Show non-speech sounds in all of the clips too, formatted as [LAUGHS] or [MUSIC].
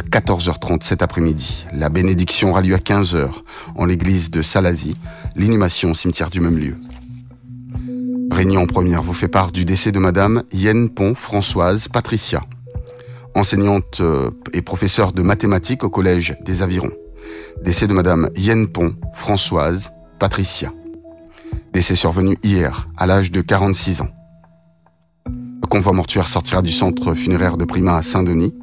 à 14h30 cet après-midi. La bénédiction aura lieu à 15h en l'église de Salazie, l'inhumation au cimetière du même lieu. Réunion première vous fait part du décès de Madame Yen Pont Françoise Patricia, enseignante euh, et professeure de mathématiques au Collège des Avirons. Décès de Madame Yen Pont Françoise Patricia. Décès survenu hier, à l'âge de 46 ans. Le convoi mortuaire sortira du centre funéraire de Prima à Saint-Denis.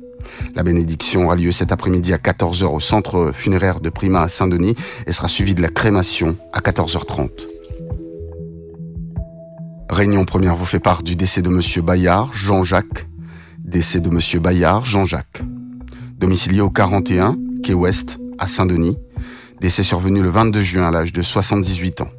La bénédiction aura lieu cet après-midi à 14h au centre funéraire de Prima à Saint-Denis et sera suivie de la crémation à 14h30. Réunion première vous fait part du décès de Monsieur Bayard, Jean-Jacques. Décès de Monsieur Bayard, Jean-Jacques. Domicilié au 41, quai Ouest, à Saint-Denis. Décès survenu le 22 juin à l'âge de 78 ans.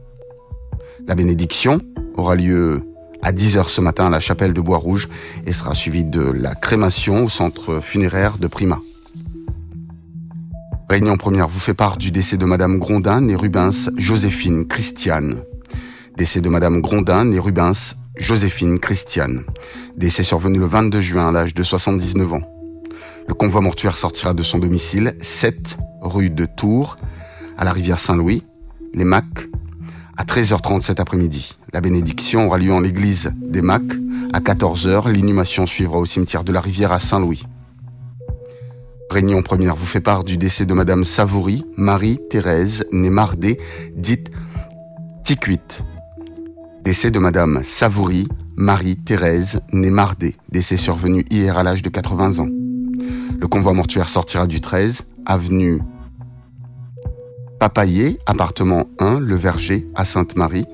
La bénédiction aura lieu à 10h ce matin à la chapelle de Bois-Rouge et sera suivie de la crémation au centre funéraire de Prima. Réunion première vous fait part du décès de Madame Grondin, née Rubens, Joséphine Christiane. Décès de Madame Grondin, née Rubens, Joséphine Christiane. Décès survenu le 22 juin à l'âge de 79 ans. Le convoi mortuaire sortira de son domicile, 7 rue de Tours, à la rivière Saint-Louis, les Macs, à 13h30 cet après-midi. La bénédiction aura lieu en l'église des Macs à 14h. L'inhumation suivra au cimetière de la Rivière à Saint-Louis. Réunion première vous fait part du décès de Madame Savoury, Marie-Thérèse, née Mardé, dite Ticuite. Décès de Madame Savoury, Marie-Thérèse, née Mardé, décès survenu hier à l'âge de 80 ans. Le convoi mortuaire sortira du 13, avenue Papayer, appartement 1, Le Verger, à Sainte-Marie.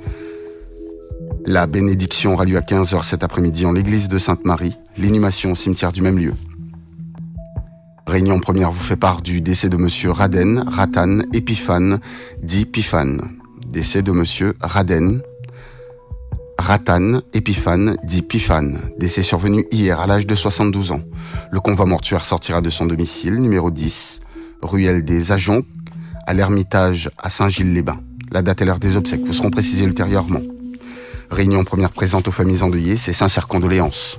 La bénédiction aura lieu à 15h cet après-midi en l'église de Sainte-Marie, l'inhumation au cimetière du même lieu. Réunion première vous fait part du décès de monsieur Raden, Ratan, Épiphane, dit Piphane. Décès de monsieur Raden, Ratan, Épiphane, dit Piphane. Décès survenu hier à l'âge de 72 ans. Le convoi mortuaire sortira de son domicile, numéro 10, ruelle des Agents, à l'Ermitage à Saint-Gilles-les-Bains. La date et l'heure des obsèques vous seront précisées ultérieurement. Réunion première présente aux familles endeuillées, ses sincères condoléances.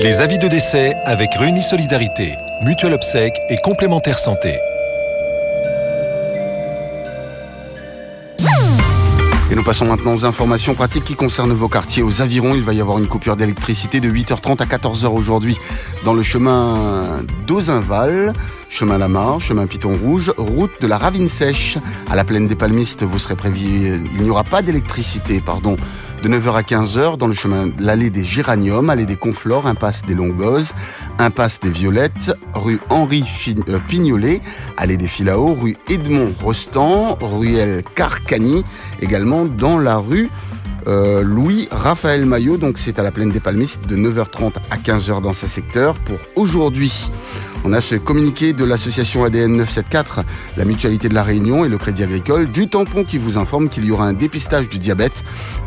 Les avis de décès avec Réunis Solidarité, Mutuelle Obsèque et Complémentaire Santé. Et nous passons maintenant aux informations pratiques qui concernent vos quartiers. Aux Avirons, il va y avoir une coupure d'électricité de 8h30 à 14h aujourd'hui dans le chemin d'Ozinval, chemin Lamar, chemin Piton Rouge, route de la Ravine Sèche. À la plaine des Palmistes, vous serez prévu, il n'y aura pas d'électricité, pardon, de 9h à 15h dans le chemin de l'allée des Géraniums, allée des Conflores, impasse des Longoses, impasse des Violettes, rue Henri euh, Pignolet, allée des Filao, rue Edmond Rostand, ruelle Carcani, également dans la rue euh, Louis Raphaël Maillot. Donc c'est à la plaine des Palmistes de 9h30 à 15h dans ce secteur. Pour aujourd'hui, on a ce communiqué de l'association ADN 974, la mutualité de la Réunion et le Crédit Agricole du tampon qui vous informe qu'il y aura un dépistage du diabète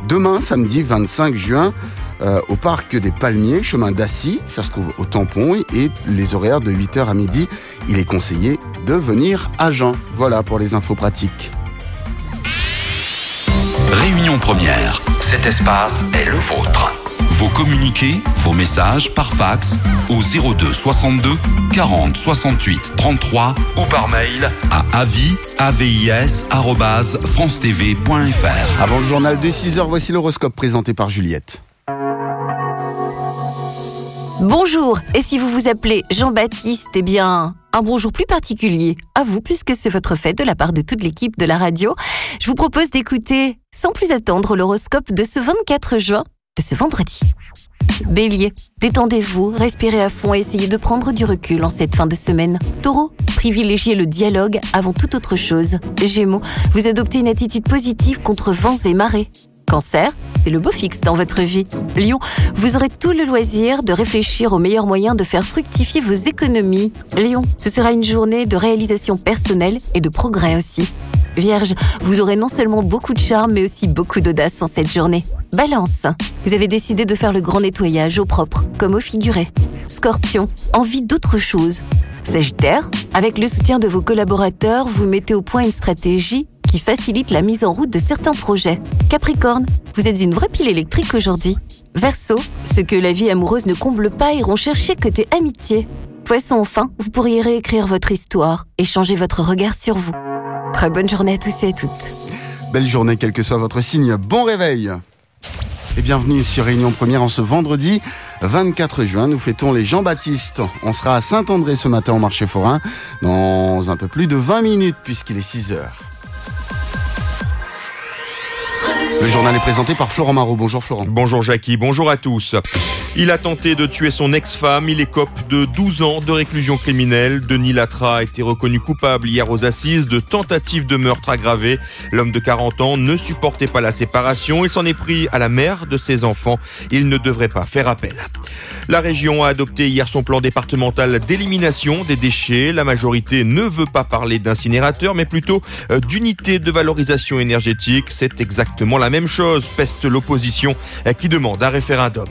demain, samedi 25 juin. Euh, au parc des Palmiers, chemin d'Assy, ça se trouve au tampon et les horaires de 8h à midi. Il est conseillé de venir à Jean. Voilà pour les infos pratiques. Réunion première. Cet espace est le vôtre. Vos communiqués, vos messages par fax au 02 62 40 68 33 ou par mail à avis francetv.fr. Avant le journal de 6 h voici l'horoscope présenté par Juliette. Bonjour, et si vous vous appelez Jean-Baptiste, eh bien, un bonjour plus particulier à vous puisque c'est votre fête de la part de toute l'équipe de la radio. Je vous propose d'écouter sans plus attendre l'horoscope de ce 24 juin, de ce vendredi. Bélier, détendez-vous, respirez à fond et essayez de prendre du recul en cette fin de semaine. Taureau, privilégiez le dialogue avant toute autre chose. Gémeaux, vous adoptez une attitude positive contre vents et marées. Cancer, c'est le beau fixe dans votre vie. Lion, vous aurez tout le loisir de réfléchir aux meilleurs moyens de faire fructifier vos économies. Lion, ce sera une journée de réalisation personnelle et de progrès aussi. Vierge, vous aurez non seulement beaucoup de charme, mais aussi beaucoup d'audace en cette journée. Balance, vous avez décidé de faire le grand nettoyage au propre, comme au figuré. Scorpion, envie d'autre chose. Sagittaire, avec le soutien de vos collaborateurs, vous mettez au point une stratégie qui facilite la mise en route de certains projets. Capricorne, vous êtes une vraie pile électrique aujourd'hui. Verseau, ce que la vie amoureuse ne comble pas iront chercher côté amitié. Poisson fin, vous pourriez réécrire votre histoire et changer votre regard sur vous. Très bonne journée à tous et à toutes. Belle journée, quel que soit votre signe. Bon réveil et bienvenue sur Réunion Première en ce vendredi 24 juin. Nous fêtons les Jean-Baptiste. On sera à Saint-André ce matin au marché forain dans un peu plus de 20 minutes puisqu'il est 6 heures. Le journal est présenté par Florent Marot. Bonjour Florent. Bonjour Jackie, bonjour à tous. Il a tenté de tuer son ex-femme. Il écope de 12 ans de réclusion criminelle. Denis Latra a été reconnu coupable hier aux assises de tentative de meurtre aggravé. L'homme de 40 ans ne supportait pas la séparation. Il s'en est pris à la mère de ses enfants. Il ne devrait pas faire appel. La région a adopté hier son plan départemental d'élimination des déchets. La majorité ne veut pas parler d'incinérateur, mais plutôt euh, d'unité de valorisation énergétique. C'est exactement la même chose, peste l'opposition euh, qui demande un référendum.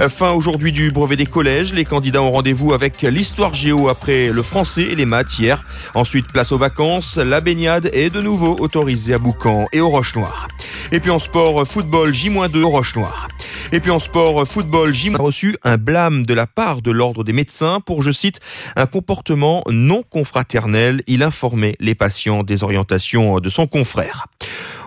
Euh, fin aujourd'hui du brevet des collèges. Les candidats ont rendez-vous avec l'histoire géo après le français et les maths hier. Ensuite, place aux vacances. La baignade est de nouveau autorisée à Boucan et aux Roches Noires. Et puis en sport, football J-2 aux Roches Noires. Et puis en sport, football, J a reçu un blâme de la part de l'ordre des médecins pour, je cite, un comportement non confraternel. Il informait les patients des orientations de son confrère.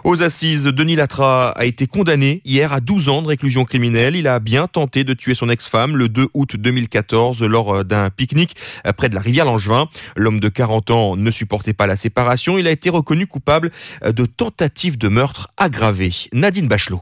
Aux assises, Denis Latra a été condamné hier à 12 ans de réclusion criminelle. Il a bien tenté de tuer son ex-femme le 2 août 2014 lors d'un pique-nique près de la rivière Langevin. L'homme de 40 ans ne supportait pas la séparation. Il a été reconnu coupable de tentative de meurtre aggravée. Nadine Bachelot.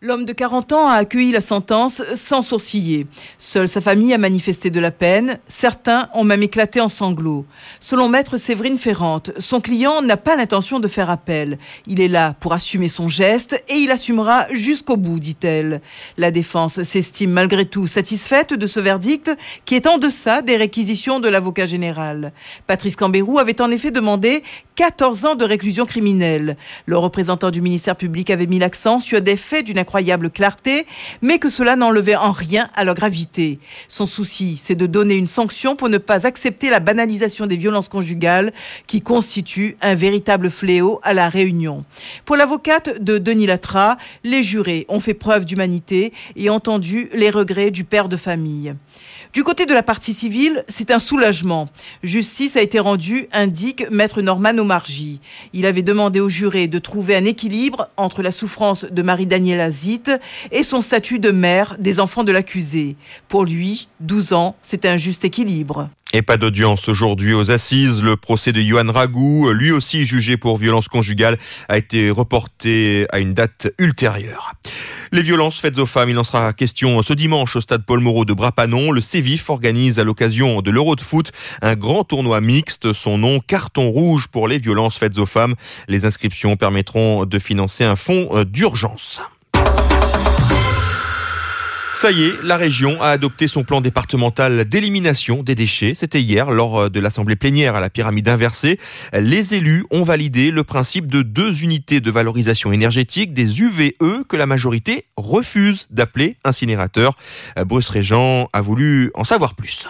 L'homme de 40 ans a accueilli la sentence sans sourciller. Seule sa famille a manifesté de la peine. Certains ont même éclaté en sanglots. Selon maître Séverine Ferrante, son client n'a pas l'intention de faire appel. Il est là pour assumer son geste et il assumera jusqu'au bout, dit-elle. La défense s'estime malgré tout satisfaite de ce verdict qui est en deçà des réquisitions de l'avocat général. Patrice Cambérou avait en effet demandé 14 ans de réclusion criminelle. Le représentant du ministère public avait mis l'accent sur des faits d'une incroyable clarté, mais que cela n'enlevait en rien à leur gravité. Son souci, c'est de donner une sanction pour ne pas accepter la banalisation des violences conjugales qui constituent un véritable fléau à la Réunion. Pour l'avocate de Denis Latra, les jurés ont fait preuve d'humanité et entendu les regrets du père de famille. Du côté de la partie civile, c'est un soulagement. Justice a été rendue, indique maître Norman Omarji. Il avait demandé aux jurés de trouver un équilibre entre la souffrance de Marie-Daniela Zit et son statut de mère des enfants de l'accusé. Pour lui, 12 ans, c'est un juste équilibre. Et pas d'audience aujourd'hui aux assises. Le procès de Johan Ragou, lui aussi jugé pour violence conjugale, a été reporté à une date ultérieure. Les violences faites aux femmes, il en sera question ce dimanche au stade Paul Moreau de Brapanon. Le Sévif organise à l'occasion de l'Euro de foot un grand tournoi mixte. Son nom, carton rouge pour les violences faites aux femmes. Les inscriptions permettront de financer un fonds d'urgence. Ça y est, la région a adopté son plan départemental d'élimination des déchets. C'était hier lors de l'assemblée plénière à la pyramide inversée. Les élus ont validé le principe de deux unités de valorisation énergétique, des UVE, que la majorité refuse d'appeler incinérateurs. Bruce Régent a voulu en savoir plus.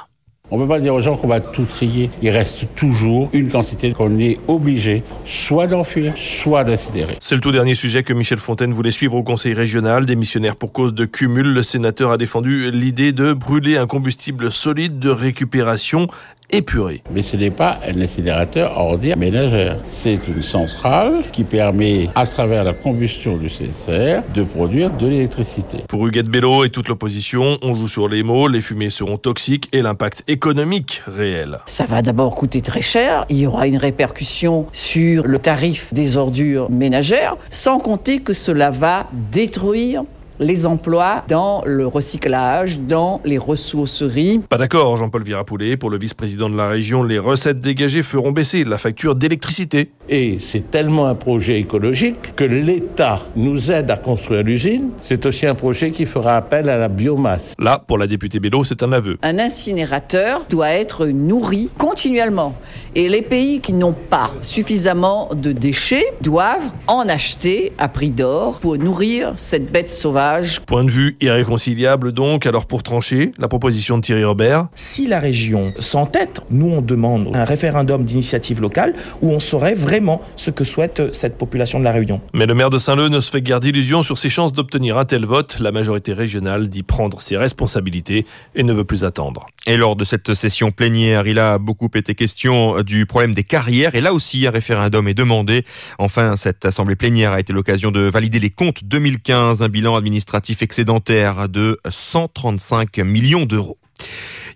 On ne peut pas dire aux gens qu'on va tout trier. Il reste toujours une quantité qu'on est obligé soit d'enfuir, soit d'incinérer. C'est le tout dernier sujet que Michel Fontaine voulait suivre au Conseil régional. Démissionnaire pour cause de cumul, le sénateur a défendu l'idée de brûler un combustible solide de récupération épuré. Mais ce n'est pas un incinérateur ordinaire ménagère. C'est une centrale qui permet, à travers la combustion du CSR, de produire de l'électricité. Pour Huguette Bello et toute l'opposition, on joue sur les mots, les fumées seront toxiques et l'impact économique réel. Ça va d'abord coûter très cher, il y aura une répercussion sur le tarif des ordures ménagères, sans compter que cela va détruire les emplois dans le recyclage, dans les ressourceries. Pas d'accord, Jean-Paul Virapoulet. Pour le vice-président de la région, les recettes dégagées feront baisser la facture d'électricité. Et c'est tellement un projet écologique que l'État nous aide à construire l'usine. C'est aussi un projet qui fera appel à la biomasse. Là, pour la députée Bello, c'est un aveu. Un incinérateur doit être nourri continuellement. Et les pays qui n'ont pas suffisamment de déchets doivent en acheter à prix d'or pour nourrir cette bête sauvage Point de vue irréconciliable donc, alors pour trancher, la proposition de Thierry Robert. Si la région s'entête, nous on demande un référendum d'initiative locale où on saurait vraiment ce que souhaite cette population de la Réunion. Mais le maire de Saint-Leu ne se fait guère d'illusions sur ses chances d'obtenir un tel vote. La majorité régionale dit prendre ses responsabilités et ne veut plus attendre. Et lors de cette session plénière, il a beaucoup été question du problème des carrières et là aussi un référendum est demandé. Enfin, cette assemblée plénière a été l'occasion de valider les comptes 2015, un bilan administratif excédentaire de 135 millions d'euros.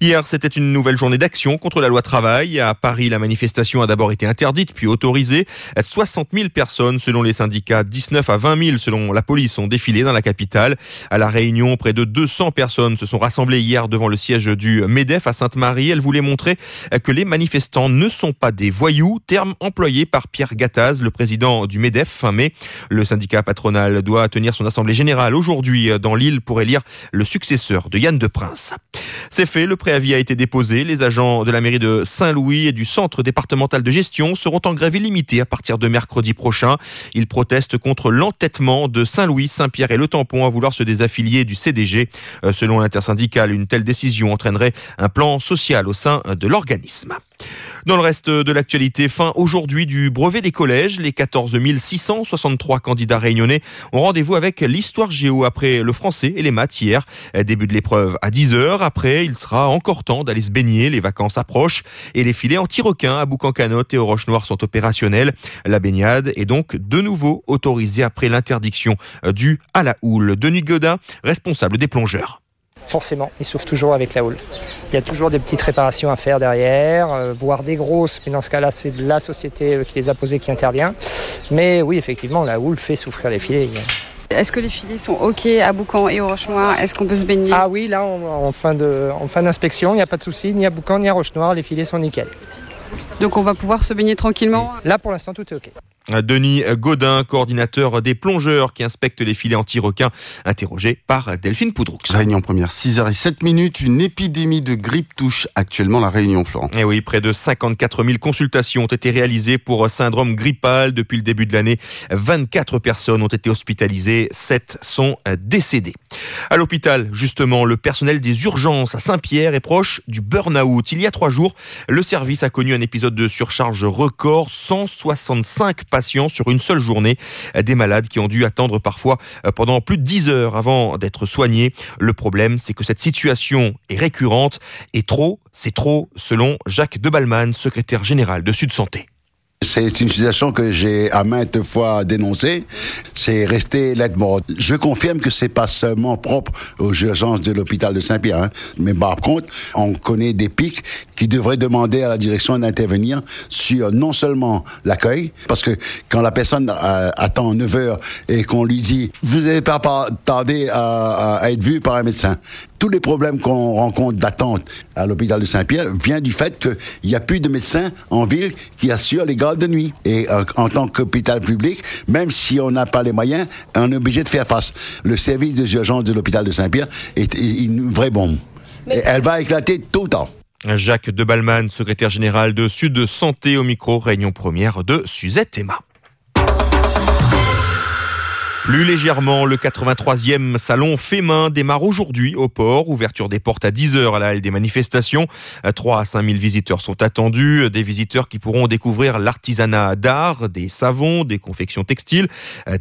Hier, c'était une nouvelle journée d'action contre la loi travail. À Paris, la manifestation a d'abord été interdite, puis autorisée. 60 000 personnes, selon les syndicats, 19 à 20 000 selon la police, ont défilé dans la capitale. À La Réunion, près de 200 personnes se sont rassemblées hier devant le siège du MEDEF à Sainte-Marie. Elles voulaient montrer que les manifestants ne sont pas des voyous, terme employé par Pierre Gattaz, le président du MEDEF fin mai. Le syndicat patronal doit tenir son assemblée générale aujourd'hui dans l'île pour élire le successeur de Yann de Prince. C'est fait, le préavis a été déposé. Les agents de la mairie de Saint-Louis et du centre départemental de gestion seront en grève illimitée à partir de mercredi prochain. Ils protestent contre l'entêtement de Saint-Louis, Saint-Pierre et le Tampon à vouloir se désaffilier du CDG. Euh, selon l'intersyndicale, une telle décision entraînerait un plan social au sein de l'organisme. Dans le reste de l'actualité, fin aujourd'hui du brevet des collèges, les 14 663 candidats réunionnais ont rendez-vous avec l'histoire géo après le français et les maths hier. Début de l'épreuve à 10h. Après, il sera encore temps d'aller se baigner. Les vacances approchent et les filets anti-requins à Boucan-Canotte et aux Roches-Noires sont opérationnels. La baignade est donc de nouveau autorisée après l'interdiction due à la houle. Denis Godin, responsable des plongeurs forcément, il souffre toujours avec la houle. Il y a toujours des petites réparations à faire derrière, euh, voire des grosses, mais dans ce cas-là, c'est la société euh, qui les a posées qui intervient. Mais oui, effectivement, la houle fait souffrir les filets. Est-ce que les filets sont OK à Boucan et au Roche-Noir? Est-ce qu'on peut se baigner? Ah oui, là, en fin d'inspection, il n'y a pas de souci, ni à Boucan ni à Roche-Noir, les filets sont nickel. Donc on va pouvoir se baigner tranquillement? Là, pour l'instant, tout est OK. Denis Godin, coordinateur des plongeurs qui inspectent les filets anti-requins, interrogé par Delphine Poudroux. Réunion première, 6h07 minutes. Une épidémie de grippe touche actuellement la Réunion, Florent. Et eh oui, près de 54 000 consultations ont été réalisées pour syndrome grippal depuis le début de l'année. 24 personnes ont été hospitalisées, 7 sont décédées. À l'hôpital, justement, le personnel des urgences à Saint-Pierre est proche du burn-out. Il y a trois jours, le service a connu un épisode de surcharge record, 165 patients sur une seule journée. Des malades qui ont dû attendre parfois euh, pendant plus de 10 heures avant d'être soignés. Le problème, c'est que cette situation est récurrente et trop, c'est trop, selon Jacques Debalman, secrétaire général de Sud Santé. C'est une situation que j'ai à maintes fois dénoncée. C'est resté lettre morte. Je confirme que c'est pas seulement propre aux urgences de l'hôpital de Saint-Pierre. Hein. Mais par contre, on connaît des pics qui devraient demander à la direction d'intervenir sur non seulement l'accueil, parce que quand la personne euh, attend 9 heures et qu'on lui dit vous n'allez pas tarder à être vu par un médecin, tous les problèmes qu'on rencontre d'attente à l'hôpital de Saint-Pierre viennent du fait qu'il n'y a plus de médecins en ville qui assurent les gardes de nuit. Et euh, en tant qu'hôpital public, même si on n'a pas les moyens, on est obligé de faire face. Le service des urgences de l'hôpital de Saint-Pierre est une vraie bombe. elle va éclater tout le temps. Jacques Debalman, secrétaire général de Sud Santé au micro, réunion première de Suzette Emma. Plus légèrement, le 83e salon Fémin démarre aujourd'hui au port. Ouverture des portes à 10h à la halle des manifestations. 3 à 5 000 visiteurs sont attendus. Des visiteurs qui pourront découvrir l'artisanat d'art, des savons, des confections textiles,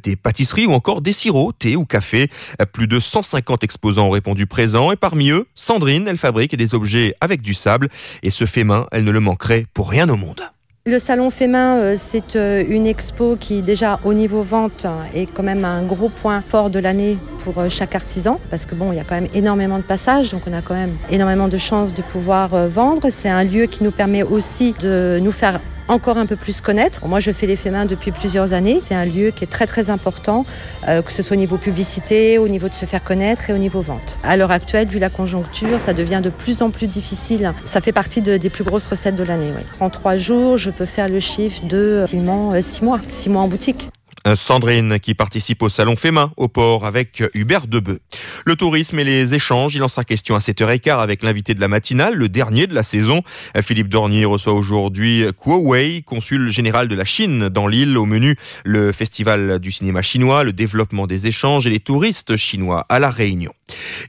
des pâtisseries ou encore des sirops, thé ou café. Plus de 150 exposants ont répondu présents et parmi eux, Sandrine, elle fabrique des objets avec du sable et ce Fémin, elle ne le manquerait pour rien au monde. Le salon Fémin, euh, c'est euh, une expo qui déjà au niveau vente est quand même un gros point fort de l'année pour euh, chaque artisan parce que bon, il y a quand même énormément de passages, donc on a quand même énormément de chances de pouvoir vendre. C'est un lieu qui nous permet aussi de nous faire encore un peu plus connaître. Moi, je fais les faits mains depuis plusieurs années. C'est un lieu qui est très très important, euh, que ce soit au niveau publicité, au niveau de se faire connaître et au niveau vente. À l'heure actuelle, vu la conjoncture, ça devient de plus en plus difficile. Ça fait partie des plus grosses recettes de l'année. En trois jours, je peux faire le chiffre de facilement euh, six mois, six mois en boutique. Euh, Sandrine qui participe au salon Fémin au port avec Hubert Debeu. Le tourisme et les échanges, il en sera question à 7h15 avec l'invité de la matinale, le dernier de la saison. Euh, Philippe Dornier reçoit aujourd'hui Kuo Wei, consul général de la Chine dans l'île. Au menu, le festival du cinéma chinois, le développement des échanges et les touristes chinois à la Réunion.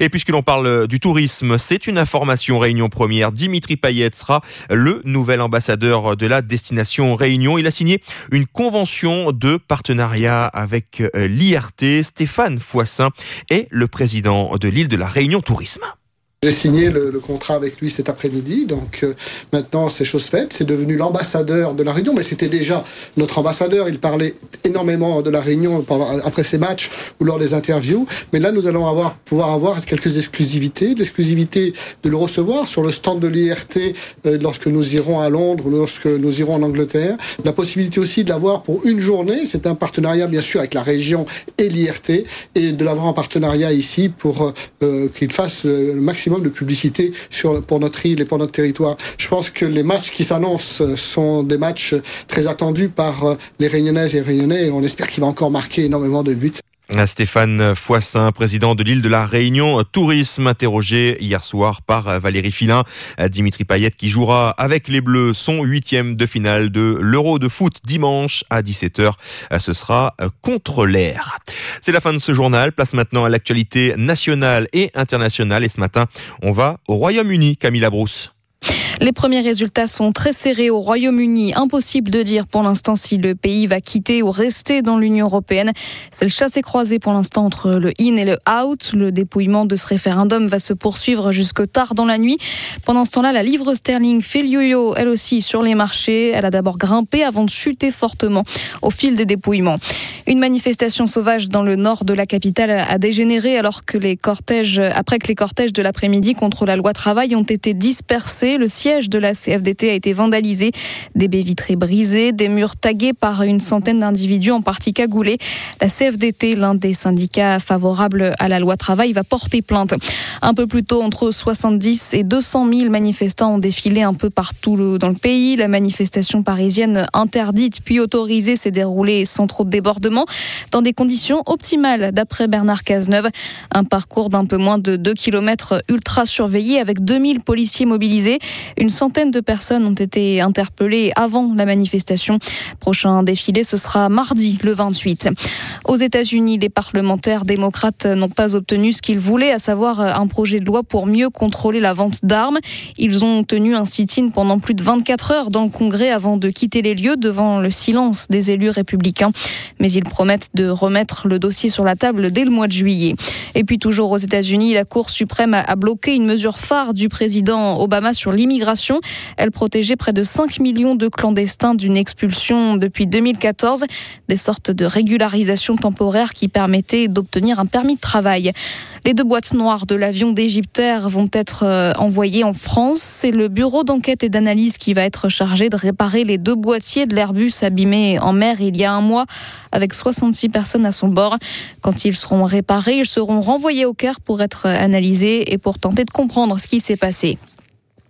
Et puisque l'on parle du tourisme, c'est une information Réunion première. Dimitri Payet sera le nouvel ambassadeur de la destination Réunion. Il a signé une convention de partenariat avec euh, l'IRT. Stéphane Foissin est le président de l'île de la Réunion Tourisme. J'ai signé le, contrat avec lui cet après-midi, donc euh, maintenant c'est chose faite. C'est devenu l'ambassadeur de la Réunion, mais c'était déjà notre ambassadeur. Il parlait énormément de la Réunion après ses matchs ou lors des interviews. Mais là, nous allons pouvoir avoir quelques exclusivités. L'exclusivité de le recevoir sur le stand de l'IRT euh, lorsque nous irons à Londres ou lorsque nous irons en Angleterre. La possibilité aussi de l'avoir pour une journée. C'est un partenariat bien sûr avec la région et l'IRT et de l'avoir en partenariat ici pour euh, qu'il fasse le maximum de publicité pour notre île et pour notre territoire. Je pense que les matchs qui s'annoncent sont des matchs très attendus par euh, les Réunionnaises et Réunionnais et on espère qu'il va encore marquer énormément de buts. Stéphane Foissin, président de l'île de la Réunion, tourisme interrogé hier soir par Valérie Filin. Dimitri Payet qui jouera avec les Bleus son huitième de finale de l'Euro de foot dimanche à 17h. Ce sera contre l'air. C'est la fin de ce journal. Place maintenant à l'actualité nationale et internationale. Et ce matin, on va au Royaume-Uni. Camilla Brousse. Les premiers résultats sont très serrés au Royaume-Uni. Impossible de dire pour l'instant si le pays va quitter ou rester dans l'Union européenne. C'est le chassé-croisé pour l'instant entre le in et le out. Le dépouillement de ce référendum va se poursuivre jusque tard dans la nuit. Pendant ce temps-là, la livre sterling fait yo-yo, elle aussi, sur les marchés. Elle a d'abord grimpé avant de chuter fortement au fil des dépouillements. Une manifestation sauvage dans le nord de la capitale a dégénéré alors que les cortèges, après que les cortèges de l'après-midi contre la loi travail ont été dispersés. Le siège de la CFDT a été vandalisé. Des baies vitrées brisées, des murs tagués par une centaine d'individus en partie cagoulés. La CFDT, l'un des syndicats favorables à la loi travail, va porter plainte. Un peu plus tôt, entre 70 et 200 000 manifestants ont défilé un peu partout dans le pays. La manifestation parisienne interdite puis autorisée s'est déroulée sans trop de débordements dans des conditions optimales, d'après Bernard Cazeneuve. Un parcours d'un peu moins de 2 km ultra surveillé avec 2000 policiers mobilisés. Une centaine de personnes ont été interpellées avant la manifestation. Prochain défilé, ce sera mardi, le 28. Aux États-Unis, les parlementaires démocrates n'ont pas obtenu ce qu'ils voulaient, à savoir un projet de loi pour mieux contrôler la vente d'armes. Ils ont tenu un sit-in pendant plus de 24 heures dans le Congrès avant de quitter les lieux devant le silence des élus républicains. Mais ils promettent de remettre le dossier sur la table dès le mois de juillet. Et puis toujours aux États-Unis, la Cour suprême a bloqué une mesure phare du président Obama sur l'immigration elle protégeait près de 5 millions de clandestins d'une expulsion depuis 2014, des sortes de régularisation temporaire qui permettaient d'obtenir un permis de travail. Les deux boîtes noires de l'avion d'Égyptaire vont être euh, envoyées en France. C'est le bureau d'enquête et d'analyse qui va être chargé de réparer les deux boîtiers de l'Airbus abîmé en mer il y a un mois avec 66 personnes à son bord. Quand ils seront réparés, ils seront renvoyés au Caire pour être analysés et pour tenter de comprendre ce qui s'est passé.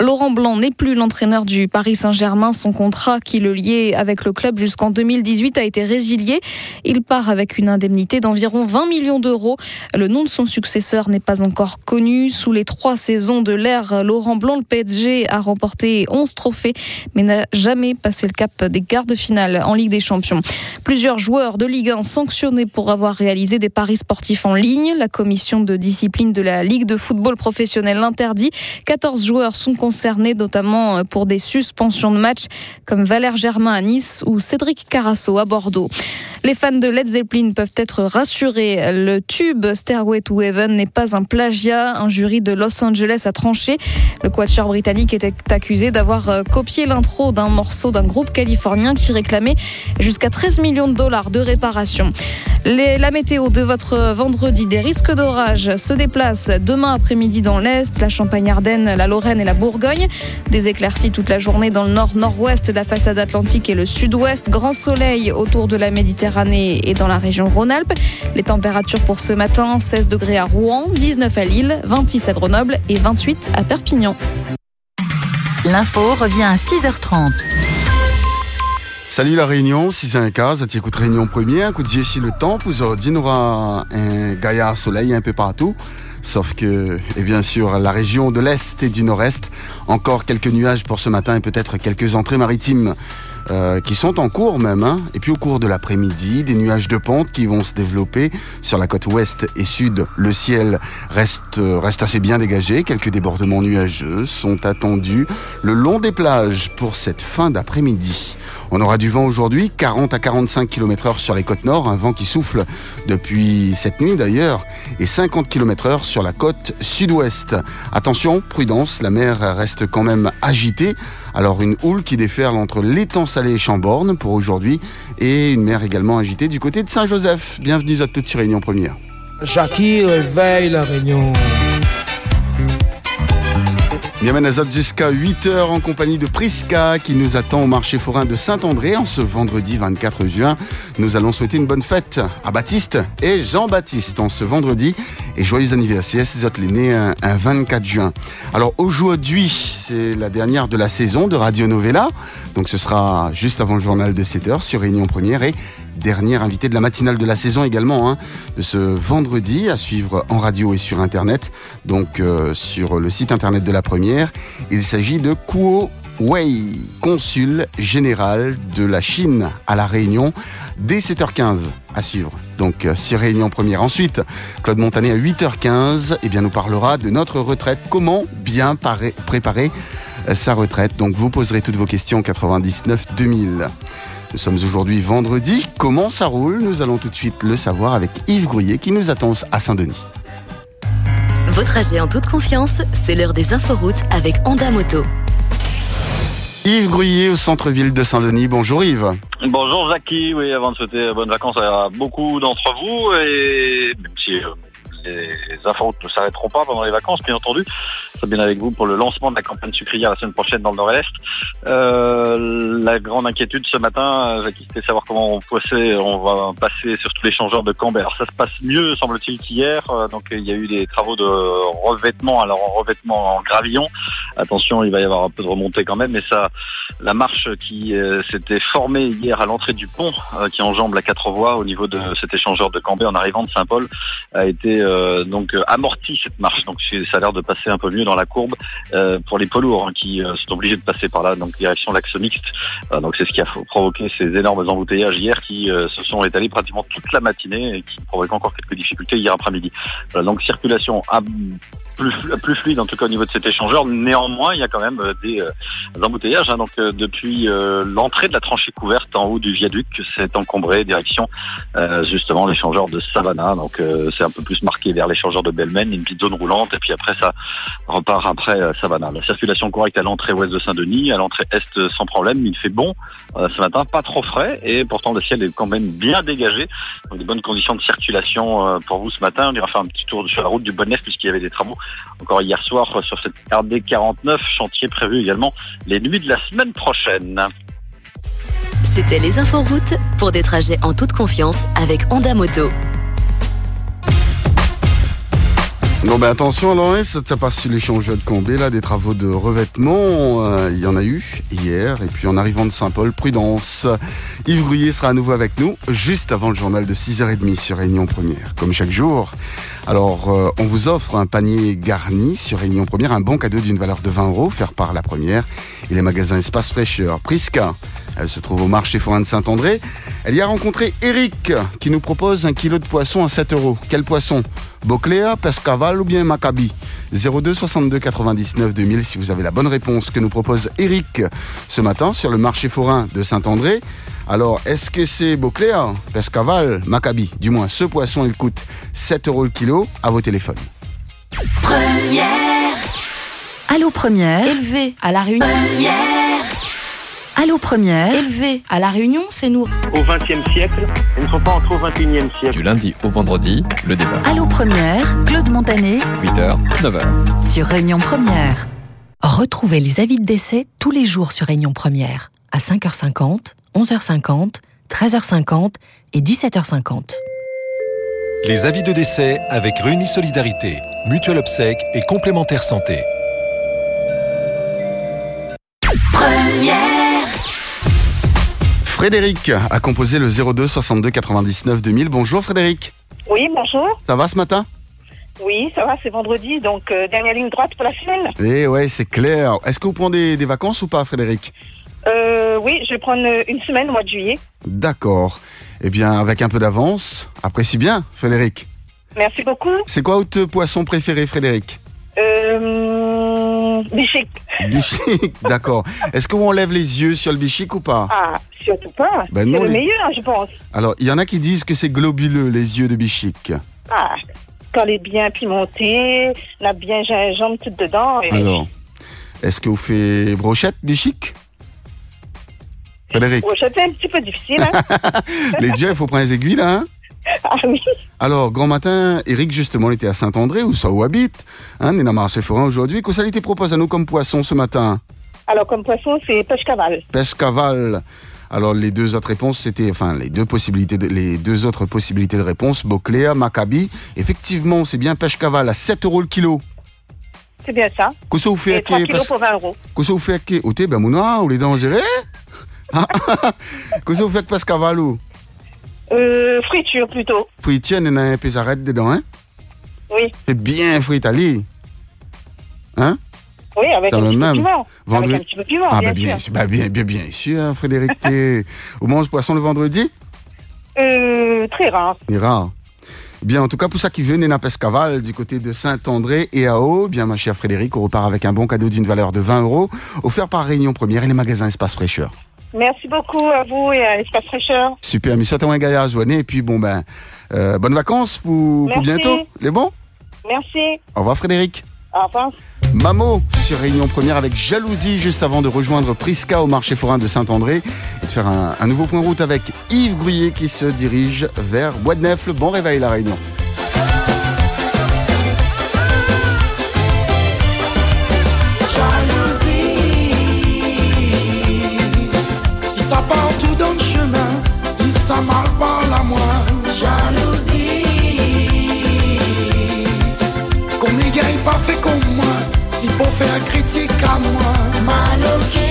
Laurent Blanc n'est plus l'entraîneur du Paris Saint-Germain. Son contrat qui le liait avec le club jusqu'en 2018 a été résilié. Il part avec une indemnité d'environ 20 millions d'euros. Le nom de son successeur n'est pas encore connu. Sous les trois saisons de l'ère Laurent Blanc, le PSG a remporté 11 trophées, mais n'a jamais passé le cap des quarts de finale en Ligue des Champions. Plusieurs joueurs de Ligue 1 sanctionnés pour avoir réalisé des paris sportifs en ligne. La commission de discipline de la Ligue de football professionnel l'interdit. 14 joueurs sont concernés notamment euh, pour des suspensions de match comme Valère Germain à Nice ou Cédric Carasso à Bordeaux. Les fans de Led Zeppelin peuvent être rassurés. Le tube Stairway to Heaven n'est pas un plagiat. Un jury de Los Angeles a tranché. Le quatuor britannique était accusé d'avoir euh, copié l'intro d'un morceau d'un groupe californien qui réclamait jusqu'à 13 millions de dollars de réparation. La météo de votre vendredi, des risques d'orage se déplacent demain après-midi dans l'Est, la Champagne-Ardenne, la Lorraine et la Bourgogne. Des éclaircies toute la journée dans le nord-nord-ouest, la façade atlantique et le sud-ouest. Grand soleil autour de la Méditerranée et dans la région Rhône-Alpes. Les températures pour ce matin, 16 degrés à Rouen, 19 à Lille, 26 à Grenoble et 28 à Perpignan. L'info revient à 6h30. Salut la Réunion, 6 1 15, tu écoutes Réunion Première, un coup de ici le temps, aujourd'hui on aura un gaillard soleil un peu partout, sauf que, et bien sûr, la région de l'Est et du Nord-Est, encore quelques nuages pour ce matin et peut-être quelques entrées maritimes. Euh, qui sont en cours même. Hein. Et puis au cours de l'après-midi, des nuages de pente qui vont se développer sur la côte ouest et sud. Le ciel reste, reste assez bien dégagé. Quelques débordements nuageux sont attendus le long des plages pour cette fin d'après-midi. On aura du vent aujourd'hui, 40 à 45 km heure sur les côtes nord, un vent qui souffle depuis cette nuit d'ailleurs, et 50 km heure sur la côte sud-ouest. Attention, prudence, la mer reste quand même agitée. Alors une houle qui déferle entre l'étang salé et Chamborne pour aujourd'hui, et une mer également agitée du côté de Saint-Joseph. Bienvenue à toutes sur Réunion Première. Jackie réveille la Réunion. À jusqu'à 8h en compagnie de Prisca qui nous attend au marché forain de Saint-André en ce vendredi 24 juin. Nous allons souhaiter une bonne fête à Baptiste et Jean-Baptiste en ce vendredi et joyeux anniversaire si vous êtes né un, 24 juin. Alors aujourd'hui, c'est la dernière de la saison de Radio Novella. Donc ce sera juste avant le journal de 7h sur Réunion Première et dernière invitée de la matinale de la saison également, hein, de ce vendredi, à suivre en radio et sur Internet, donc euh, sur le site Internet de la première. Il s'agit de Kuo Wei, consul général de la Chine à La Réunion, dès 7h15 à suivre. Donc euh, sur Réunion Première. Ensuite, Claude Montané à 8h15 eh bien, nous parlera de notre retraite. Comment bien préparer euh, sa retraite? Donc vous poserez toutes vos questions 99 2000. Nous sommes aujourd'hui vendredi. Comment ça roule? Nous allons tout de suite le savoir avec Yves Grouillet qui nous attend à Saint-Denis. Votre trajet en toute confiance, c'est l'heure des inforoutes avec Honda Moto. Yves Grouillet au centre-ville de Saint-Denis. Bonjour Yves. Bonjour Jackie. Oui, avant de souhaiter bonnes vacances à beaucoup d'entre vous et même si euh, les infos ne s'arrêteront pas pendant les vacances, bien entendu. Ça bien avec vous pour le lancement de la campagne sucrière la semaine prochaine dans le Nord-Est. Euh, la grande inquiétude ce matin, c'était savoir comment on passait, on va passer sur tous les changeurs de camber. Alors ça se passe mieux, semble-t-il, qu'hier. Euh, donc il y a eu des travaux de revêtement. Alors en revêtement en gravillon. Attention, il va y avoir un peu de remontée quand même, mais ça, la marche qui euh, s'était formée hier à l'entrée du pont, qui enjambe la quatre voies au niveau de cet échangeur de Cambé en arrivant de Saint-Paul, a été euh, donc euh, amorti cette marche. Donc ça a l'air de passer un peu mieux dans la courbe euh, pour les poids lourds hein, qui sont obligés de passer par là, donc direction l'axe mixte. donc c'est ce qui a provoqué ces énormes embouteillages hier qui se sont étalés pratiquement toute la matinée et qui provoquent encore quelques difficultés hier après-midi. donc circulation plus, plus fluide en tout cas au niveau de cet échangeur. Néanmoins, il y a quand même des, embouteillages. Hein. donc depuis l'entrée de la tranchée couverte en haut du viaduc, c'est encombré direction justement l'échangeur de Savannah. Donc c'est un peu plus marqué vers l'échangeur de Belmen, une petite zone roulante, et puis après ça repart après euh, Savannah. La circulation correcte à l'entrée ouest de Saint-Denis, à l'entrée est euh, sans problème, il fait bon euh, ce matin, pas trop frais, et pourtant le ciel est quand même bien dégagé, donc des bonnes conditions de circulation pour vous ce matin. On ira faire un petit tour sur la route du Bonnet puisqu'il y avait des travaux encore hier soir sur cette RD 49, chantier prévu également les nuits de la semaine prochaine. C'était les inforoutes pour des trajets en toute confiance avec Honda Moto. Bon ben attention alors, hein, ça, passe sur l'échangeur de Combé, là, des travaux de revêtement, euh, il y en a eu hier, et puis en arrivant de Saint-Paul, prudence. Yves Grouillet sera à nouveau avec nous, juste avant le journal de 6h30 sur Réunion Première, comme chaque jour. Alors, euh, on vous offre un panier garni sur Réunion Première, un bon cadeau d'une valeur de 20 euros, faire par la première, et les magasins Espace Fraîcheur. Prisca, elle se trouve au marché forain de Saint-André. Elle y a rencontré Eric, qui nous propose un kilo de poisson à 7 euros. Quel poisson? Bocléa, Pescaval ou bien Maccabi? 02 62 99 2000 si vous avez la bonne réponse que nous propose Eric ce matin sur le marché forain de Saint-André. Alors, est-ce que c'est Bocléa, Pescaval, Maccabi? Du moins, ce poisson, il coûte 7 euros le kilo à vos téléphones. Première Allô Première Élevé à la Réunion Allô Première Élevé à la Réunion, c'est nous. Au XXe siècle, elles ne sont pas entrées au XXIe siècle. Du lundi au vendredi, le débat. Allô Première, Claude Montané. 8h, 9h. Sur Réunion Première. Retrouvez les avis de décès tous les jours sur Réunion Première. À 5h50, 11h50, 13h50 et 17h50. Les avis de décès avec Réunis Solidarité, Mutuelle Obsèque et Complémentaire Santé. Frédéric a composé le 02 62 99 2000. Bonjour Frédéric. Oui, bonjour. Ça va ce matin? Oui, ça va, c'est vendredi, donc euh, dernière ligne droite pour la semaine. Eh ouais, c'est clair. Est-ce que vous prenez des, des vacances ou pas Frédéric? Euh, oui, je vais prendre une semaine au mois de juillet. D'accord. Eh bien, avec un peu d'avance, apprécie bien Frédéric. Merci beaucoup. C'est quoi votre poisson préféré Frédéric Euh, bichic. Bichic, [LAUGHS] d'accord. Est-ce qu'on lève les yeux sur le bichic ou pas? Ah, surtout pas. Ben c'est le les- meilleur, je pense. Alors, il y en a qui disent que c'est globuleux, les yeux de bichic. Ah, quand elle est bien pimentée, on a bien gingembre tout dedans. et- Alors, est-ce que vous faites brochette bichic? Frédéric c'est un petit peu difficile, hein. [LAUGHS] Les dieux, il faut prendre les aiguilles, là, hein ah oui. Alors, grand matin, Eric, justement, était à Saint-André, où ça où habite. Hein, Néna Marseille-Forain, aujourd'hui. Qu'est-ce qu'il te propose à nous comme poisson ce matin? Alors, comme poisson, c'est pêche cavale. Pêche cavale. Alors, les deux autres réponses, c'était, enfin, les deux possibilités, de- les deux autres possibilités de réponse, Beaucléa, Maccabi. Effectivement, c'est bien pêche cavale à 7 euros le kilo. C'est bien ça. Qu'est-ce que vous faites Et 3 avec kilos pour 20 euros. Qu'est-ce que vous faites Au thé, ben, mouna, ou les Ah, [LAUGHS] Qu'est-ce que vous faites avec pêche cavale ou Euh, friture plutôt. Frites, il y a un peu dedans, hein Oui. C'est bien frites, allez. Hein Oui, avec Ça un petit même. Vendredi- Avec un petit peu de piment, ah, bien bah, bien, sûr. bah, bien, bien, bien sûr, Frédéric. On [LAUGHS] mange poisson le vendredi Euh, très rare. C'est rare. Bien, en tout cas, pour ça qui veut, Néna Pescaval, du côté de Saint-André et à Haut, bien, ma chère Frédéric, on repart avec un bon cadeau d'une valeur de 20 euros, offert par Réunion Première et les magasins Espace Fraîcheur. Merci beaucoup à vous et à l'Espace Fraîcheur. Super, mais souhaitons un gaillard joannée, et puis bon, ben, euh, bonnes vacances pour, bientôt. Les bons Merci. Au revoir, Frédéric. Au revoir. Mamo sur Réunion Première avec jalousie juste avant de rejoindre Prisca au marché forain de Saint-André et de faire un, un nouveau point route avec Yves Gruyé qui se dirige vers Bois de Neuf. Le bon réveil, la Réunion. Mal par la moi. Jalousie. Comme les gars, pas fait comme moi, il peut faire critique à moi. Maloqué.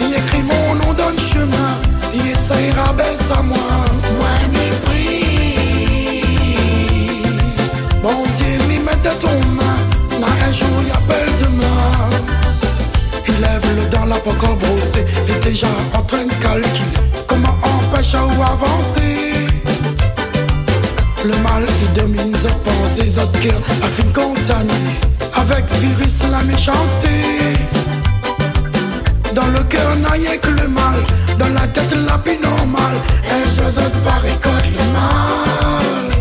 Il écrit mon nom dans le chemin, il essaye rabaisse à moi. Moi, mépris. Bon Dieu, met dans ton main, un jour, il appelle demain. Il lève le dent, la pas en train de calculer comment empêcher ou avancer. Le mal, il domine ses pensées, autres cœurs, la fin contaminée. Avec virus, la méchanceté. Dans le cœur, n'a rien que le mal. Dans la tête, la vie normale. Un chose va récolter le mal.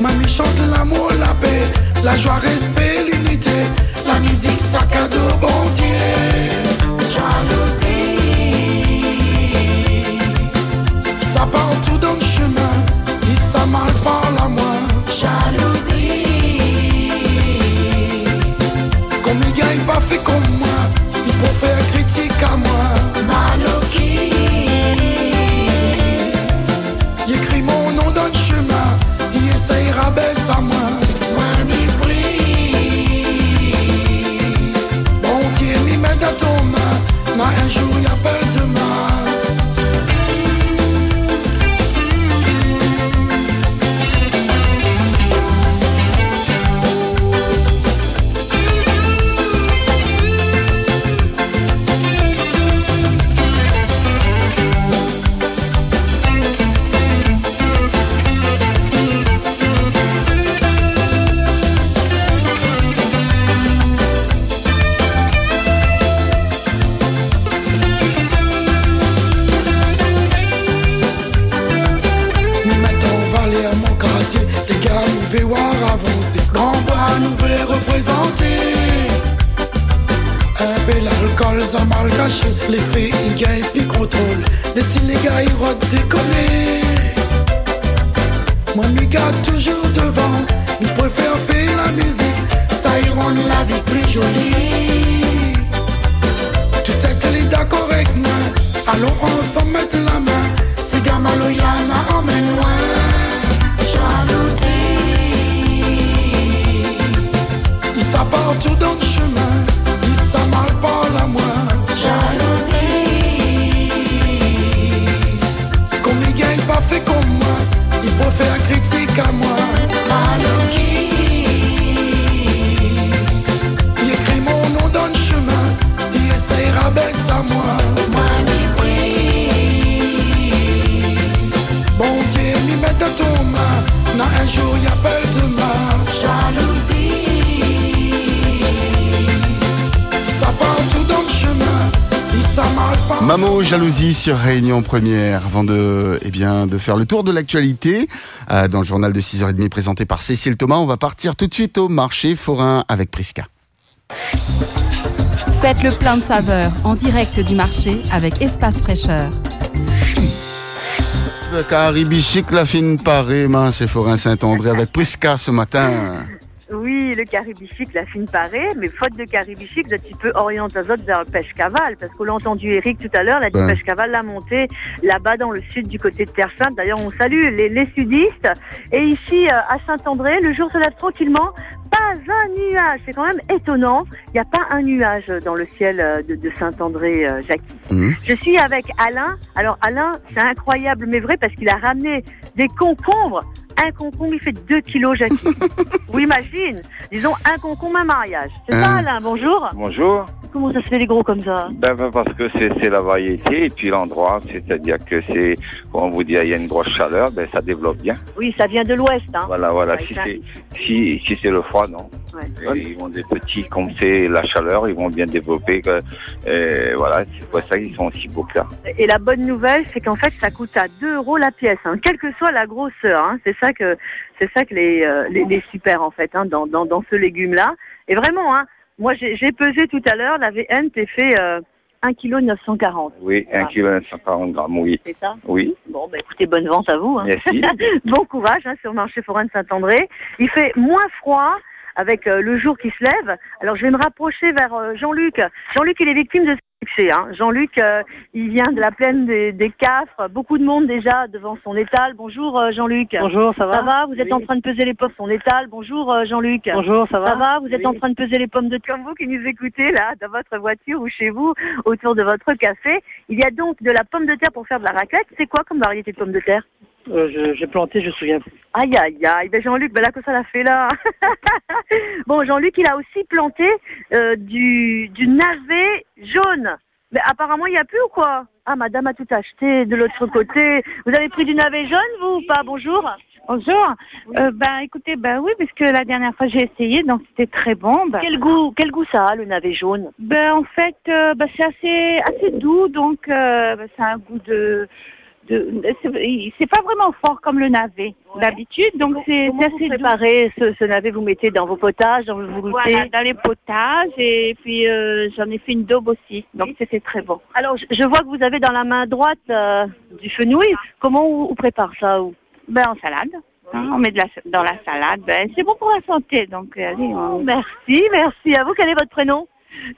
Mamie chante l'amour, la paix, la joie, respect, l'unité. La musique, sac à dos, bon Dieu. Jalousie. Ça part tout dans le chemin, il ça mal par la moi. Jalousie. Comme les gars, pas fait comme moi, il peut faire critique à moi. Maloki. Il écrit mon nom dans le chemin, il essaye rabaisse à. Moi, peu l'alcool, ça mal caché. Les filles, ils gagnent puis contrôle. Des si les gars, ils rotent décoller. Moi, mes gars, toujours devant. Nous préférons faire la musique. Ça y rend la vie plus jolie. Tu sais qu'elle est d'accord avec moi. Allons ensemble mettre la main. Si Gamalo Yana emmène loin. Jalousie. Il ça partout pas. Mamo Jalousie sur Réunion Première avant de, eh bien, de faire le tour de l'actualité euh, dans le journal de 6h30 présenté par Cécile Thomas. On va partir tout de suite au marché forain avec Prisca. Faites le plein de saveurs en direct du marché avec Espace Fraîcheur. Caribichic, la fine parée, et forain Saint-André avec Prisca ce matin. Oui, le caribichic, la fine parée, mais faute de caribichic, vous êtes un petit peu orienté aux autres vers le pêche cavale, parce qu'on l'a entendu Eric tout à l'heure, la Ouais. pêche cavale l'a montée là-bas dans le sud du côté de Terre Sainte. D'ailleurs, on salue les, les sudistes. Et ici, euh, à Saint-André, le jour se lève tranquillement, pas un nuage. C'est quand même étonnant. Il n'y a pas un nuage dans le ciel euh, de, de Saint-André, euh, Jackie. Mhm. Je suis avec Alain. Alors Alain, c'est incroyable mais vrai parce qu'il a ramené des concombres. Un concombre, il fait 2 kilos, Jackie. [LAUGHS] Vous imagine Disons un concombre, un mariage. C'est ça, Hein. Alain Bonjour. Bonjour. Comment ça se fait les gros comme ça Ben, ben, parce que c'est la variété et puis l'endroit, c'est-à-dire que c'est, quand on vous dit il y a une grosse chaleur, ben ça développe bien. Oui, ça vient de l'ouest. Hein. Voilà, voilà. Ouais, Si ça- c'est si, si c'est le froid, non. Ouais. Et ils vont des petits, comme c'est la chaleur, ils vont bien développer. que- euh, voilà, c'est pour ça qu'ils sont aussi beaux que ça. Et la bonne nouvelle, c'est qu'en fait, ça coûte à 2 euros la pièce, hein, quelle que soit la grosseur. Hein. C'est ça que c'est ça que les, euh, les, les super en fait hein, dans, dans, dans ce légume-là. Et vraiment, moi j'ai pesé tout à l'heure, la VN t'est fait euh, 1 kg 940. Oui, un kilo 140 grammes, oui. C'est ça Oui. Bon, bah écoutez, bonne vente à vous. Hein. Merci. [LAUGHS] bon courage hein, sur le marché forain de Saint-André. Il fait moins froid avec euh, le jour qui se lève. Alors je vais me rapprocher vers euh, Jean-Luc. Jean-Luc, il est victime de ce succès. Hein. Jean-Luc, euh, il vient de la plaine des, des Cafres. Beaucoup de monde déjà devant son étal. Bonjour euh, Jean-Luc. Bonjour, ça va Ça va? Vous êtes Oui. en train de peser les pommes son étal. Bonjour euh, Jean-Luc. Bonjour, ça va? Ça va? Vous êtes Oui. en train de peser les pommes de comme vous qui nous écoutez là, dans votre voiture ou chez vous, autour de votre café. Il y a donc de la pomme de terre pour faire de la raclette. C'est quoi comme variété de pomme de terre? Euh, je- J'ai planté, je me souviens. Aïe, aïe, aïe. Ben Jean-Luc, ben là que ça l'a fait là. [LAUGHS] bon, Jean-Luc, il a aussi planté euh, du, du navet jaune. Mais apparemment, il n'y a plus ou quoi? Ah, madame a tout acheté de l'autre côté. Vous avez pris du navet jaune, vous ou pas? Bonjour. Bonjour. Euh, ben écoutez, ben oui, parce que la dernière fois j'ai essayé, donc c'était très bon. Ben, Quel goût, quel goût ça a, le navet jaune? Ben en fait, euh, ben, c'est assez assez doux, donc euh, ben, c'est un goût de c'est- pas vraiment fort comme le navet d'habitude, donc c'est vous assez doux. préparez ce, ce navet Vous mettez dans vos potages, dans vos goûters Voilà, dans les potages et puis euh, j'en ai fait une daube aussi, donc c'était très bon. Alors, je, je vois que vous avez dans la main droite euh, du fenouil. Comment on, on prépare ça ou Ben en salade. hein, on met de la, dans la salade, ben, c'est bon pour la santé, donc allez, on- Merci, merci à vous. Quel est votre prénom?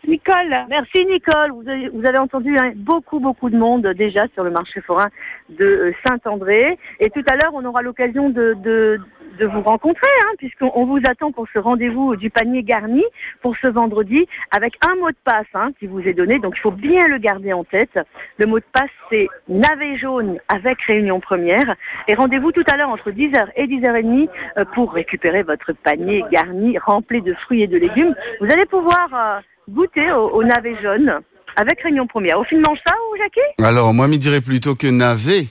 Nicole. Merci Nicole. Vous avez, entendu hein, beaucoup, beaucoup de monde déjà sur le marché forain de euh, Saint-André. Et tout à l'heure, on aura l'occasion de, vous rencontrer, hein, puisqu'on on vous attend pour ce rendez-vous du panier garni pour ce vendredi avec un mot de passe hein, qui vous est donné. Donc il faut bien le garder en tête. Le mot de passe, c'est navet jaune avec réunion première. Et rendez-vous tout à l'heure entre 10h et 10h30 euh, pour récupérer votre panier garni rempli de fruits et de légumes. Vous allez pouvoir euh, goûter au, au navet jaune avec réunion première. Au film mange ça ou Jackie Alors, moi, me dirais plutôt que navet,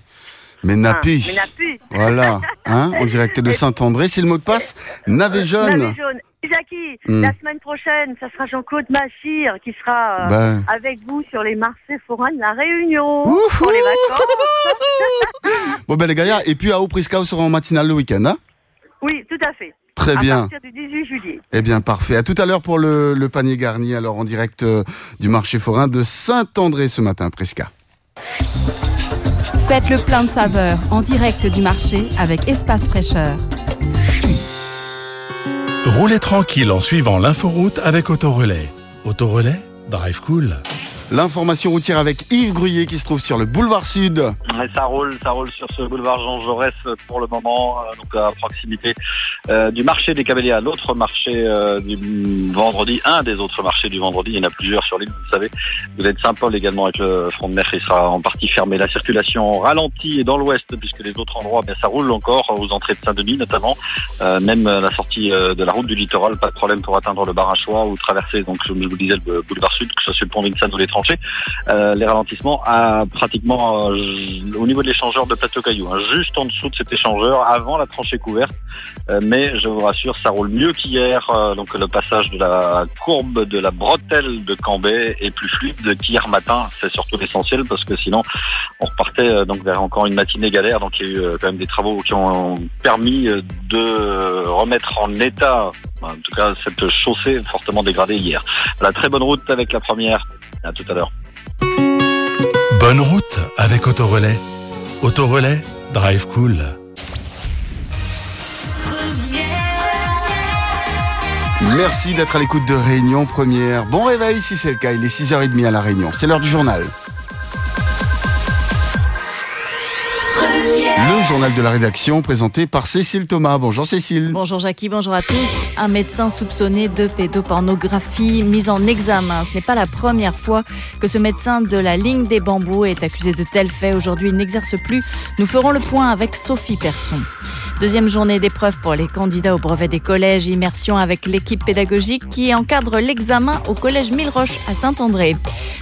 mais napi. Ah, mais napi. Voilà, [LAUGHS] hein, en direct de Saint-André, c'est le mot de passe. Navet jaune. Navet jaune. Jackie, Hmm. la semaine prochaine, ça sera Jean-Claude Machir qui sera euh, Ben. avec vous sur les marchés forains de la Réunion pour les vacances. [LAUGHS] Bon, ben, les gars, et puis à Prisca sera en matinale le week-end, hein? Oui, tout à fait. Très à bien. partir du 18 juillet. Eh bien, parfait. À tout à l'heure pour le, le panier garni, alors en direct euh, du marché forain de Saint-André ce matin, Prisca. Faites le plein de saveurs en direct du marché avec Espace Fraîcheur. Roulez tranquille en suivant l'inforoute avec Autorelais. Autorelais, drive cool. L'information routière avec Yves Gruyé qui se trouve sur le boulevard Sud. Ça roule, ça roule sur ce boulevard Jean Jaurès pour le moment, euh, donc à proximité euh, du marché des Camélias, l'autre marché euh, du vendredi, un des autres marchés du vendredi, il y en a plusieurs sur l'île, vous savez. Vous êtes Saint-Paul également avec le front de mer, il sera en partie fermé. La circulation ralentie dans l'ouest puisque les autres endroits, ben, ça roule encore aux entrées de Saint-Denis notamment, Euh, même la sortie euh, de la route du littoral, pas de problème pour atteindre le bar à choix ou traverser, donc comme je vous disais, le boulevard Sud, que ce soit le pont Vincent ou les Euh, les ralentissements à pratiquement euh, au niveau de l'échangeur de plateau caillou, hein, juste en dessous de cet échangeur, avant la tranchée couverte. Euh, mais je vous rassure, ça roule mieux qu'hier. donc le passage de la courbe de la bretelle de Cambai est plus fluide qu'hier matin. C'est surtout l'essentiel parce que sinon on repartait donc vers encore une matinée galère. Donc il y a eu quand même des travaux qui ont permis de remettre en état, en tout cas cette chaussée fortement dégradée hier. La très bonne route avec la première. À tout à l'heure. Bonne route avec Autorelais. Autorelais, drive cool. Merci d'être à l'écoute de Réunion Première. Bon réveil si c'est le cas, il est 6h30 à la Réunion. C'est l'heure du journal. Le journal de la rédaction présenté par Cécile Thomas. Bonjour Cécile. Bonjour Jackie, bonjour à tous. Un médecin soupçonné de pédopornographie mis en examen. Ce n'est pas la première fois que ce médecin de la ligne des bambous est accusé de tels faits. Aujourd'hui, il n'exerce plus. Nous ferons le point avec Sophie Persson. Deuxième journée d'épreuve pour les candidats au brevet des collèges. Immersion avec l'équipe pédagogique qui encadre l'examen au collège Milleroche à Saint-André.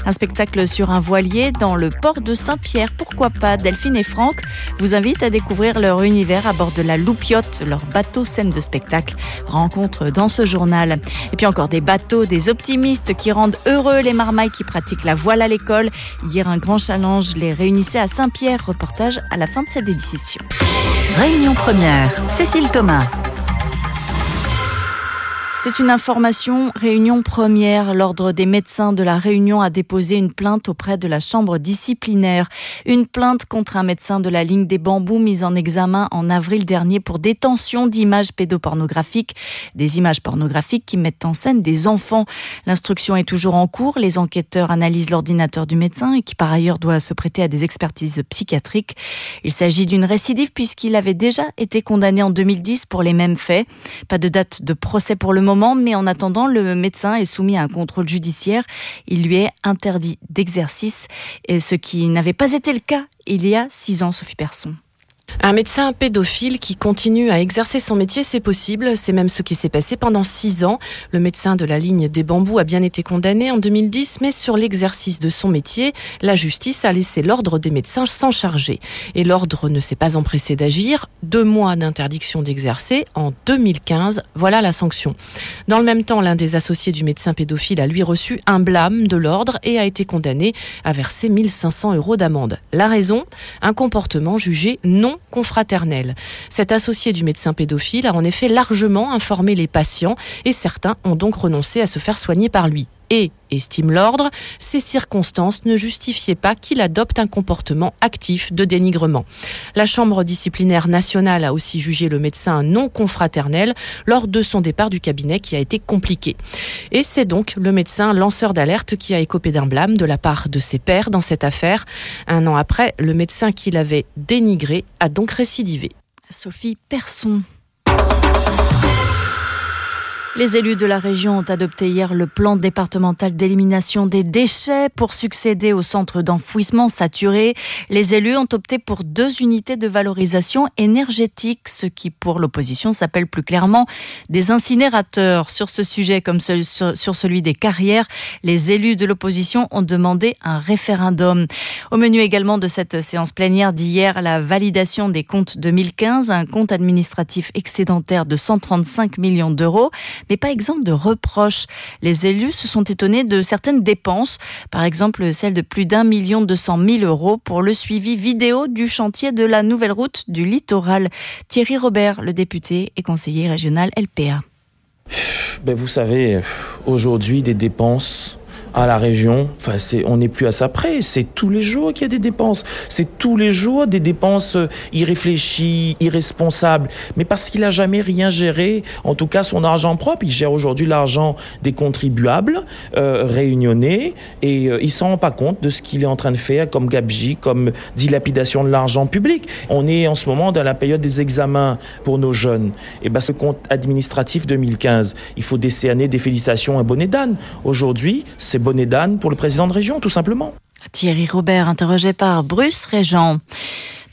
Un spectacle sur un voilier dans le port de Saint-Pierre. Pourquoi pas Delphine et Franck vous invitent à découvrir leur univers à bord de la Loupiote, leur bateau scène de spectacle. Rencontre dans ce journal. Et puis encore des bateaux, des optimistes qui rendent heureux les marmailles qui pratiquent la voile à l'école. Hier, un grand challenge les réunissait à Saint-Pierre. Reportage à la fin de cette édition. Réunion première, Cécile Thomas. C'est une information. Réunion première. L'Ordre des médecins de la Réunion a déposé une plainte auprès de la Chambre disciplinaire. Une plainte contre un médecin de la ligne des bambous mis en examen en avril dernier pour détention d'images pédopornographiques. Des images pornographiques qui mettent en scène des enfants. L'instruction est toujours en cours. Les enquêteurs analysent l'ordinateur du médecin et qui par ailleurs doit se prêter à des expertises psychiatriques. Il s'agit d'une récidive puisqu'il avait déjà été condamné en 2010 pour les mêmes faits. Pas de date de procès pour le moment mais en attendant, le médecin est soumis à un contrôle judiciaire. Il lui est interdit d'exercice, ce qui n'avait pas été le cas il y a six ans, Sophie Persson. Un médecin pédophile qui continue à exercer son métier, c'est possible. C'est même ce qui s'est passé pendant six ans. Le médecin de la ligne des bambous a bien été condamné en 2010, mais sur l'exercice de son métier, la justice a laissé l'ordre des médecins s'en charger. Et l'ordre ne s'est pas empressé d'agir. Deux mois d'interdiction d'exercer en 2015. Voilà la sanction. Dans le même temps, l'un des associés du médecin pédophile a lui reçu un blâme de l'ordre et a été condamné à verser 1500 euros d'amende. La raison? Un comportement jugé non confraternel. Cet associé du médecin pédophile a en effet largement informé les patients et certains ont donc renoncé à se faire soigner par lui. Et, estime l'ordre, ces circonstances ne justifiaient pas qu'il adopte un comportement actif de dénigrement. La Chambre disciplinaire nationale a aussi jugé le médecin non confraternel lors de son départ du cabinet qui a été compliqué. Et c'est donc le médecin lanceur d'alerte qui a écopé d'un blâme de la part de ses pairs dans cette affaire. Un an après, le médecin qui l'avait dénigré a donc récidivé. Sophie Persson. Les élus de la région ont adopté hier le plan départemental d'élimination des déchets pour succéder au centre d'enfouissement saturé. Les élus ont opté pour deux unités de valorisation énergétique, ce qui pour l'opposition s'appelle plus clairement des incinérateurs. Sur ce sujet comme sur celui des carrières, les élus de l'opposition ont demandé un référendum. Au menu également de cette séance plénière d'hier, la validation des comptes 2015, un compte administratif excédentaire de 135 millions d'euros mais pas exemple de reproches. Les élus se sont étonnés de certaines dépenses, par exemple celle de plus d'un million deux cent mille euros pour le suivi vidéo du chantier de la nouvelle route du littoral. Thierry Robert, le député et conseiller régional LPA. Ben vous savez, aujourd'hui, des dépenses à la région. Enfin, c'est, on n'est plus à ça près. C'est tous les jours qu'il y a des dépenses. C'est tous les jours des dépenses euh, irréfléchies, irresponsables. Mais parce qu'il a jamais rien géré, en tout cas son argent propre. Il gère aujourd'hui l'argent des contribuables euh, réunionnais et euh, il s'en rend pas compte de ce qu'il est en train de faire comme gabegie, comme dilapidation de l'argent public. On est en ce moment dans la période des examens pour nos jeunes. Et ben, ce compte administratif 2015, il faut décerner des félicitations à bonnet d'âne. Aujourd'hui, c'est bonnet d'âne pour le président de région, tout simplement. Thierry Robert, interrogé par Bruce Régent.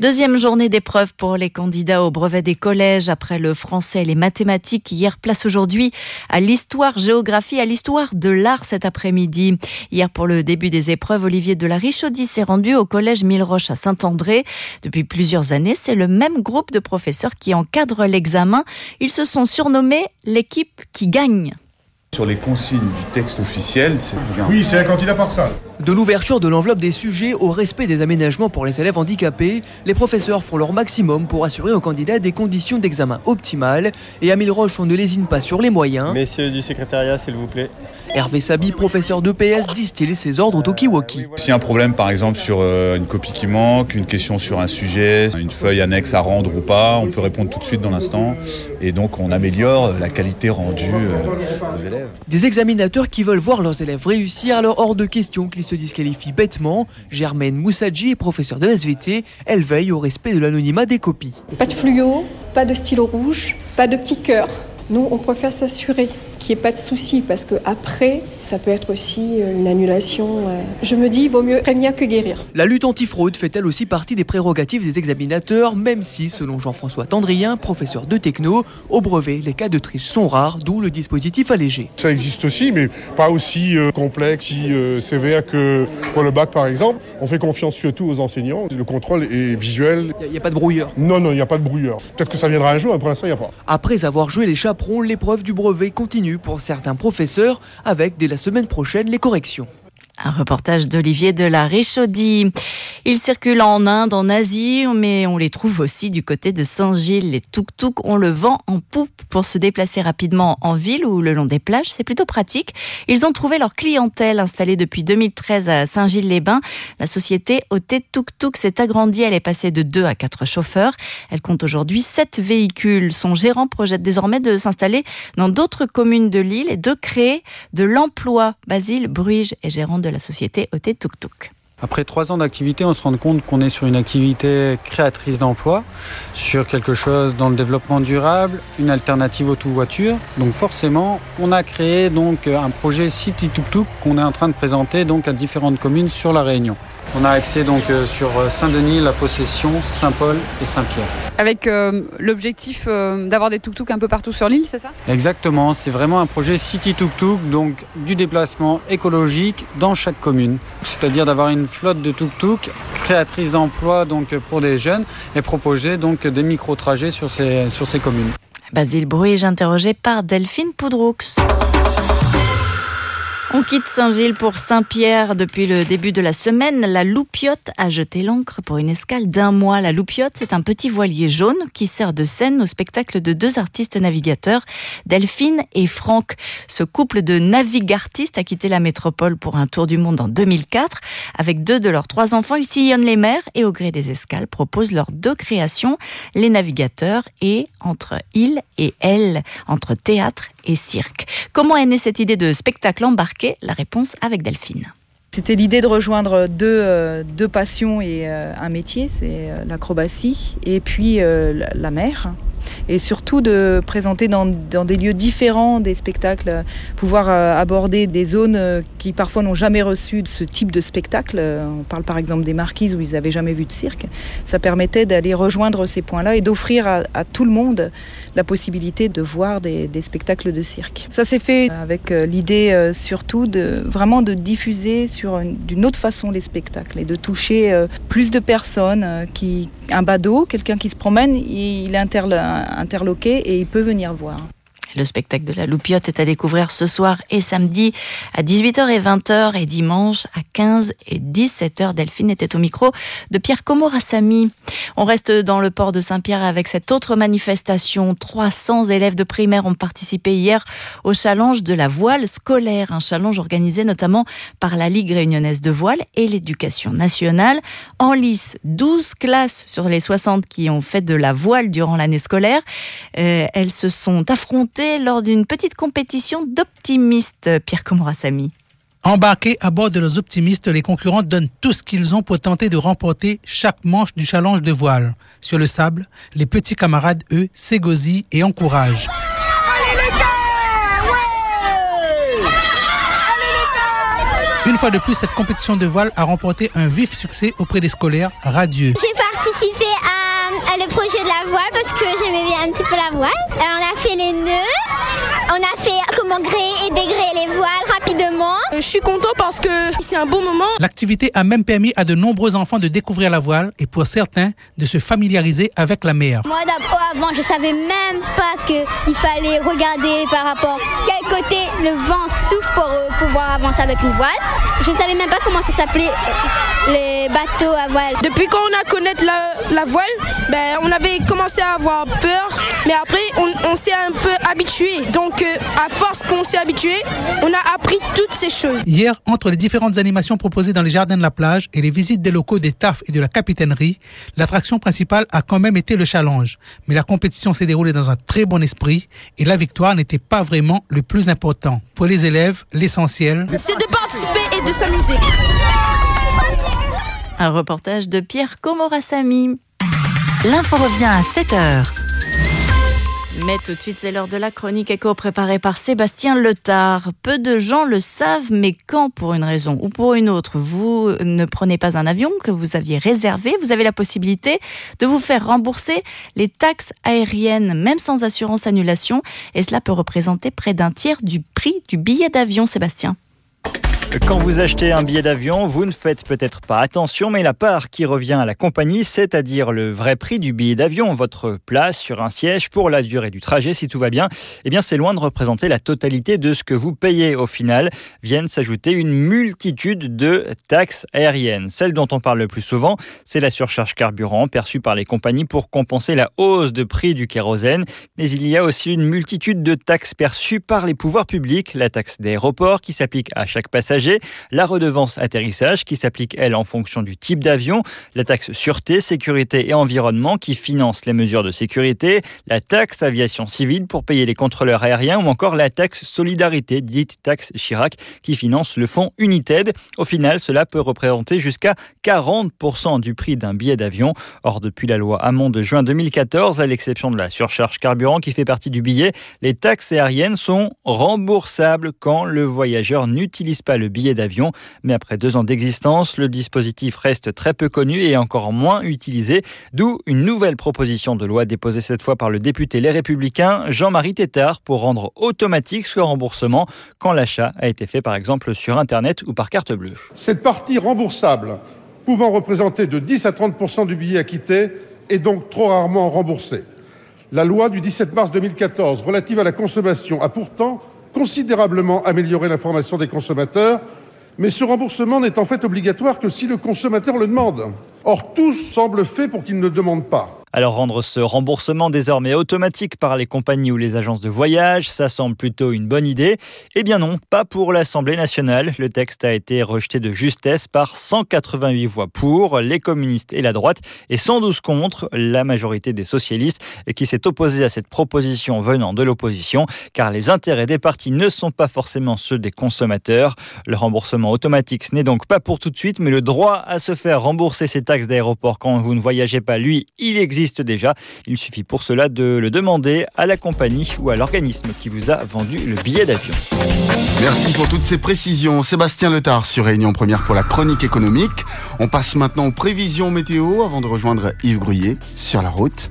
Deuxième journée d'épreuve pour les candidats au brevet des collèges après le français et les mathématiques. Hier, place aujourd'hui à l'histoire, géographie, à l'histoire de l'art cet après-midi. Hier, pour le début des épreuves, Olivier de la s'est rendu au collège Mille-Roches à Saint-André. Depuis plusieurs années, c'est le même groupe de professeurs qui encadre l'examen. Ils se sont surnommés l'équipe qui gagne. Sur les consignes du texte officiel, c'est bien. Oui, c'est un candidat par salle. De l'ouverture de l'enveloppe des sujets au respect des aménagements pour les élèves handicapés, les professeurs font leur maximum pour assurer aux candidats des conditions d'examen optimales. Et à Mille-Roche, on ne lésine pas sur les moyens. Messieurs du secrétariat, s'il vous plaît. Hervé Sabi, professeur d'EPS, distille ses ordres au Tokiwoki. S'il y a un problème, par exemple, sur euh, une copie qui manque, une question sur un sujet, une feuille annexe à rendre ou pas, on peut répondre tout de suite dans l'instant. Et donc, on améliore la qualité rendue euh, aux élèves. Des examinateurs qui veulent voir leurs élèves réussir, alors hors de question qu'ils se disqualifient bêtement. Germaine Moussadji est professeure de SVT. Elle veille au respect de l'anonymat des copies. Pas de fluo, pas de stylo rouge, pas de petits cœurs. Nous, on préfère s'assurer qu'il n'y ait pas de souci parce que après, ça peut être aussi euh, une annulation. euh. Je me dis, il vaut mieux prévenir que guérir. La lutte antifraude fait-elle aussi partie des prérogatives des examinateurs, même si, selon Jean-François Tendrien, professeur de techno, au brevet, les cas de triche sont rares, d'où le dispositif allégé. Ça existe aussi, mais pas aussi euh, complexe, si euh, sévère que pour le bac par exemple. On fait confiance surtout aux enseignants. Le contrôle est visuel. Il n'y a, pas de brouilleur Non, non, il n'y a pas de brouilleur. Peut-être que ça viendra un jour, mais pour l'instant, il n'y a pas. Après avoir joué les chaperons, l'épreuve du brevet continue pour certains professeurs, avec dès la semaine prochaine les corrections. Un reportage d'Olivier de la Réchaudie. Ils circulent en Inde, en Asie, mais on les trouve aussi du côté de Saint-Gilles. Les tuk-tuk, on le vend en poupe pour se déplacer rapidement en ville ou le long des plages. C'est plutôt pratique. Ils ont trouvé leur clientèle installée depuis 2013 à Saint-Gilles-les-Bains. La société OT Tuk-Tuk s'est agrandie. Elle est passée de 2 à 4 chauffeurs. Elle compte aujourd'hui 7 véhicules. Son gérant projette désormais de s'installer dans d'autres communes de l'île et de créer de l'emploi. Basile Bruige est gérant de la société OT Tuk Tuk. Après trois ans d'activité, on se rend compte qu'on est sur une activité créatrice d'emplois, sur quelque chose dans le développement durable, une alternative aux tout-voiture. Donc forcément, on a créé un projet City Tuk Tuk qu'on est en train de présenter donc à différentes communes sur la Réunion. On a accès donc euh, sur Saint-Denis, La Possession, Saint-Paul et Saint-Pierre. Avec euh, l'objectif euh, d'avoir des tuk-tuk un peu partout sur l'île, c'est ça? Exactement, c'est vraiment un projet City Tuk Tuk, donc du déplacement écologique dans chaque commune. C'est-à-dire d'avoir une flotte de Tuk Tuk créatrice d'emplois donc pour des jeunes et proposer donc des micro-trajets sur ces, sur ces communes. Basile Bruige, interrogé par Delphine Poudroux. On quitte Saint-Gilles pour Saint-Pierre depuis le début de la semaine. La Loupiote a jeté l'ancre pour une escale d'un mois. La Loupiote, c'est un petit voilier jaune qui sert de scène au spectacle de deux artistes navigateurs, Delphine et Franck. Ce couple de navigartistes a quitté la métropole pour un tour du monde en 2004. Avec deux de leurs trois enfants, ils sillonnent les mers et au gré des escales proposent leurs deux créations, les navigateurs et entre il et elle, entre théâtre et cirque. Comment est née cette idée de spectacle embarqué? La réponse avec Delphine. C'était l'idée de rejoindre deux, euh, deux passions et euh, un métier, c'est euh, l'acrobatie et puis la mer. Et surtout de présenter dans, des lieux différents des spectacles, pouvoir euh, aborder des zones euh, qui parfois n'ont jamais reçu ce type de spectacle. On parle par exemple des marquises où ils n'avaient jamais vu de cirque. Ça permettait d'aller rejoindre ces points-là et d'offrir à, tout le monde la possibilité de voir des, spectacles de cirque. Ça s'est fait avec euh, l'idée surtout de vraiment de diffuser sur d'une autre façon les spectacles et de toucher euh, plus de personnes qui un badaud, quelqu'un qui se promène, il est interloqué et il peut venir voir. Le spectacle de la Loupiote est à découvrir ce soir et samedi à 18h et 20h et dimanche à 15 et 17h. Delphine était au micro de Pierre Comorassami. On reste dans le port de Saint-Pierre avec cette autre manifestation. 300 élèves de primaire ont participé hier au challenge de la voile scolaire, un challenge organisé notamment par la Ligue réunionnaise de voile et l'éducation nationale. En lice, 12 classes sur les 60 qui ont fait de la voile durant l'année scolaire. Euh, elles se sont affrontées lors d'une petite compétition d'optimistes. Pierre Comorassami. Embarqués à bord de leurs optimistes, les concurrents donnent tout ce qu'ils ont pour tenter de remporter chaque manche du challenge de voile. Sur le sable, les petits camarades, eux, s'égosillent et encouragent. Une fois de plus, cette compétition de voile a remporté un vif succès auprès des scolaires radieux. J'ai participé à, le projet de la voile parce que j'aimais bien un petit peu la voile. Euh, on a fait les nœuds, on a fait comment gréer et dégréer les voiles rapidement. Euh, je suis content parce que c'est un bon moment. L'activité a même permis à de nombreux enfants de découvrir la voile et pour certains de se familiariser avec la mer. Moi d'abord avant, je savais même pas qu'il fallait regarder par rapport quel côté le vent souffle pour euh, pouvoir avancer avec une voile. Je ne savais même pas comment ça s'appelait les bateaux à voile. Depuis qu'on a connaître la, la voile, ben, on avait commencé à avoir peur, mais après on, on s'est un peu habitué. Donc euh, à force qu'on s'est habitué, on a appris toutes ces choses. Hier, entre les différentes animations proposées dans les jardins de la plage et les visites des locaux des TAF et de la capitainerie, l'attraction principale a quand même été le challenge. Mais la compétition s'est déroulée dans un très bon esprit et la victoire n'était pas vraiment le plus important. Pour les élèves, l'essentiel, c'est de participer et de s'amuser. Un reportage de Pierre Comorassami. L'info revient à 7h. Mais tout de suite, c'est l'heure de la chronique éco préparée par Sébastien Letard. Peu de gens le savent, mais quand, pour une raison ou pour une autre, vous ne prenez pas un avion que vous aviez réservé, vous avez la possibilité de vous faire rembourser les taxes aériennes, même sans assurance annulation. Et cela peut représenter près d'un tiers du prix du billet d'avion, Sébastien. Quand vous achetez un billet d'avion, vous ne faites peut-être pas attention, mais la part qui revient à la compagnie, c'est-à-dire le vrai prix du billet d'avion, votre place sur un siège pour la durée du trajet, si tout va bien, eh bien c'est loin de représenter la totalité de ce que vous payez au final. Viennent s'ajouter une multitude de taxes aériennes. Celle dont on parle le plus souvent, c'est la surcharge carburant perçue par les compagnies pour compenser la hausse de prix du kérosène. Mais il y a aussi une multitude de taxes perçues par les pouvoirs publics, la taxe d'aéroport qui s'applique à chaque passager la redevance atterrissage qui s'applique, elle, en fonction du type d'avion, la taxe sûreté, sécurité et environnement qui finance les mesures de sécurité, la taxe aviation civile pour payer les contrôleurs aériens ou encore la taxe solidarité, dite taxe Chirac, qui finance le fonds United. Au final, cela peut représenter jusqu'à 40% du prix d'un billet d'avion. Or, depuis la loi Hamon de juin 2014, à l'exception de la surcharge carburant qui fait partie du billet, les taxes aériennes sont remboursables quand le voyageur n'utilise pas le billet d'avion. Mais après deux ans d'existence, le dispositif reste très peu connu et encore moins utilisé, d'où une nouvelle proposition de loi déposée cette fois par le député Les Républicains Jean-Marie Tétard pour rendre automatique ce remboursement quand l'achat a été fait par exemple sur Internet ou par carte bleue. Cette partie remboursable, pouvant représenter de 10 à 30 du billet acquitté, est donc trop rarement remboursée. La loi du 17 mars 2014 relative à la consommation a pourtant considérablement amélioré l'information des consommateurs, mais ce remboursement n'est en fait obligatoire que si le consommateur le demande. Or, tout semble fait pour qu'il ne demande pas. Alors rendre ce remboursement désormais automatique par les compagnies ou les agences de voyage, ça semble plutôt une bonne idée. Eh bien non, pas pour l'Assemblée nationale. Le texte a été rejeté de justesse par 188 voix pour, les communistes et la droite, et 112 contre, la majorité des socialistes, qui s'est opposée à cette proposition venant de l'opposition, car les intérêts des partis ne sont pas forcément ceux des consommateurs. Le remboursement automatique, ce n'est donc pas pour tout de suite, mais le droit à se faire rembourser ses taxes d'aéroport quand vous ne voyagez pas, lui, il existe Il suffit pour cela de le demander à la compagnie ou à l'organisme qui vous a vendu le billet d'avion. Merci pour toutes ces précisions. Sébastien Letard sur Réunion Première pour la chronique économique. On passe maintenant aux prévisions météo avant de rejoindre Yves Gruyé sur la route.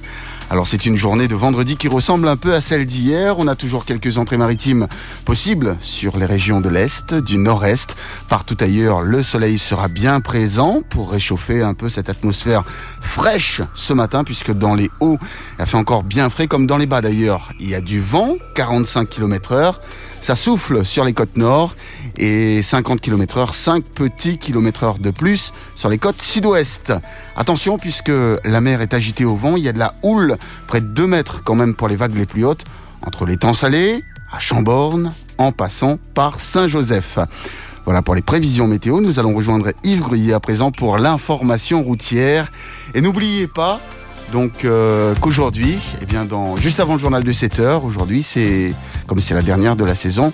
Alors c'est une journée de vendredi qui ressemble un peu à celle d'hier. On a toujours quelques entrées maritimes possibles sur les régions de l'Est, du Nord-Est. Partout ailleurs, le soleil sera bien présent pour réchauffer un peu cette atmosphère fraîche ce matin, puisque dans les hauts, elle fait encore bien frais, comme dans les bas d'ailleurs. Il y a du vent, 45 km heure. Ça souffle sur les côtes nord et 50 km heure, 5 petits km heure de plus sur les côtes sud-ouest. Attention puisque la mer est agitée au vent, il y a de la houle près de 2 mètres quand même pour les vagues les plus hautes, entre les temps salés, à Chamborne, en passant par Saint-Joseph. Voilà pour les prévisions météo. Nous allons rejoindre Yves Gruyé à présent pour l'information routière. Et n'oubliez pas, donc euh, qu'aujourd'hui, eh bien dans, juste avant le journal de 7 heures, aujourd'hui c'est comme c'est la dernière de la saison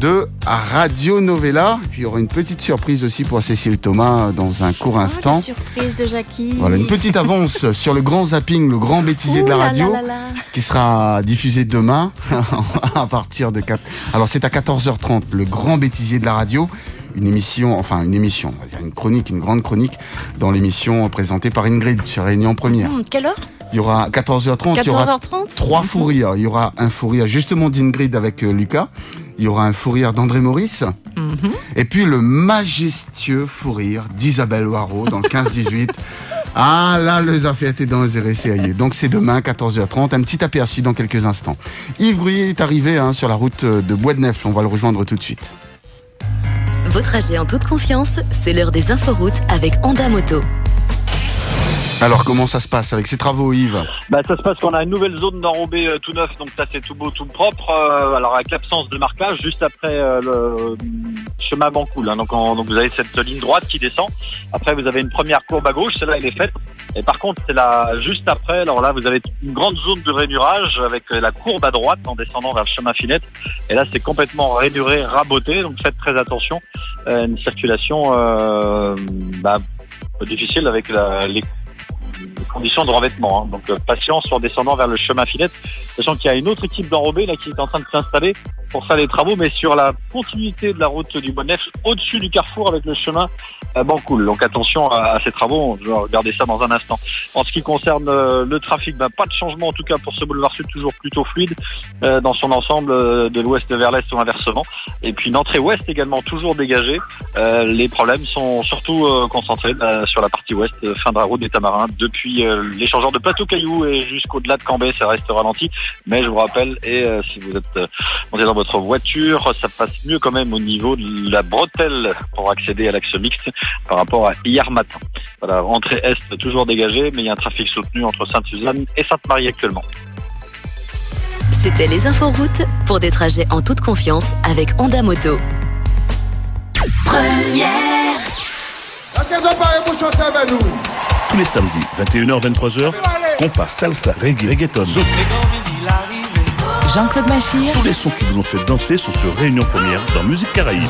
de Radio Novella. Puis il y aura une petite surprise aussi pour Cécile Thomas dans un court instant. La surprise de Jackie. Voilà une petite avance [LAUGHS] sur le grand zapping, le grand bêtisier de la radio, qui sera diffusé demain [LAUGHS] à partir de 4. Alors c'est à 14h30, le grand bêtisier de la radio. Une émission, enfin une émission, on va dire une chronique, une grande chronique dans l'émission présentée par Ingrid sur Réunion Première. Hum, quelle heure? Il y aura 14h30, il y aura 14h30 trois fous rires. Il y aura un fou rire justement d'Ingrid avec euh, Lucas. Il y aura un fou rire d'André Maurice. Mhm. Et puis le majestueux fou rire d'Isabelle Waro dans le 15-18. [LAUGHS] Ah là, les affaires étaient dans les RSCAI. Donc c'est demain, 14h30. Un petit aperçu dans quelques instants. Yves Gruyé est arrivé hein, sur la route de Bois de Neuf. On va le rejoindre tout de suite. Vos trajets en toute confiance, c'est l'heure des inforoutes avec Honda Moto. Alors comment ça se passe avec ces travaux, Yves Bah, ça se passe qu'on a une nouvelle zone d'enrobé euh, tout neuf, donc ça c'est tout beau, tout propre. Euh, alors avec l'absence de marquage, juste après euh, le chemin Bancoul. Hein, donc, vous avez cette ligne droite qui descend. Après vous avez une première courbe à gauche, celle-là elle est faite. Et par contre c'est là juste après. Alors là vous avez une grande zone de rainurage avec euh, la courbe à droite en descendant vers le chemin Finette. Et là c'est complètement rainuré, raboté. Donc faites très attention. Une circulation bah, difficile avec les conditions de revêtement. hein. Donc euh, patience en descendant vers le chemin Finette, sachant qu'il y a une autre équipe d'enrobés là qui est en train de s'installer pour faire les travaux, mais sur la continuité de la route du Bonnet, au-dessus du carrefour avec le chemin euh, Bancoul. Donc attention à, à ces travaux, on va regarder ça dans un instant. En ce qui concerne euh, le trafic, bah, pas de changement en tout cas pour ce boulevard sud, toujours plutôt fluide euh, dans son ensemble euh, de l'ouest vers l'est ou inversement. Et puis une entrée ouest également toujours dégagée. Euh, les problèmes sont surtout concentrés sur la partie ouest, fin de la route des Tamarins, depuis euh, l'échangeur de plateau cailloux et jusqu'au-delà de Cambrai, ça reste ralenti. Mais je vous rappelle, et euh, si vous êtes euh, montez dans votre voiture, ça passe mieux quand même au niveau de la bretelle pour accéder à l'axe mixte par rapport à hier matin. Voilà, entrée est toujours dégagée, mais il y a un trafic soutenu entre Sainte-Suzanne et Sainte-Marie actuellement. C'était les inforoutes pour des trajets en toute confiance avec Honda Moto. Première. Est-ce qu'elles ont parlé pour chanter avec nous Tous les samedis, 21h-23h, compas, salsa, reggae, reggaeton, zouk. Jean-Claude Machir. Tous les sons qui vous ont fait danser sont sur Réunion Première dans Musique Caraïbe.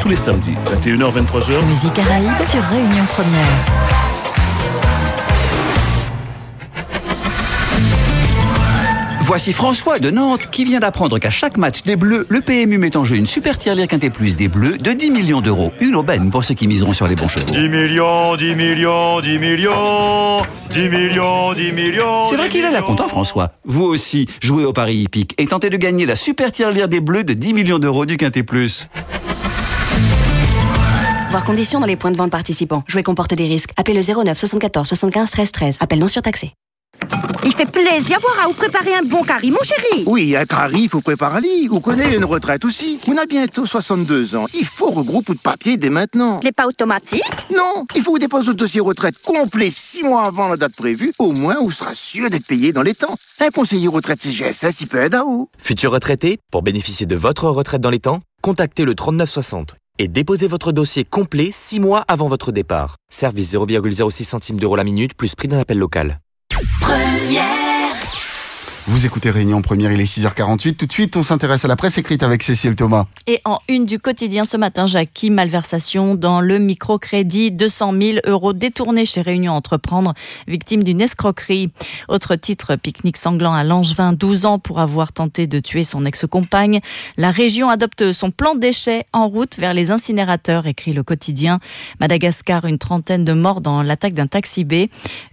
Tous les samedis, 21h-23h, Musique Caraïbe sur Réunion Première. Voici François de Nantes qui vient d'apprendre qu'à chaque match des Bleus, le PMU met en jeu une super tirelire quintet plus des Bleus de 10 millions d'euros. Une aubaine pour ceux qui miseront sur les bons chevaux. 10 millions, 10 millions, 10 millions, 10 millions, 10 millions. C'est vrai qu'il a l'air content François. Vous aussi, jouez au Paris hippique et tentez de gagner la super tirelire des Bleus de 10 millions d'euros du quintet plus. Voir conditions dans les points de vente participants. Jouer comporte des risques. Appelez le 09 74 75 13 13. Appel non surtaxé. Il fait plaisir voir à vous préparer un bon carry, mon chéri. Oui, un carry, il faut préparer un lit. Vous connaissez une retraite aussi. On a bientôt 62 ans. Il faut regrouper de papier dès maintenant. Les pas automatiques Non, il faut vous déposer le dossier retraite complet six mois avant la date prévue. Au moins, vous serez sûr d'être payé dans les temps. Un conseiller retraite CGSS, il peut aider à vous. Futur retraité, pour bénéficier de votre retraite dans les temps, contactez le 3960 et déposez votre dossier complet 6 mois avant votre départ. Service 0,06 centimes d'euros la minute plus prix d'un appel local. Première. Vous écoutez Réunion Première, il est 6h48. Tout de suite, on s'intéresse à la presse écrite avec Cécile Thomas. Et en une du quotidien ce matin, Jackie, malversation dans le microcrédit, 200 000 euros détournés chez Réunion Entreprendre, victime d'une escroquerie. Autre titre, pique-nique sanglant à Langevin, 12 ans pour avoir tenté de tuer son ex-compagne. La région adopte son plan déchets en route vers les incinérateurs, écrit le quotidien. Madagascar, une trentaine de morts dans l'attaque d'un taxi B.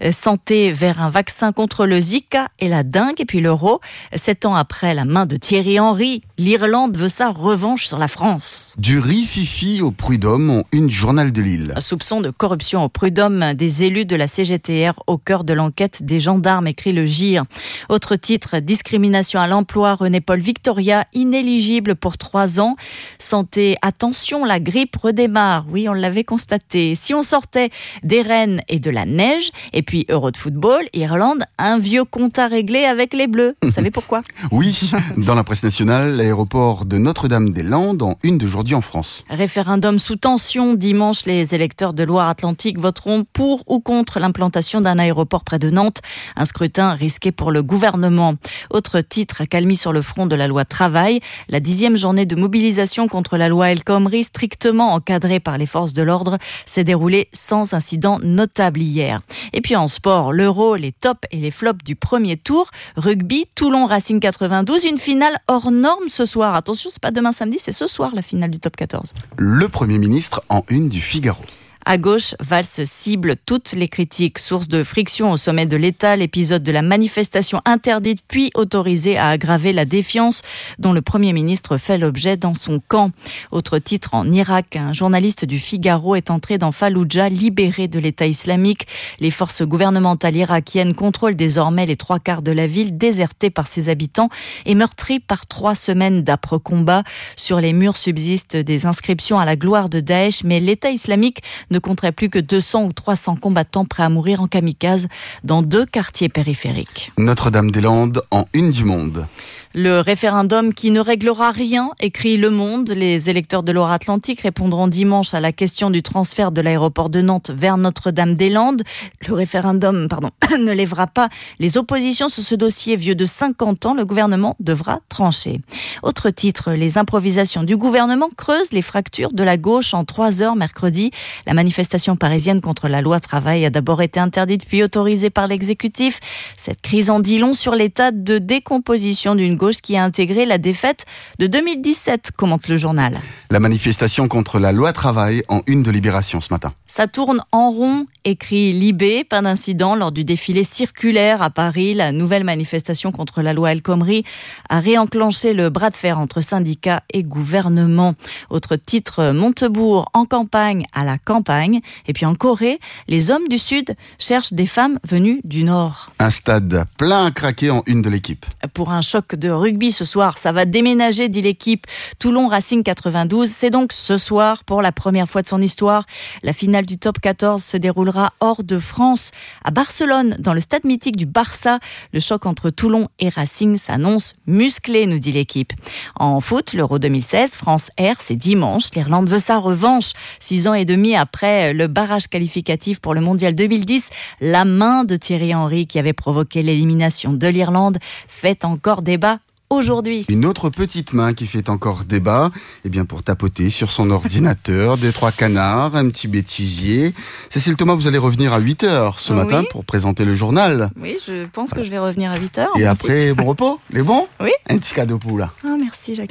Euh, Santé vers un vaccin contre le Zika et la dengue. Et puis l'euro. Sept ans après la main de Thierry Henry, l'Irlande veut sa revanche sur la France. Du riz fifi au prud'homme en une journal de Lille. Un soupçon de corruption au prud'homme des élus de la CGTR au cœur de l'enquête des gendarmes, écrit le GIR. Autre titre, discrimination à l'emploi, René-Paul Victoria, inéligible pour trois ans. Santé, attention, la grippe redémarre. Oui, on l'avait constaté. Si on sortait des rennes et de la neige, et puis Euro de football, Irlande, un vieux compte à régler avec les Bleus. Vous savez [LAUGHS] pourquoi Oui, dans la presse nationale, l'aéroport de Notre-Dame-des-Landes en une d'aujourd'hui en France. Référendum sous tension. Dimanche, les électeurs de Loire-Atlantique voteront pour ou contre l'implantation d'un aéroport près de Nantes. Un scrutin risqué pour le gouvernement. Autre titre, accalmie sur le front de la loi travail. La dixième journée de mobilisation contre la loi El Khomri, strictement encadrée par les forces de l'ordre, s'est déroulée sans incident notable hier. Et puis en sport, l'Euro, les tops et les flops du premier tour. Rugby, Toulon Racing 92, une finale hors norme ce soir. Attention, c'est pas demain samedi, c'est ce soir la finale du top 14. Le Premier ministre en une du Figaro. À gauche, Valls cible toutes les critiques. Source de friction au sommet de l'État, l'épisode de la manifestation interdite puis autorisée à aggraver la défiance dont le Premier ministre fait l'objet dans son camp. Autre titre en Irak, un journaliste du Figaro est entré dans Fallujah, libéré de l'État islamique. Les forces gouvernementales irakiennes contrôlent désormais les trois quarts de la ville, désertée par ses habitants et meurtrie par trois semaines d'âpres combats. Sur les murs subsistent des inscriptions à la gloire de Daesh, mais l'État islamique ne compterait plus que 200 ou 300 combattants prêts à mourir en kamikaze dans deux quartiers périphériques. Notre-Dame-des-Landes en une du monde. Le référendum qui ne réglera rien, écrit Le Monde. Les électeurs de Loire-Atlantique répondront dimanche à la question du transfert de l'aéroport de Nantes vers Notre-Dame-des-Landes. Le référendum, pardon, [COUGHS] ne lèvera pas les oppositions sur ce dossier vieux de 50 ans. Le gouvernement devra trancher. Autre titre, les improvisations du gouvernement creusent les fractures de la gauche en trois heures mercredi. La manifestation parisienne contre la loi travail a d'abord été interdite puis autorisée par l'exécutif. Cette crise en dit long sur l'état de décomposition d'une gauche qui a intégré la défaite de 2017, commente le journal. La manifestation contre la loi travail en une de Libération ce matin. Ça tourne en rond, écrit Libé. Pas d'incident lors du défilé circulaire à Paris. La nouvelle manifestation contre la loi El Khomri a réenclenché le bras de fer entre syndicats et gouvernement. Autre titre, Montebourg en campagne à la campagne. Et puis en Corée, les hommes du Sud cherchent des femmes venues du Nord. Un stade plein à craquer en une de l'équipe. Pour un choc de rugby ce soir, ça va déménager, dit l'équipe Toulon Racing 92. C'est donc ce soir, pour la première fois de son histoire, la finale du top 14 se déroulera hors de France, à Barcelone, dans le stade mythique du Barça. Le choc entre Toulon et Racing s'annonce musclé, nous dit l'équipe. En foot, l'Euro 2016, France R, c'est dimanche. L'Irlande veut sa revanche. Six ans et demi après le barrage qualificatif pour le Mondial 2010, la main de Thierry Henry qui avait provoqué l'élimination de l'Irlande fait encore débat aujourd'hui. Une autre petite main qui fait encore débat, eh bien pour tapoter sur son ordinateur, des trois canards, un petit bêtisier. Cécile Thomas, vous allez revenir à 8 heures ce Oui. matin pour présenter le journal. Oui, je pense que je vais revenir à 8 heures. Et après, bon repos, [LAUGHS] les bons Oui. Un petit cadeau pour là. Ah, merci Jacques.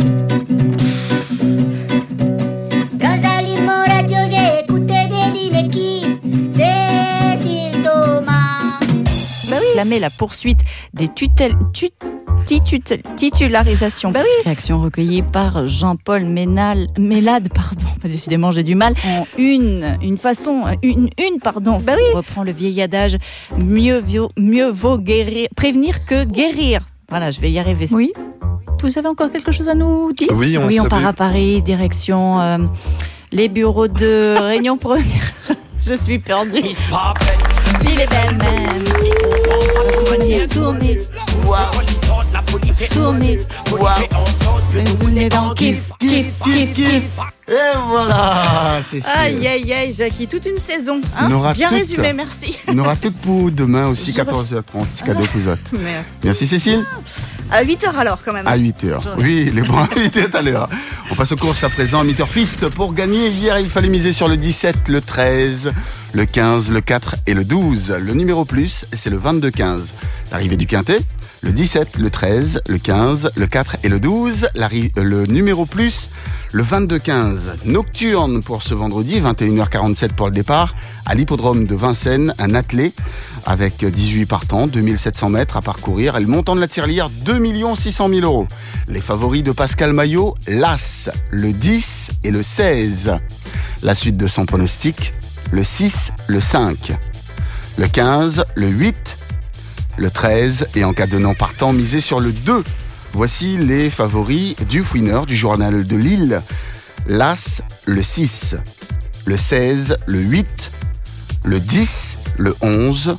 Clamer la poursuite des tutelles. Tut- titu- titularisations. Réaction recueillie par Jean-Paul Ménal, Mélade, pardon. Décidément, j'ai du mal. En une, une façon, une, une, pardon. On reprend le vieil adage. Mieux, vaut- mieux vaut guérir, prévenir que guérir. Voilà, je vais y arriver. Oui. Vous avez encore quelque chose à nous dire? Oui, on Oui, on part à Paris, direction euh, les bureaux de [LAUGHS] Réunion Première. [LAUGHS] je suis perdue. Il est belle même. Tournez, tournez. On est dans kiff, kiff, kiff, kiff. Et voilà, Cécile. Aïe, aïe, aïe, Jackie, toute une saison. Hein aura Bien toute. résumé, merci. On aura tout pour demain aussi, 14h30. Petit cadeau pour vous autres. [LAUGHS] Merci. Merci Cécile. À 8h alors, quand même. À 8h. J'aurais- Oui, les bons [LAUGHS] invités tout à l'heure. On passe aux courses à présent. Meter Fist pour gagner. Hier, il fallait miser sur le 17, le 13, le 15, le 4 et le 12. Le numéro plus, c'est le 22-15. L'arrivée du quintet, le 17, le 13, le 15, le 4 et le 12. L'arri- euh, Le numéro plus, le 22-15. Nocturne pour ce vendredi, 21h47 pour le départ. À l'hippodrome de Vincennes, un attelé avec 18 partants, 2700 mètres à parcourir. Et le montant de la tirelire, 2 600 000 euros. Les favoris de Pascal Maillot, l'As, le 10 et le 16. La suite de son pronostic, le 6, le 5. Le 15, le 8, le 13 et en cas de non partant, misez sur le 2. Voici les favoris du fouineur du journal de Lille. L'As, le 6, le 16, le 8, le 10, le 11,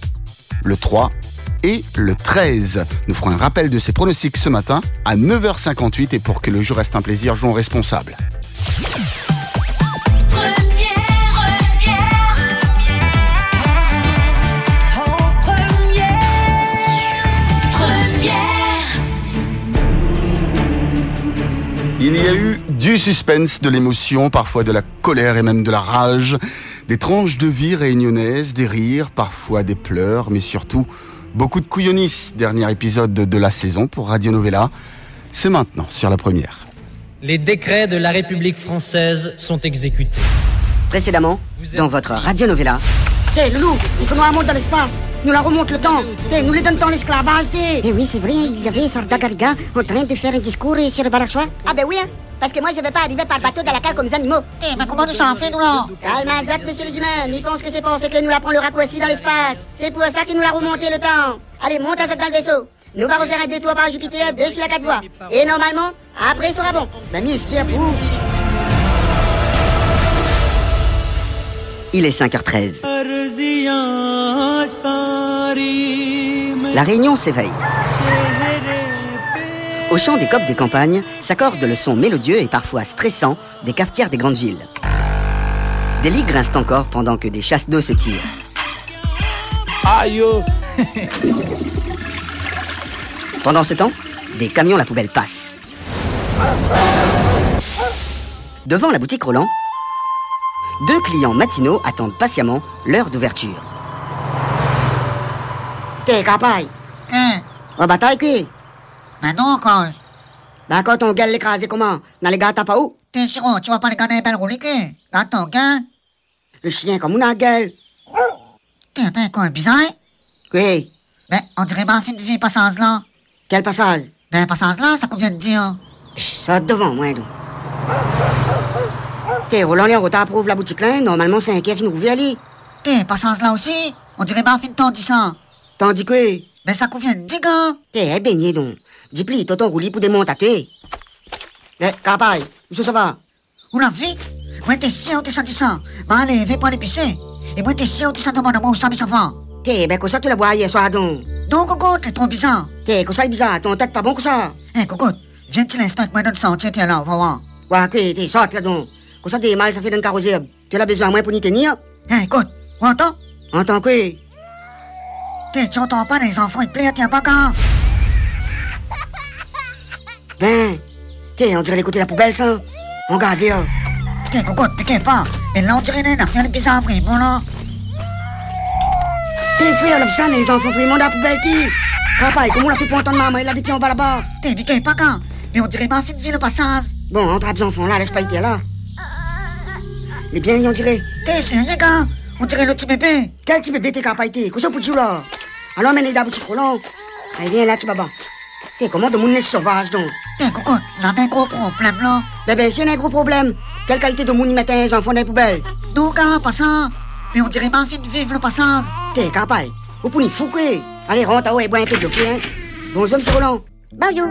le 3 et le 13. Nous ferons un rappel de ces pronostics ce matin à 9h58 et pour que le jeu reste un plaisir, jouons responsable. Il y a eu du suspense, de l'émotion, parfois de la colère et même de la rage, des tranches de vie réunionnaises, des rires, parfois des pleurs, mais surtout beaucoup de couillonnis. Dernier épisode de la saison pour Radio Novella. C'est maintenant sur la première. Les décrets de la République française sont exécutés. Précédemment, dans votre Radio Novella. Hé, Loulou, il faut nous la monte dans l'espace. Nous la remonte le temps. Hé, nous les donne dans l'esclavage, t'es. Eh oui, c'est vrai, il y avait Sarda Gariga en train de faire un discours sur le Barachois. Ah ben oui, hein. Parce que moi, je veux pas arriver par bateau dans la cale comme des animaux. Eh, mais comment nous ça en fait, nous là Calme, Zach, messieurs les humains. Ils pensent que c'est pour ça que nous la prend le raccourci dans l'espace. C'est pour ça que nous l'a remonté le temps. Allez, monte à Zach dans le vaisseau. Nous va refaire un détour par Jupiter dessus la quatre voies. Et normalement, après, il sera bon. Ben, mieux, j'espère pour Il est 5h13. La réunion s'éveille. Au chant des coqs des campagnes s'accorde le son mélodieux et parfois stressant des cafetières des grandes villes. Des lits grincent encore pendant que des chasses d'eau se tirent. Aïe [LAUGHS] Pendant ce temps, des camions la poubelle passent. Devant la boutique Roland, deux clients matinaux attendent patiemment l'heure d'ouverture. T'es capable. Hein On bataille, qui? Mais non, encore. Ben, quand on gueule l'écraser, comment? Dans les gars, t'as pas où? T'es sûr, tu vas pas les gagner belle roulée, que Attends, gars. Le chien, comme on a gueule. T'es t'es quoi, bizarre Oui. Ben, on dirait ma fin de vie, passage là. Quel passage? Ben, passage là, ça convient de dire. Ça devant, moi, donc. T'es Roland Léon, t'approuve la boutique là, normalement c'est un kef, nous aller. T'es passage là aussi On dirait ma fin de temps, dis ça. T'en dis quoi? Ben, ça convient de gars. T'es baigné donc. Dis pli, tonton roulis pour démonter, t'es. Eh, capaille, où ça va? Où la vie? Moi, t'es sûr, t'es ça, dis ça. Ben, allez, vais pour l'épicer. Et moi, t'es sûr, t'es ça, demande à moi où ça, mais ça va. T'es, ben, ça tu la bois hier soir donc. Non, Coco, t'es trop bizarre. T'es, ça est bizarre, ton tête pas bon que ça. Hé, Coco, viens-tu l'instant que moi donne ça, tiens, tiens là, on va voir. Ouais, quoi, t'es, sorte là donc. Comme ça, t'es mal, ça fait d'un carrossier. Tu as besoin de moi pour n'y tenir Hé, écoute, on entend? Entends quoi? T'es, tu entends pas les enfants, ils plaisent, tiens pas quand Ben, t'es, on dirait l'écouter la poubelle, ça. On garde là. T'es, Coco, piquez pas. Mais là, on dirait une affaire bizarre, vraiment, là. T'es frère, là, ça, les enfants, vraiment, la poubelle, qui? Papa, comment on l'a fait pour entendre maman, il a des pieds en bas là-bas? T'es, piquez pas quand Mais on dirait ma fille de vie, le passage. Bon, on trappe les enfants, là, laisse pas être là. Mais bien, on dirait. T'es, c'est rien, gars. On dirait le petit bébé. Quel petit bébé t'es capable été Qu'est-ce que tu là? Alors, mène-les dans la boutique Roland. Allez, viens là, tu baba. T'es comment de monde sauvage, donc? T'es, Coco, là, un gros problème, là. Bébé, s'il y a un gros problème, quelle qualité de monde mettait les enfants dans les poubelles? Non, gars, pas ça. Mais on dirait ma fille de vivre le passage. T'es capable. Vous pouvez fou. Allez, rentre à haut et bois un peu de feu, hein. Bonjour, monsieur Roland. Bonjour.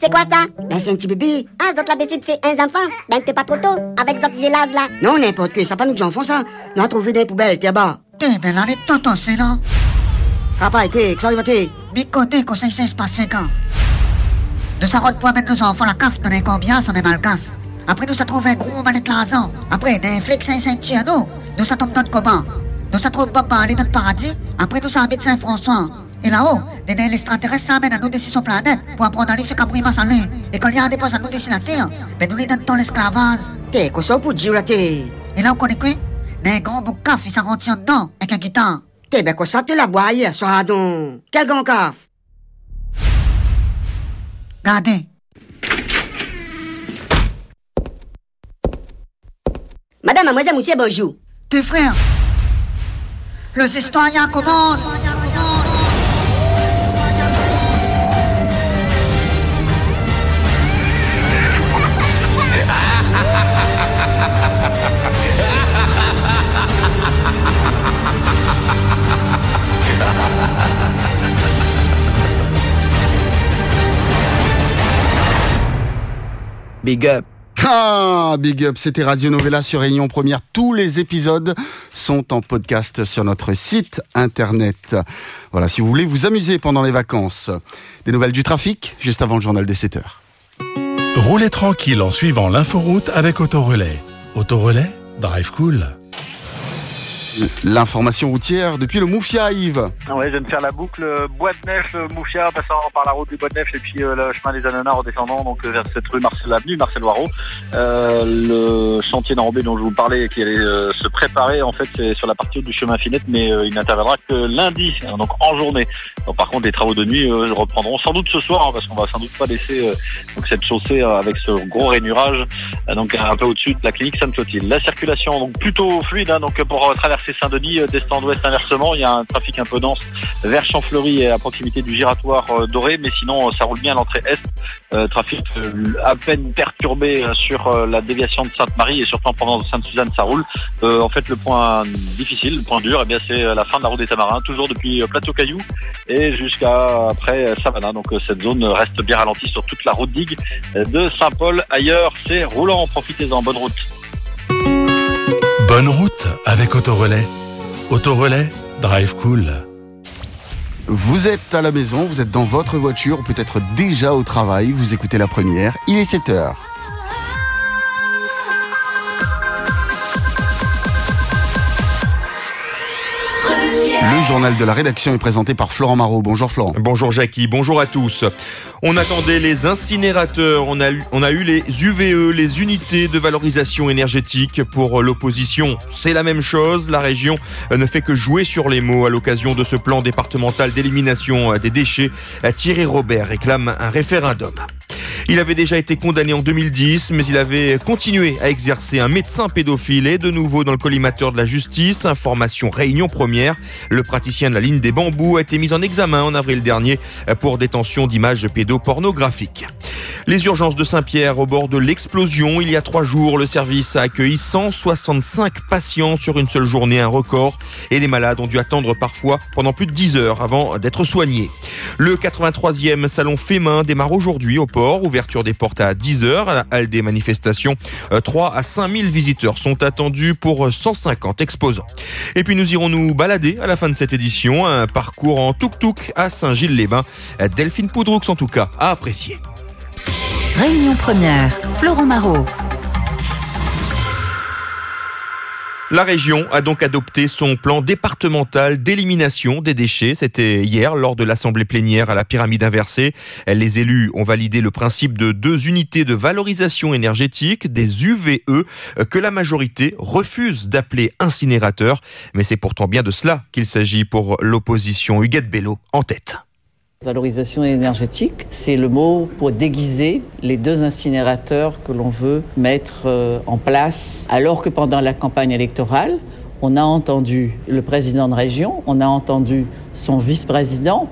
C'est quoi ça? Ben, c'est un petit bébé. Ah, vous avez décidé de faire un enfant Ben, t'es pas trop tôt, avec votre village là. Non, n'importe quoi, ça pas nous des enfants, ça. On a trouvé des poubelles, t'es bas. T'es, ben là, les tontons, c'est là. Papa, quoi, que ça arrive, t'es Mais côté, conseil, ça se passe quand Nous ça rôde pour mettre nos enfants la café dans les combien sans même casse. Après nous ça trouve un gros mallette l'argent. Après des flex saint saint nous. Nous ça tombe dans le comment. Nous ça trouve papa aller dans le paradis. Après nous ça habite Saint-François. Et là-haut, des extraterrestres s'amènent à nous dessus son planète pour apprendre à lui faire cabrimas en lui. Et quand il y a des postes à nous dessus la terre, ben nous les donnons l'esclavage. T'es, quoi ça pour dire là t'es? Et là on connaît quoi Des grands boucs caf, ils s'en dedans avec un guitare. T'es, ben quoi ça t'es la hier soir donc? Quel grand caf? Regardez. Madame, mademoiselle, monsieur, bonjour. Tes frères. Le citoyen commence. Big up. Ah, big up, c'était Radio Novella sur Réunion Première. Tous les épisodes sont en podcast sur notre site internet. Voilà, si vous voulez vous amuser pendant les vacances. Des nouvelles du trafic, juste avant le journal de 7 heures. Roulez tranquille en suivant l'inforoute avec Autorelais. Autorelais, drive cool. L'information routière depuis le Moufia, Yves. Ouais, je viens faire la boucle Bois de Neuf, Moufia, passant par la route du Bois de Neuf et puis euh, le chemin des Ananas en descendant donc vers cette rue Marcel Avenue, Marcel Loireau. Euh, le chantier d'enrobé dont je vous parlais qui allait euh, se préparer, en fait, c'est sur la partie du chemin Finette, mais il n'interviendra que lundi, hein, donc en journée. par contre, les travaux de nuit reprendront sans doute ce soir, hein, parce qu'on va sans doute pas laisser cette chaussée avec ce gros rainurage, donc un peu au-dessus de la clinique Sainte-Clotilde. La circulation donc plutôt fluide, hein, donc pour traverser Saint-Denis, euh, d'est en ouest inversement. Il y a un trafic un peu dense vers Champfleury et à proximité du giratoire euh, doré, mais sinon ça roule bien à l'entrée est. Euh, trafic à peine perturbé sur la déviation de Sainte-Marie et surtout en provenance de Sainte-Suzanne, ça roule. en fait, le point difficile, le point dur, eh bien c'est la fin de la route des Tamarins, toujours depuis Plateau Caillou et jusqu'à après Savannah. Donc cette zone reste bien ralentie sur toute la route digue de Saint-Paul. Ailleurs, c'est roulant. Profitez-en. Bonne route. Bonne route avec Autorelais. Autorelais, drive cool. Vous êtes à la maison, vous êtes dans votre voiture, peut-être déjà au travail, vous écoutez la première, il est 7 heures. Journal de la rédaction est présenté par Florent Marot. Bonjour Florent. Bonjour Jackie, bonjour à tous. On attendait les incinérateurs, on a, on a eu les UVE, les unités de valorisation énergétique pour l'opposition. C'est la même chose, la région ne fait que jouer sur les mots à l'occasion de ce plan départemental d'élimination des déchets. Thierry Robert réclame un référendum. Il avait déjà été condamné en 2010, mais il avait continué à exercer un médecin pédophile et de nouveau dans le collimateur de la justice. Information réunion première. Le praticien de la ligne des bambous a été mis en examen en avril dernier pour détention d'images pédopornographiques. Les urgences de Saint-Pierre au bord de l'explosion. Il y a trois jours, le service a accueilli 165 patients sur une seule journée, un record. Et les malades ont dû attendre parfois pendant plus de 10 heures avant d'être soignés. Le 83e salon Fémin démarre aujourd'hui au ouverture des portes à 10h à la halle des manifestations. 3 euh, à 5 000 visiteurs sont attendus pour 150 exposants. Et puis nous irons nous balader à la fin de cette édition, un parcours en tuk-tuk à Saint-Gilles-les-Bains. Delphine Poudroux en tout cas à apprécier. Réunion première, Florent Marot. La région a donc adopté son plan départemental d'élimination des déchets. C'était hier lors de l'assemblée plénière à la pyramide inversée. Les élus ont validé le principe de deux unités de valorisation énergétique, des UVE, que la majorité refuse d'appeler incinérateurs. Mais c'est pourtant bien de cela qu'il s'agit pour l'opposition Huguette Bello en tête. Valorisation énergétique, c'est le mot pour déguiser les deux incinérateurs que l'on veut mettre euh, en place, alors que pendant la campagne électorale, on a entendu le président de région, on a entendu son vice-président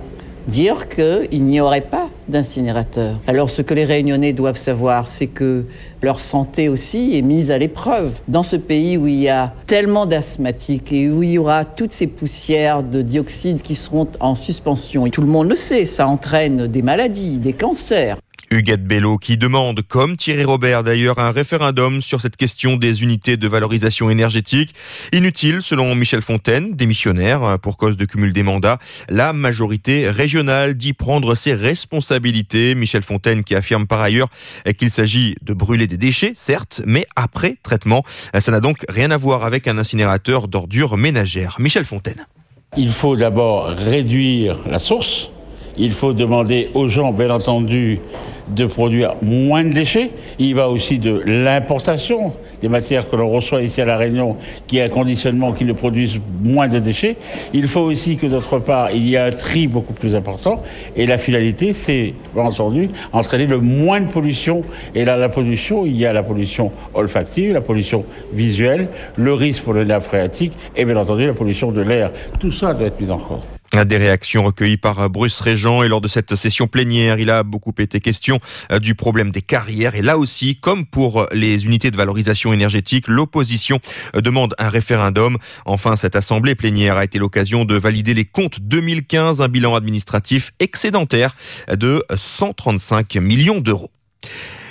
dire qu'il n'y aurait pas d'incinérateur. Alors ce que les réunionnais doivent savoir, c'est que leur santé aussi est mise à l'épreuve. Dans ce pays où il y a tellement d'asthmatiques et où il y aura toutes ces poussières de dioxyde qui seront en suspension, et tout le monde le sait, ça entraîne des maladies, des cancers. Huguette Bello qui demande, comme Thierry Robert d'ailleurs, un référendum sur cette question des unités de valorisation énergétique. Inutile, selon Michel Fontaine, démissionnaire pour cause de cumul des mandats. La majorité régionale dit prendre ses responsabilités. Michel Fontaine qui affirme par ailleurs qu'il s'agit de brûler des déchets, certes, mais après traitement. Ça n'a donc rien à voir avec un incinérateur d'ordures ménagères. Michel Fontaine. Il faut d'abord réduire la source. Il faut demander aux gens, bien entendu, de produire moins de déchets. Il va aussi de l'importation des matières que l'on reçoit ici à La Réunion, qui est un conditionnement qui ne produisent moins de déchets. Il faut aussi que d'autre part, il y ait un tri beaucoup plus important. Et la finalité, c'est, bien entendu, entraîner le moins de pollution. Et là, la pollution, il y a la pollution olfactive, la pollution visuelle, le risque pour le nerf phréatique et bien entendu la pollution de l'air. Tout ça doit être mis en cause. Des réactions recueillies par Bruce Régent et lors de cette session plénière, il a beaucoup été question euh, du problème des carrières et là aussi, comme pour les unités de valorisation énergétique, l'opposition euh, demande un référendum. Enfin, cette assemblée plénière a été l'occasion de valider les comptes 2015, un bilan administratif excédentaire de 135 millions d'euros.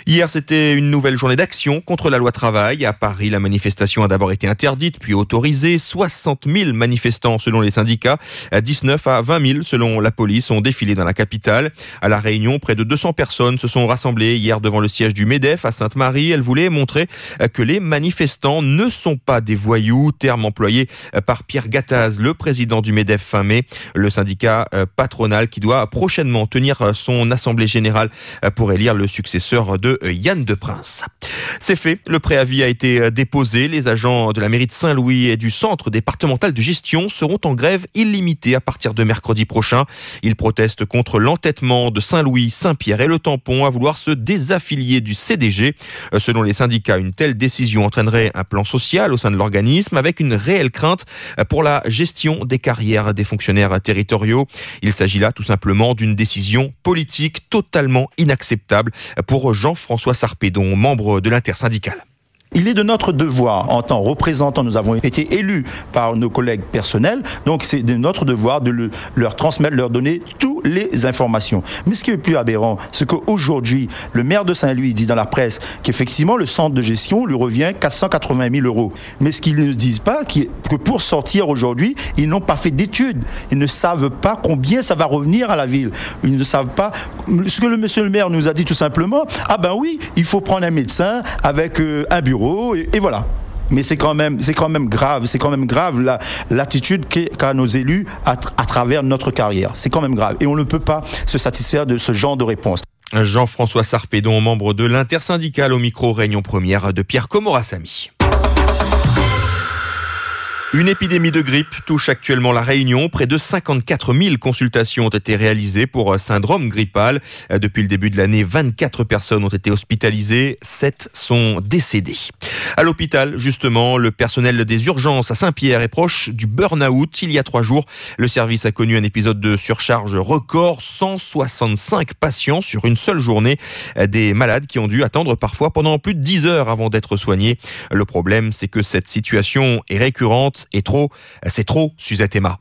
Hier, c'était une nouvelle journée d'action contre la loi travail. À Paris, la manifestation a d'abord été interdite, puis autorisée. 60 000 manifestants selon les syndicats, 19 à 20 000 selon la police ont défilé dans la capitale. À La Réunion, près de 200 personnes se sont rassemblées hier devant le siège du MEDEF à Sainte-Marie. Elles voulaient montrer que les manifestants ne sont pas des voyous, terme employé par Pierre Gattaz, le président du MEDEF fin mai, le syndicat euh, patronal qui doit prochainement tenir son assemblée générale pour élire le successeur de Yann de Prince. C'est fait, le préavis a été euh, déposé. Les agents de la mairie de Saint-Louis et du centre départemental de gestion seront en grève illimitée à partir de mercredi prochain. Ils protestent contre l'entêtement de Saint-Louis, Saint-Pierre et le tampon à vouloir se désaffilier du CDG. Euh, selon les syndicats, une telle décision entraînerait un plan social au sein de l'organisme avec une réelle crainte euh, pour la gestion des carrières des fonctionnaires territoriaux. Il s'agit là tout simplement d'une décision politique totalement inacceptable pour Jean François Sarpédon, membre de l'intersyndicale. Il est de notre devoir, en tant que représentants, nous avons été élus par nos collègues personnels, donc c'est de notre devoir de le, leur transmettre, leur donner toutes les informations. Mais ce qui est plus aberrant, c'est qu'aujourd'hui, le maire de Saint-Louis dit dans la presse qu'effectivement, le centre de gestion lui revient 480 000 euros. Mais ce qu'ils ne disent pas, que pour sortir aujourd'hui, ils n'ont pas fait d'études. Ils ne savent pas combien ça va revenir à la ville. Ils ne savent pas ce que le monsieur le maire nous a dit tout simplement. Ah ben oui, il faut prendre un médecin avec euh, un bureau et, voilà. Mais c'est quand même, c'est quand même grave, c'est quand même grave l'attitude qu'a nos élus à, travers notre carrière. C'est quand même grave. Et on ne peut pas se satisfaire de ce genre de réponse. Jean-François Sarpédon, membre de l'intersyndicale au micro Réunion Première de Pierre Comorassami. Une épidémie de grippe touche actuellement la Réunion. Près de 54 000 consultations ont été réalisées pour syndrome grippal. Depuis le début de l'année, 24 personnes ont été hospitalisées, 7 sont décédées. À l'hôpital, justement, le personnel des urgences à Saint-Pierre est proche du burn-out. Il y a trois jours, le service a connu un épisode de surcharge record, 165 patients sur une seule journée. Des malades qui ont dû attendre parfois pendant plus de 10 heures avant d'être soignés. Le problème, c'est que cette situation est récurrente et trop. C'est trop, Suzette Emma.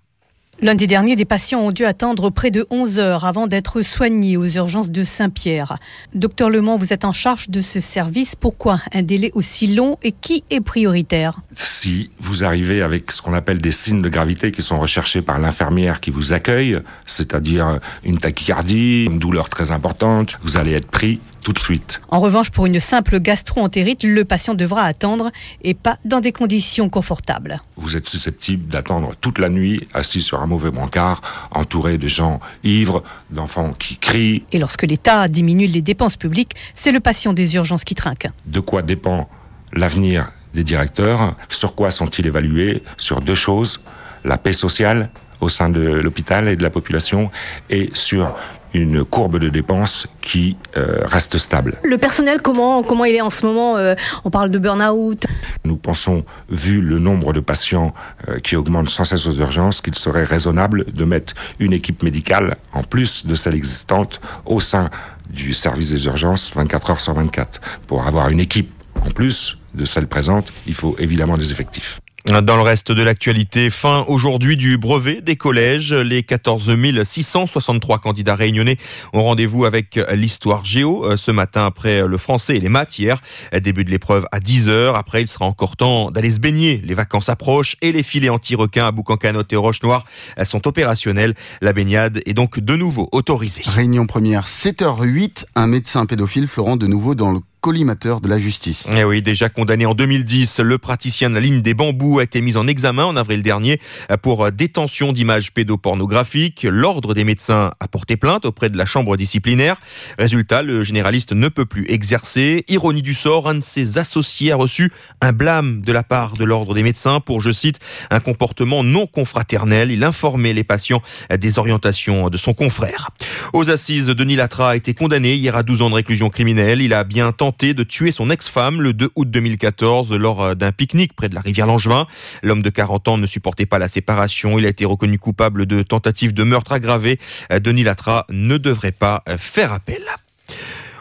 Lundi dernier, des patients ont dû attendre près de 11 heures avant d'être soignés aux urgences de Saint-Pierre. Docteur Lemont, vous êtes en charge de ce service. Pourquoi un délai aussi long et qui est prioritaire? Si vous arrivez avec ce qu'on appelle des signes de gravité qui sont recherchés par l'infirmière qui vous accueille, c'est-à-dire une tachycardie, une douleur très importante, vous allez être pris tout de suite. En revanche, pour une simple gastro-entérite, le patient devra attendre et pas dans des conditions confortables. Vous êtes susceptible d'attendre toute la nuit assis sur un mauvais brancard, entouré de gens ivres, d'enfants qui crient. Et lorsque l'État diminue les dépenses publiques, c'est le patient des urgences qui trinque. De quoi dépend l'avenir des directeurs? Sur quoi sont-ils évalués? Sur deux choses la paix sociale au sein de l'hôpital et de la population et sur une courbe de dépenses qui euh, reste stable. Le personnel, comment, comment il est en ce moment euh, On parle de burn-out. Nous pensons, vu le nombre de patients euh, qui augmente sans cesse aux urgences, qu'il serait raisonnable de mettre une équipe médicale, en plus de celle existante, au sein du service des urgences 24 heures sur 24. Pour avoir une équipe en plus de celle présente, il faut évidemment des effectifs. Dans le reste de l'actualité, fin aujourd'hui du brevet des collèges. Les 14 663 candidats réunionnais ont rendez-vous avec l'histoire géo euh, ce matin après le français et les maths hier. Début de l'épreuve à 10h. Après, il sera encore temps d'aller se baigner. Les vacances approchent et les filets anti-requins à Boucancanotte et Roche-Noire sont opérationnels. La baignade est donc de nouveau autorisée. Réunion première 7h08. Un médecin pédophile Florent de nouveau dans le collimateur de la justice. Eh oui, déjà condamné en 2010, le praticien de la ligne des bambous a été mis en examen en avril dernier pour détention d'images pédopornographiques. L'ordre des médecins a porté plainte auprès de la chambre disciplinaire. Résultat, le généraliste ne peut plus exercer. Ironie du sort, un de ses associés a reçu un blâme de la part de l'ordre des médecins pour, je cite, un comportement non confraternel. Il informait les patients des orientations de son confrère. Aux assises, Denis Latra a été condamné hier à 12 ans de réclusion criminelle. Il a bien tenté de tuer son ex-femme le 2 août 2014 lors euh, d'un pique-nique près de la rivière Langevin. L'homme de 40 ans ne supportait pas la séparation. Il a été reconnu coupable de tentative de meurtre aggravé. Euh, Denis Latra ne devrait pas euh, faire appel.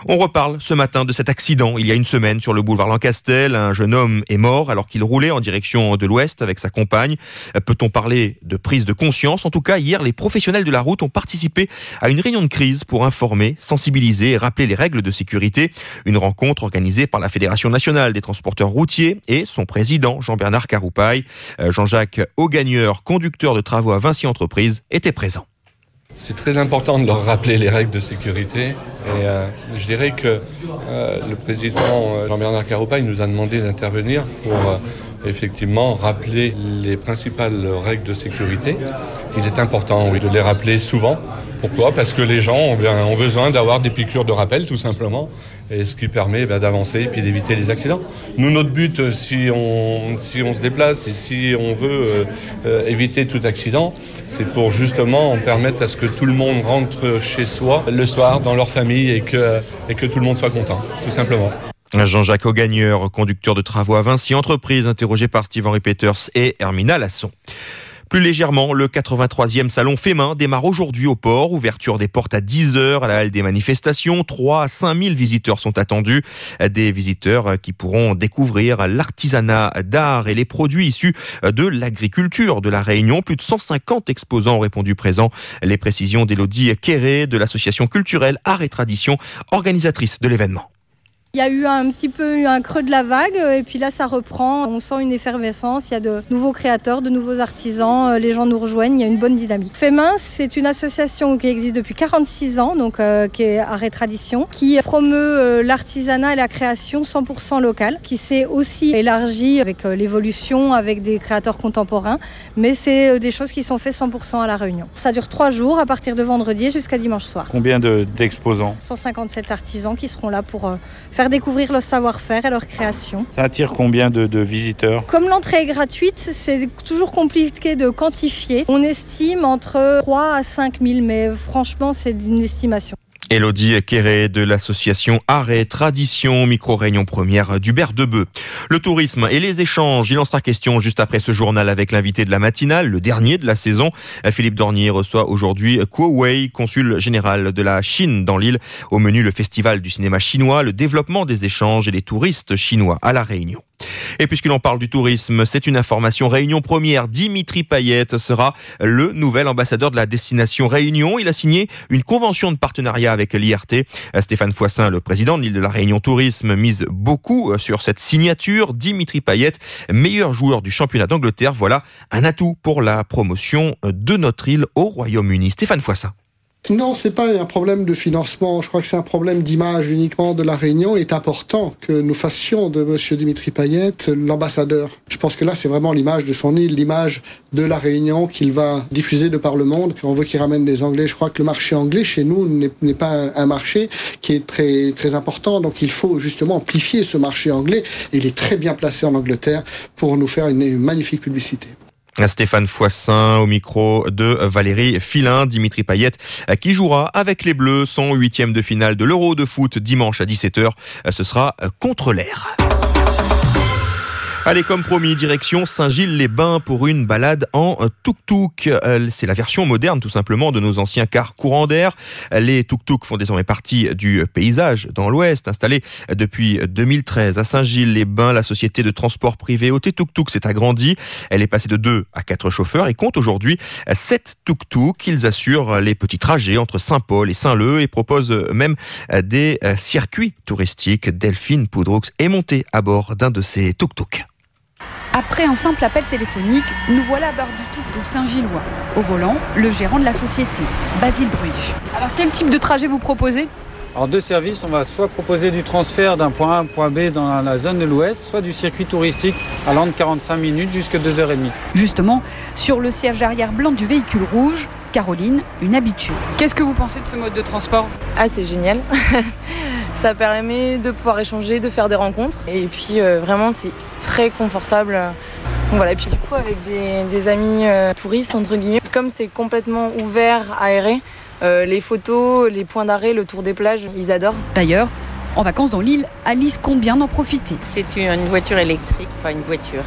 On reparle ce matin de cet accident il y a une semaine sur le boulevard Lancastel. Un jeune homme est mort alors qu'il roulait en direction de l'ouest avec sa compagne. Peut-on parler de prise de conscience? En tout cas, hier, les professionnels de la route ont participé à une réunion de crise pour informer, sensibiliser et rappeler les règles de sécurité. Une rencontre organisée par la Fédération nationale des transporteurs routiers et son président Jean-Bernard Caroupaille. Euh, Jean-Jacques Augagneur, conducteur de travaux à Vinci Entreprises, était présent. C'est très important de leur rappeler les règles de sécurité. Et euh, je dirais que euh, le président euh, Jean-Bernard Caroupaille nous a demandé d'intervenir pour effectivement rappeler les principales règles de sécurité. Il est important de les rappeler souvent. Pourquoi? Parce que les gens ont besoin d'avoir des piqûres de rappel, tout simplement, et ce qui permet ben, d'avancer et puis d'éviter les accidents. Nous, notre but, euh, si on, si on se déplace et si on veut euh, euh, éviter tout accident, c'est pour justement permettre à ce que tout le monde rentre chez soi le soir dans leur famille et que, et que tout le monde soit content, tout simplement. Jean-Jacques Augagneur, conducteur de travaux à Vinci Entreprises, interrogé par Steve-Henri Peters et Hermina Lasson. Plus légèrement, le 83e salon Fémin démarre aujourd'hui au port. Ouverture des portes à 10h à la halle des manifestations. 3 à 5 000 visiteurs sont attendus. Des visiteurs qui pourront découvrir l'artisanat d'art et les produits issus de l'agriculture de la Réunion. Plus de 150 exposants ont répondu présents. Les précisions d'Élodie Quéré de l'association culturelle Art et Tradition, organisatrice de l'événement. Il y a eu un petit peu un creux de la vague et puis là ça reprend. On sent une effervescence, il y a de nouveaux créateurs, de nouveaux artisans, les gens nous rejoignent, il y a une bonne dynamique. Fémin, c'est une association qui existe depuis 46 ans, donc euh, qui est Arrêt Tradition, qui promeut euh, l'artisanat et la création 100% locale, qui s'est aussi élargie avec euh, l'évolution, avec des créateurs contemporains, mais c'est des choses qui sont faites 100% à La Réunion. Ça dure trois jours à partir de vendredi jusqu'à dimanche soir. Combien d'exposants? 157 artisans qui seront là pour faire découvrir leur savoir-faire et leur création. Ça attire combien de, de visiteurs? Comme l'entrée est gratuite, c'est toujours compliqué de quantifier. On estime entre 3 à 5 000, mais franchement, c'est une estimation. Elodie Quéré de l'association Arrêt Tradition, micro-réunion première d'Hubert Debeu. Le tourisme et les échanges, il en sera question juste après ce journal avec l'invité de la matinale, le dernier de la saison. Philippe Dornier reçoit aujourd'hui Kuo Wei, consul général de la Chine dans l'île. Au menu, le festival du cinéma chinois, le développement des échanges et les touristes chinois à La Réunion. Et puisqu'il en parle du tourisme, c'est une information Réunion première. Dimitri Payet sera le nouvel ambassadeur de la destination Réunion. Il a signé une convention de partenariat avec l'IRT. Stéphane Foissin, le président de l'île de la Réunion Tourisme, mise beaucoup sur cette signature. Dimitri Payet, meilleur joueur du championnat d'Angleterre. Voilà un atout pour la promotion de notre île au Royaume-Uni. Stéphane Foissin. Non, c'est pas un problème de financement. Je crois que c'est un problème d'image uniquement de la Réunion. Il est important que nous fassions de Monsieur Dimitri Payet l'ambassadeur. Je pense que là, c'est vraiment l'image de son île, l'image de la Réunion qu'il va diffuser de par le monde. On veut qu'il ramène des Anglais. Je crois que le marché anglais chez nous n'est pas un marché qui est très très important. Donc, il faut justement amplifier ce marché anglais. Il est très bien placé en Angleterre pour nous faire une magnifique publicité. Stéphane Foissin au micro de Valérie Filin, Dimitri Payet qui jouera avec les Bleus son huitième de finale de l'Euro de foot dimanche à 17h. Ce sera contre l'air. Allez, comme promis, direction Saint-Gilles-les-Bains pour une balade en tuk-tuk. Euh, C'est la version moderne, tout simplement, de nos anciens cars courants d'air. Les tuk-tuk font désormais partie du paysage dans l'Ouest, installé depuis 2013 à Saint-Gilles-les-Bains. La société de transport privé OT Tuk-Tuk s'est agrandie. Elle est passée de 2 à 4 chauffeurs et compte aujourd'hui 7 tuk-tuk. Ils assurent les petits trajets entre Saint-Paul et Saint-Leu et proposent même des circuits touristiques. Delphine Poudroux est montée à bord d'un de ces tuk-tuk. Après un simple appel téléphonique, nous voilà à bord du tuk-tuk Saint-Gillois. Au volant, le gérant de la société, Basile Bruige. Alors quel type de trajet vous proposez? Alors deux services, on va soit proposer du transfert d'un point A à un point B dans la zone de l'Ouest, soit du circuit touristique allant de 45 minutes jusqu'à 2h30. Justement, sur le siège arrière blanc du véhicule rouge, Caroline, une habituée. Qu'est-ce que vous pensez de ce mode de transport? Ah c'est génial [LAUGHS] Ça permet de pouvoir échanger, de faire des rencontres. Et puis euh, vraiment, c'est très confortable. Donc voilà, et puis du coup, avec des, des amis euh, touristes, entre guillemets, comme c'est complètement ouvert, aéré, euh, les photos, les points d'arrêt, le tour des plages, ils adorent. D'ailleurs, en vacances dans l'île, Alice compte bien en profiter. C'est une, voiture électrique, enfin une voiture.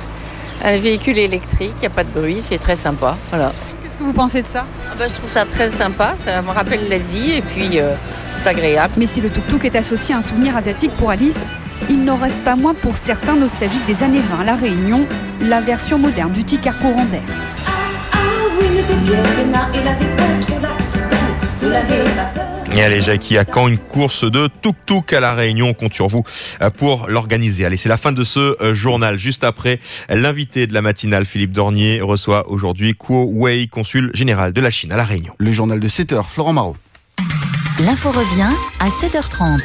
Un véhicule électrique, il n'y a pas de bruit, c'est très sympa. Voilà. Qu'est-ce que vous pensez de ça? Ah bah, Je trouve ça très sympa, ça me rappelle l'Asie et puis euh, agréable. Mais si le tuk-tuk est associé à un souvenir asiatique pour Alice, il n'en reste pas moins pour certains nostalgiques des années 20 à La Réunion, la version moderne du ticard courant d'air. Et allez Jackie, à quand une course de tuk-tuk à la Réunion On compte sur vous euh, pour l'organiser. Allez, c'est la fin de ce euh, journal. Juste après, l'invité de la matinale, Philippe Dornier, reçoit aujourd'hui Kuo Wei, consul général de la Chine à la Réunion. Le journal de 7 heures, Florent Marot. L'info revient à 7h30.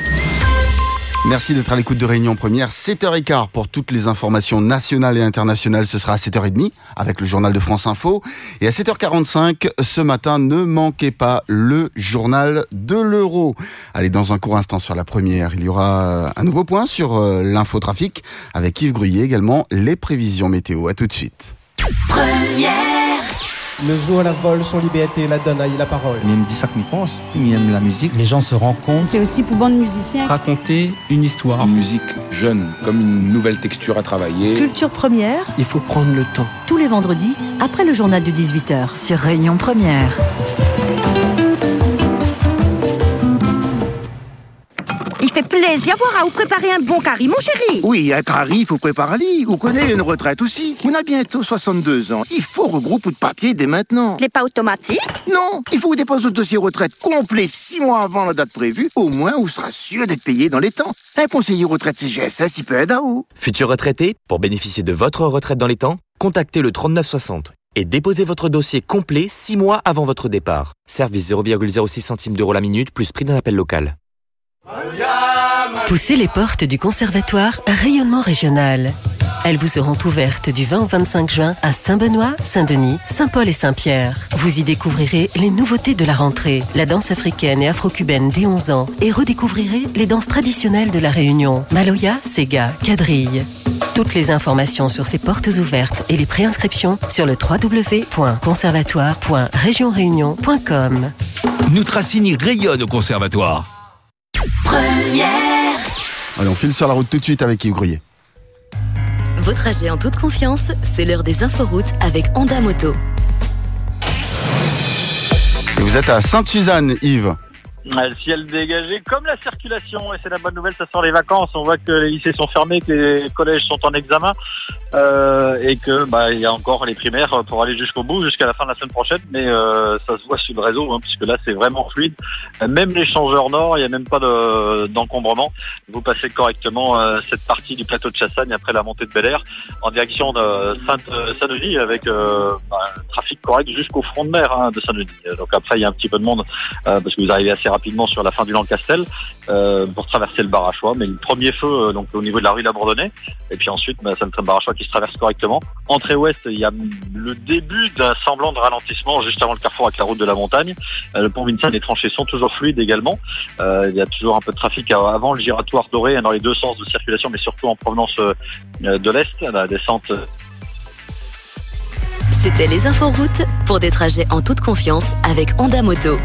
Merci d'être à l'écoute de Réunion Première. 7h15 pour toutes les informations nationales et internationales. Ce sera à 7h30 avec le journal de France Info. Et à 7h45 ce matin, ne manquez pas le journal de l'euro. Allez, dans un court instant sur la première, il y aura un nouveau point sur euh, l'infotrafic avec Yves Gruyé également les prévisions météo. À tout de suite. Première. Le zoo à la vol, son liberté, la donne aille la parole. Il aime dit ça qu'il pense, il aime la musique. Les gens se rencontrent. C'est aussi pour bande musiciens. Raconter une histoire. Une musique jeune, comme une nouvelle texture à travailler. Culture première. Il faut prendre le temps. Tous les vendredis, après le journal de 18h. Sur Réunion Première. Fait plaisir voir à vous préparer un bon curry, mon chéri. Oui, un curry, il faut préparer Vous connaissez une retraite aussi. On a bientôt 62 ans. Il faut regrouper de papier dès maintenant. Les pas automatiques Non, il faut vous déposer le dossier retraite complet six mois avant la date prévue. Au moins, vous serez sûr d'être payé dans les temps. Un conseiller retraite CGSS, il peut aider à vous. Futur retraité, pour bénéficier de votre retraite dans les temps, contactez le 3960 et déposez votre dossier complet six mois avant votre départ. Service 0,06 centimes d'euros la minute plus prix d'un appel local. Poussez les portes du conservatoire Rayonnement régional. Elles vous seront ouvertes du 20 au 25 juin à Saint-Benoît, Saint-Denis, Saint-Paul et Saint-Pierre. Vous y découvrirez les nouveautés de la rentrée, la danse africaine et afro-cubaine dès 11 ans et redécouvrirez les danses traditionnelles de la Réunion, Maloya, Sega, Quadrille. Toutes les informations sur ces portes ouvertes et les préinscriptions sur le www.conservatoire.regionréunion.com. Notre Racine rayonne au conservatoire. Première. Allez, on file sur la route tout de suite avec Yves Gruyé. Vos trajets en toute confiance, c'est l'heure des inforoutes avec Honda Moto. Et vous êtes à Sainte-Suzanne, Yves. Le ciel dégagé, comme la circulation, et c'est la bonne nouvelle, ça sort les vacances. On voit que les lycées sont fermés, que les collèges sont en examen, euh, et que bah il y a encore les primaires pour aller jusqu'au bout, jusqu'à la fin de la semaine prochaine. Mais euh, ça se voit sur le réseau, hein, puisque là c'est vraiment fluide. Même les changeurs nord, il n'y a même pas de- d'encombrement. Vous passez correctement euh, cette partie du plateau de Chassagne après la montée de Bel Air en direction de Sainte- Saint-Denis avec euh, bah, un trafic correct jusqu'au front de mer hein, de Saint-Denis. Donc après il y a un petit peu de monde euh, parce que vous arrivez assez rapidement sur la fin du Lancastel euh, pour traverser le Barachois. Mais le premier feu euh, donc au niveau de la rue Labandonnais et puis ensuite bah, c'est le Barachois qui se traverse correctement. Entrée ouest, il y a le début d'un semblant de ralentissement juste avant le carrefour avec la route de la montagne. Euh, le pont Vincent les tranchées sont toujours fluides également. Il y a toujours un peu de trafic avant le giratoire doré hein, dans les deux sens de circulation, mais surtout en provenance de l'est, la descente C'était les inforoutes pour des trajets en toute confiance avec Honda Moto.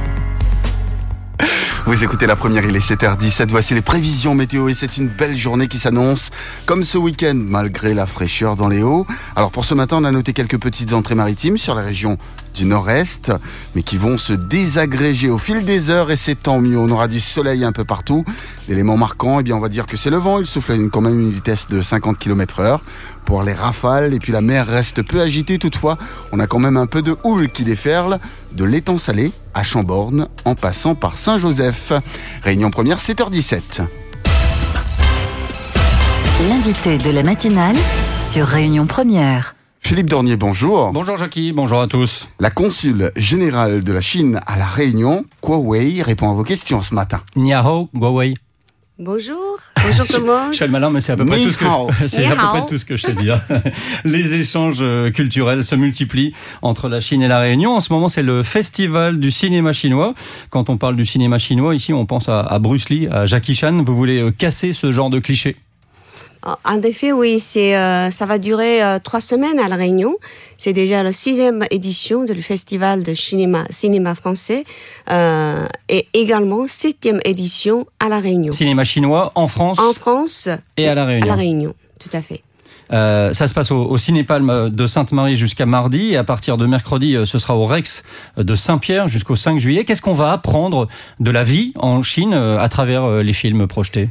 Vous écoutez la première, il est 7h17. Voici les prévisions météo et c'est une belle journée qui s'annonce comme ce week-end malgré la fraîcheur dans les hauts. Alors pour ce matin, on a noté quelques petites entrées maritimes sur la région du nord-est, mais qui vont se désagréger au fil des heures et c'est tant mieux. On aura du soleil un peu partout. L'élément marquant, eh bien, on va dire que c'est le vent. Il souffle quand même une vitesse de 50 km heure pour les rafales et puis la mer reste peu agitée. Toutefois, on a quand même un peu de houle qui déferle de l'étang salé à Chamborne en passant par Saint-Joseph. Réunion première, 7h17. L'invité de la matinale sur Réunion Première. Philippe Dornier, bonjour. Bonjour Jackie, bonjour à tous. La consul générale de la Chine à La Réunion, Kuo-wei, répond à vos questions ce matin. Ni hao, Huawei. Bonjour, bonjour tout le monde. Je fais le malin, mais c'est à peu près tout ce que [LAUGHS] c'est à peu près tout ce que je sais dire. [LAUGHS] Les échanges euh, culturels se multiplient entre la Chine et la Réunion. En ce moment, c'est le festival du cinéma chinois. Quand on parle du cinéma chinois, ici, on pense à, à Bruce Lee, à Jackie Chan. Vous voulez euh, casser ce genre de cliché? En effet, oui, c'est, euh, ça va durer euh, trois semaines à La Réunion. C'est déjà la sixième édition du festival de cinéma, cinéma français euh, et également septième édition à La Réunion. Cinéma chinois en France En France et à la Réunion. à La Réunion, tout à fait. Euh, ça se passe au, au Cinépalme de Sainte-Marie jusqu'à mardi et à partir de mercredi, euh, ce sera au Rex de Saint-Pierre jusqu'au 5 juillet. Qu'est-ce qu'on va apprendre de la vie en Chine euh, à travers euh, les films projetés?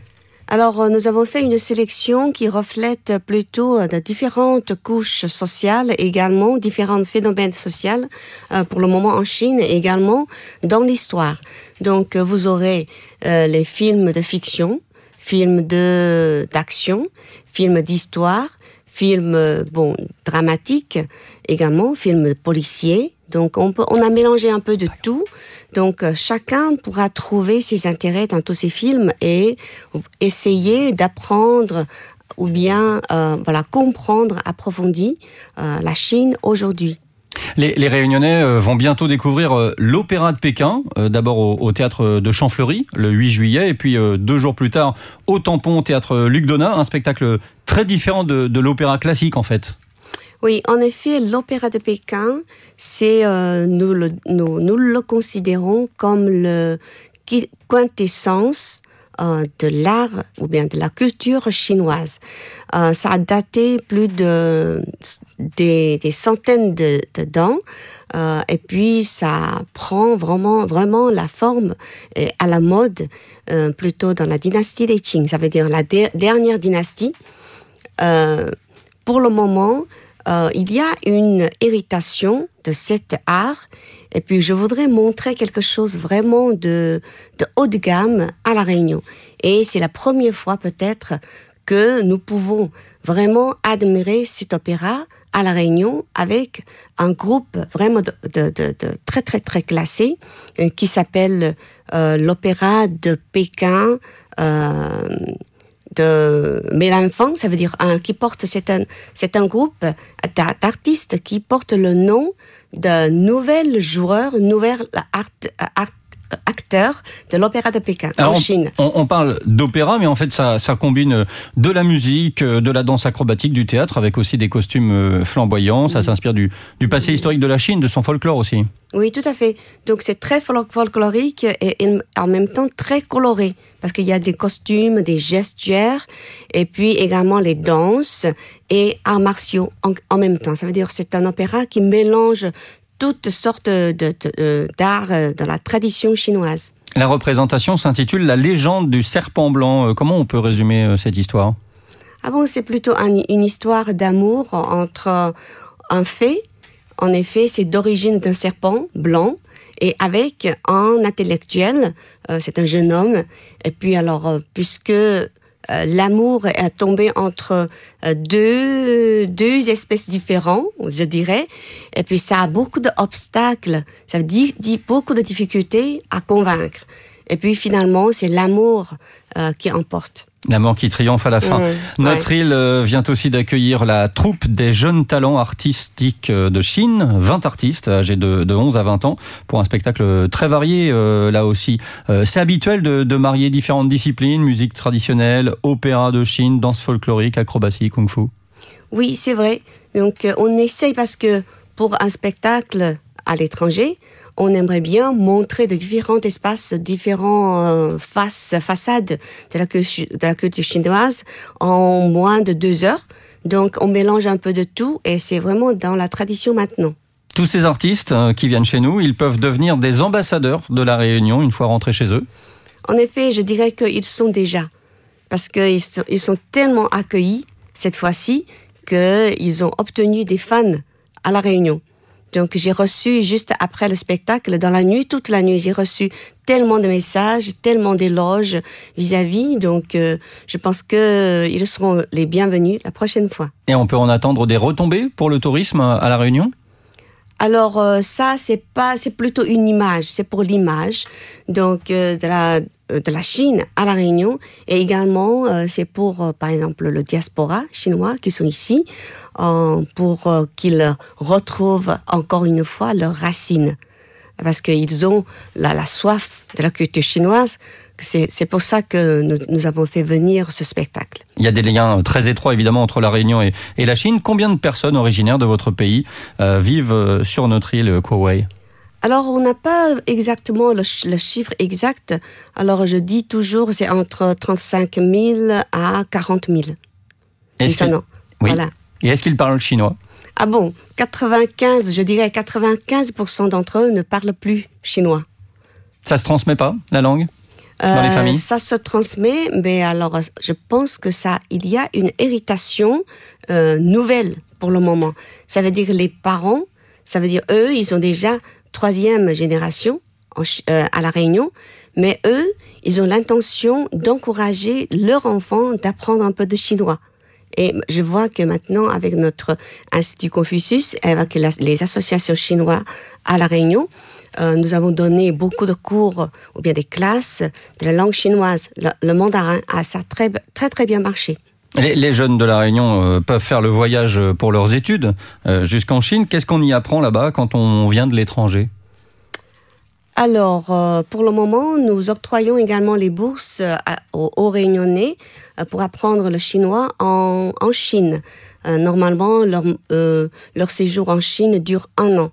Alors, euh, nous avons fait une sélection qui reflète plutôt euh, de différentes couches sociales, également différents phénomènes sociaux euh, pour le moment en Chine, également dans l'histoire. Donc, vous aurez les films de fiction, films de d'action, films d'histoire, films bon dramatiques, également films policiers. Donc, on a mélangé un peu de tout. Donc, euh, chacun pourra trouver ses intérêts dans tous ces films et essayer d'apprendre ou bien euh, voilà comprendre approfondi euh, la Chine aujourd'hui. Les, Réunionnais euh, vont bientôt découvrir l'Opéra de Pékin, d'abord au, théâtre de Champfleury le 8 juillet, et puis deux jours plus tard au Tampon au théâtre Luc Donat, un spectacle très différent de l'opéra classique en fait. Oui, en effet, l'opéra de Pékin, c'est euh, nous, le, considérons comme le qui- quintessence euh, de l'art ou bien de la culture chinoise. Euh, ça a daté plus de des, centaines de, de. Euh, et puis ça prend vraiment vraiment la forme à la mode plutôt dans la dynastie des Qing, ça veut dire la der- dernière dynastie. Pour le moment, euh, il y a une héritation de cet art. Et puis, je voudrais montrer quelque chose vraiment de, de haut de gamme à La Réunion. Et c'est la première fois peut-être que nous pouvons vraiment admirer cet opéra à La Réunion avec un groupe vraiment de, de, de, de très, très, très classé euh, qui s'appelle euh, l'Opéra de Pékin. Euh, de Mélenfant, ça veut dire un qui porte, c'est un, c'est groupe d'a- d'artistes qui porte le nom d'un nouvel joueur, nouvel art, art- acteur de l'opéra de Pékin Alors, en on- Chine. On, on parle d'opéra, mais en fait, ça, ça combine euh, de la musique, euh, de la danse acrobatique, du théâtre, avec aussi des costumes euh, flamboyants. Ça s'inspire du, du passé historique de la Chine, de son folklore aussi. Oui, tout à fait. Donc c'est très fol- folklorique et, et en même temps très coloré parce qu'il y a des costumes, des gestuels et puis également les danses et arts martiaux en, en même temps. Ça veut dire que c'est un opéra qui mélange toutes sortes de- de- de- d'arts euh, dans la tradition chinoise. La représentation s'intitule La légende du serpent blanc. Euh, Comment on peut résumer euh, cette histoire? Ah bon, c'est plutôt un- une histoire d'amour entre un fée. En effet, c'est d'origine d'un serpent blanc et avec un intellectuel. euh, c'est un jeune homme. Et puis alors, euh, puisque euh, l'amour est tombé entre euh, deux deux espèces différentes, je dirais. Et puis ça a beaucoup d'obstacles. Ça veut dire, dire beaucoup de difficultés à convaincre. Et puis finalement, c'est l'amour euh, qui emporte. La mort qui triomphe à la fin. Mmh, Notre île euh, vient aussi d'accueillir la troupe des jeunes talents artistiques euh, de Chine, 20 artistes âgés de, de 11 à 20 ans, pour un spectacle très varié euh, là aussi. Euh, C'est habituel de, de marier différentes disciplines, musique traditionnelle, opéra de Chine, danse folklorique, acrobatie, kung-fu. Oui, c'est vrai. Donc, euh, on essaye parce que pour un spectacle à l'étranger, on aimerait bien montrer de différents espaces, différents euh, faces, façades de la, culture, de la culture chinoise en moins de deux heures. Donc on mélange un peu de tout et c'est vraiment dans la tradition maintenant. Tous ces artistes euh, qui viennent chez nous, ils peuvent devenir des ambassadeurs de la Réunion une fois rentrés chez eux En effet, je dirais qu'ils sont déjà. Parce qu'ils sont, ils sont tellement accueillis cette fois-ci qu'ils ont obtenu des fans à la Réunion. Donc j'ai reçu juste après le spectacle, dans la nuit, toute la nuit, j'ai reçu tellement de messages, tellement d'éloges vis-à-vis. Donc euh, je pense que euh, ils seront les bienvenus la prochaine fois. Et on peut en attendre des retombées pour le tourisme à la Réunion? Alors euh, ça c'est pas c'est plutôt une image, c'est pour l'image donc euh, de la euh, de la Chine à la Réunion et également euh, c'est pour euh, par exemple le diaspora chinois qui sont ici euh, pour qu'ils retrouvent encore une fois leurs racines parce qu'ils ont la, la soif de la culture chinoise. C'est pour ça que nous, nous avons fait venir ce spectacle. Il y a des liens très étroits évidemment entre la Réunion et, et la Chine. Combien de personnes originaires de votre pays euh, vivent euh, sur notre île Kauai Alors, on n'a pas exactement le, ch- le chiffre exact. Alors, je dis toujours, c'est entre 35 000 à 40 000. Est-ce Ça, que- non. Oui. Voilà. Et est-ce qu'ils parlent chinois? Ah bon, 95, je dirais 95% d'entre eux ne parlent plus chinois. Ça se transmet pas, la langue? Dans les Euh, familles Ça se transmet, mais alors je pense que ça, il y a une héritation euh, nouvelle pour le moment. Ça veut dire les parents, ça veut dire eux, ils sont déjà troisième génération en euh, à la Réunion, mais eux, ils ont l'intention d'encourager leurs enfants d'apprendre un peu de chinois. Et je vois que maintenant, avec notre Institut Confucius, avec les associations chinoises à La Réunion, euh, nous avons donné beaucoup de cours ou bien des classes de la langue chinoise. Le, le mandarin a ça très, très, très bien marché. les, les jeunes de la Réunion euh, peuvent faire le voyage pour leurs études euh, jusqu'en Chine. Qu'est-ce qu'on y apprend là-bas quand on vient de l'étranger? Alors, euh, pour le moment, nous octroyons également les bourses euh, aux, aux Réunionnais euh, pour apprendre le chinois en, en Chine. Euh, normalement, leur, euh, leur séjour en Chine dure un an.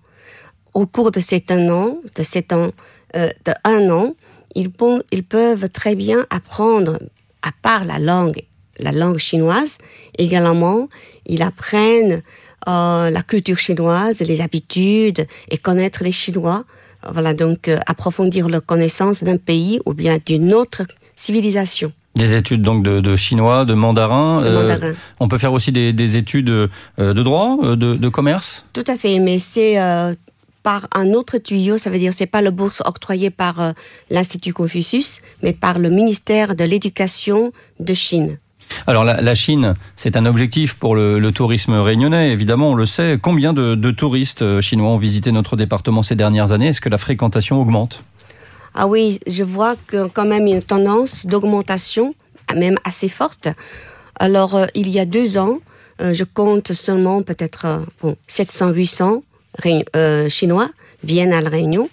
Au cours de cet un an, de cet an, euh, de un an, ils, peuvent très bien apprendre, à part la langue, la langue chinoise, également, ils apprennent euh, la culture chinoise, les habitudes et connaître les Chinois. Voilà, donc euh, approfondir leur connaissance d'un pays ou bien d'une autre civilisation. Des études donc de, de chinois, de mandarin. De Euh, on peut faire aussi des, des études euh, de droit, euh, de, de commerce? Tout à fait, mais c'est euh, par un autre tuyau, ça veut dire c'est pas le bourse octroyé par euh, l'Institut Confucius, mais par le ministère de l'Éducation de Chine. Alors la, la Chine, c'est un objectif pour le, le tourisme réunionnais, évidemment, on le sait. Combien de, de touristes euh, chinois ont visité notre département ces dernières années? Est-ce que la fréquentation augmente? Ah oui, je vois que quand même une tendance d'augmentation, même assez forte. Alors, euh, il y a deux ans, euh, je compte seulement peut-être bon, 700-800 Réun- euh, Chinois viennent à la Réunion.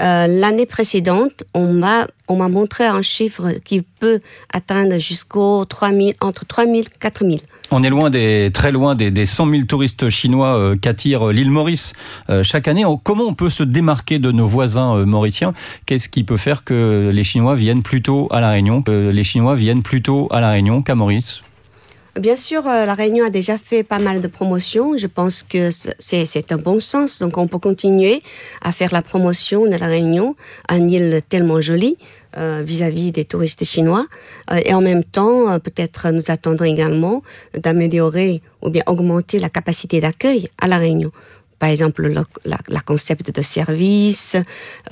Euh, L'année précédente, on m'a on m'a montré un chiffre qui peut atteindre jusqu'au 3000 entre 3000 4000. On est loin des, très loin des, des 100 000 touristes chinois euh, qu'attire l'île Maurice euh, chaque année. Comment on peut se démarquer de nos voisins euh, mauriciens? Qu'est-ce qui peut faire que les Chinois viennent plutôt à la Réunion, que les Chinois viennent plutôt à la Réunion qu'à Maurice? Bien sûr, euh, la Réunion a déjà fait pas mal de promotions. Je pense que c'est un bon sens. Donc, on peut continuer à faire la promotion de la Réunion, une île tellement jolie euh, vis-à-vis des touristes chinois. Euh, et en même temps, peut-être nous attendons également d'améliorer ou bien augmenter la capacité d'accueil à la Réunion. Par exemple, le, la, la concept de service,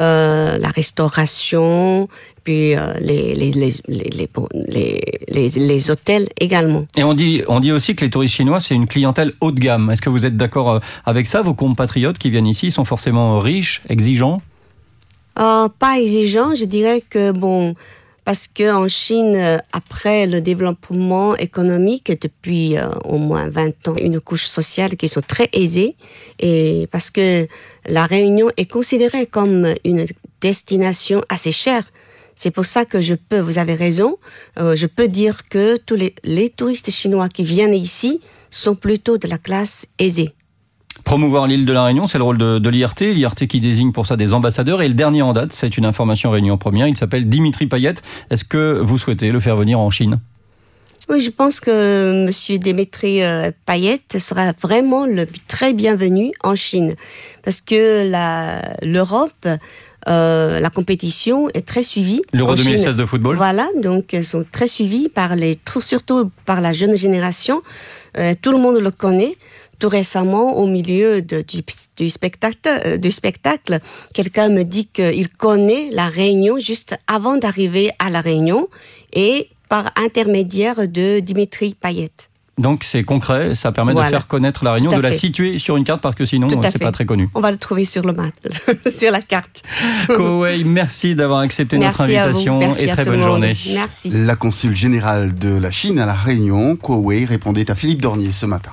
euh, la restauration, puis euh, les, les, les, les, hôtels également. Et on dit, on dit aussi que les touristes chinois, c'est une clientèle haut de gamme. Est-ce que vous êtes d'accord euh, avec ça Vos compatriotes qui viennent ici sont forcément riches, exigeants? Euh, pas exigeant, je dirais que bon, parce que en Chine, euh, après le développement économique depuis euh, au moins 20 ans, une couche sociale qui sont très aisées et parce que la Réunion est considérée comme une destination assez chère. C'est pour ça que je peux, vous avez raison, euh, je peux dire que tous les, les touristes chinois qui viennent ici sont plutôt de la classe aisée. Promouvoir l'île de la Réunion, c'est le rôle de, de l'IRT, l'IRT qui désigne pour ça des ambassadeurs. Et le dernier en date, c'est une information Réunion Première, il s'appelle Dimitri Payet. Est-ce que vous souhaitez le faire venir en Chine? Oui, je pense que M. Dimitri euh, Payet sera vraiment le très bienvenu en Chine. Parce que l'Europe, euh, la compétition est très suivie. L'Euro en Chine. 2016 de football Voilà, donc elles sont très suivies par les, tout- surtout par la jeune génération. Euh, tout le monde le connaît. Tout récemment, au milieu de- du, du spectacle, euh, du spectacle, quelqu'un me dit qu'il connaît la Réunion juste avant d'arriver à la Réunion et par intermédiaire de Dimitri Payet. Donc c'est concret, ça permet Voilà. de faire connaître la Réunion, de la situer sur une carte parce que sinon c'est pas très connu. On va le trouver sur le mat, [LAUGHS] sur la carte. [LAUGHS] Kowei, merci d'avoir accepté notre Merci invitation et très bonne monde. journée. Merci. La consul générale de la Chine à la Réunion, Kuowei, répondait à Philippe Dornier ce matin.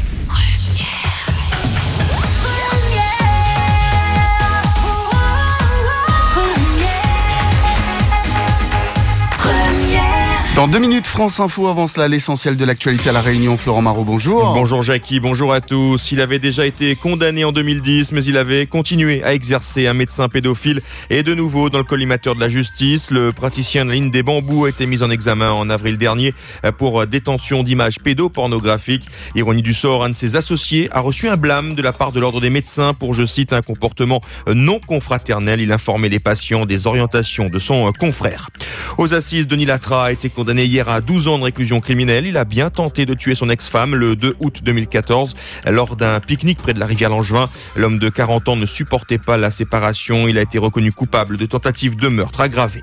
Dans deux minutes, France Info avance là l'essentiel de l'actualité à la Réunion. Florent Marot, bonjour. Bonjour Jackie, bonjour à tous. Il avait déjà été condamné en 2010, mais il avait continué à exercer un médecin pédophile. Et de nouveau, dans le collimateur de la justice, le praticien de la ligne des bambous a été mis en examen en avril dernier pour détention d'images pédopornographiques. Ironie du sort, un de ses associés a reçu un blâme de la part de l'ordre des médecins pour, je cite, un comportement non confraternel. Il informait les patients des orientations de son confrère. Aux assises, Denis Latra a été condamné hier à 12 ans de réclusion criminelle. Il a bien tenté de tuer son ex-femme le 2 août 2014 lors d'un pique-nique près de la rivière Langevin. L'homme de 40 ans ne supportait pas la séparation. Il a été reconnu coupable de tentative de meurtre aggravé.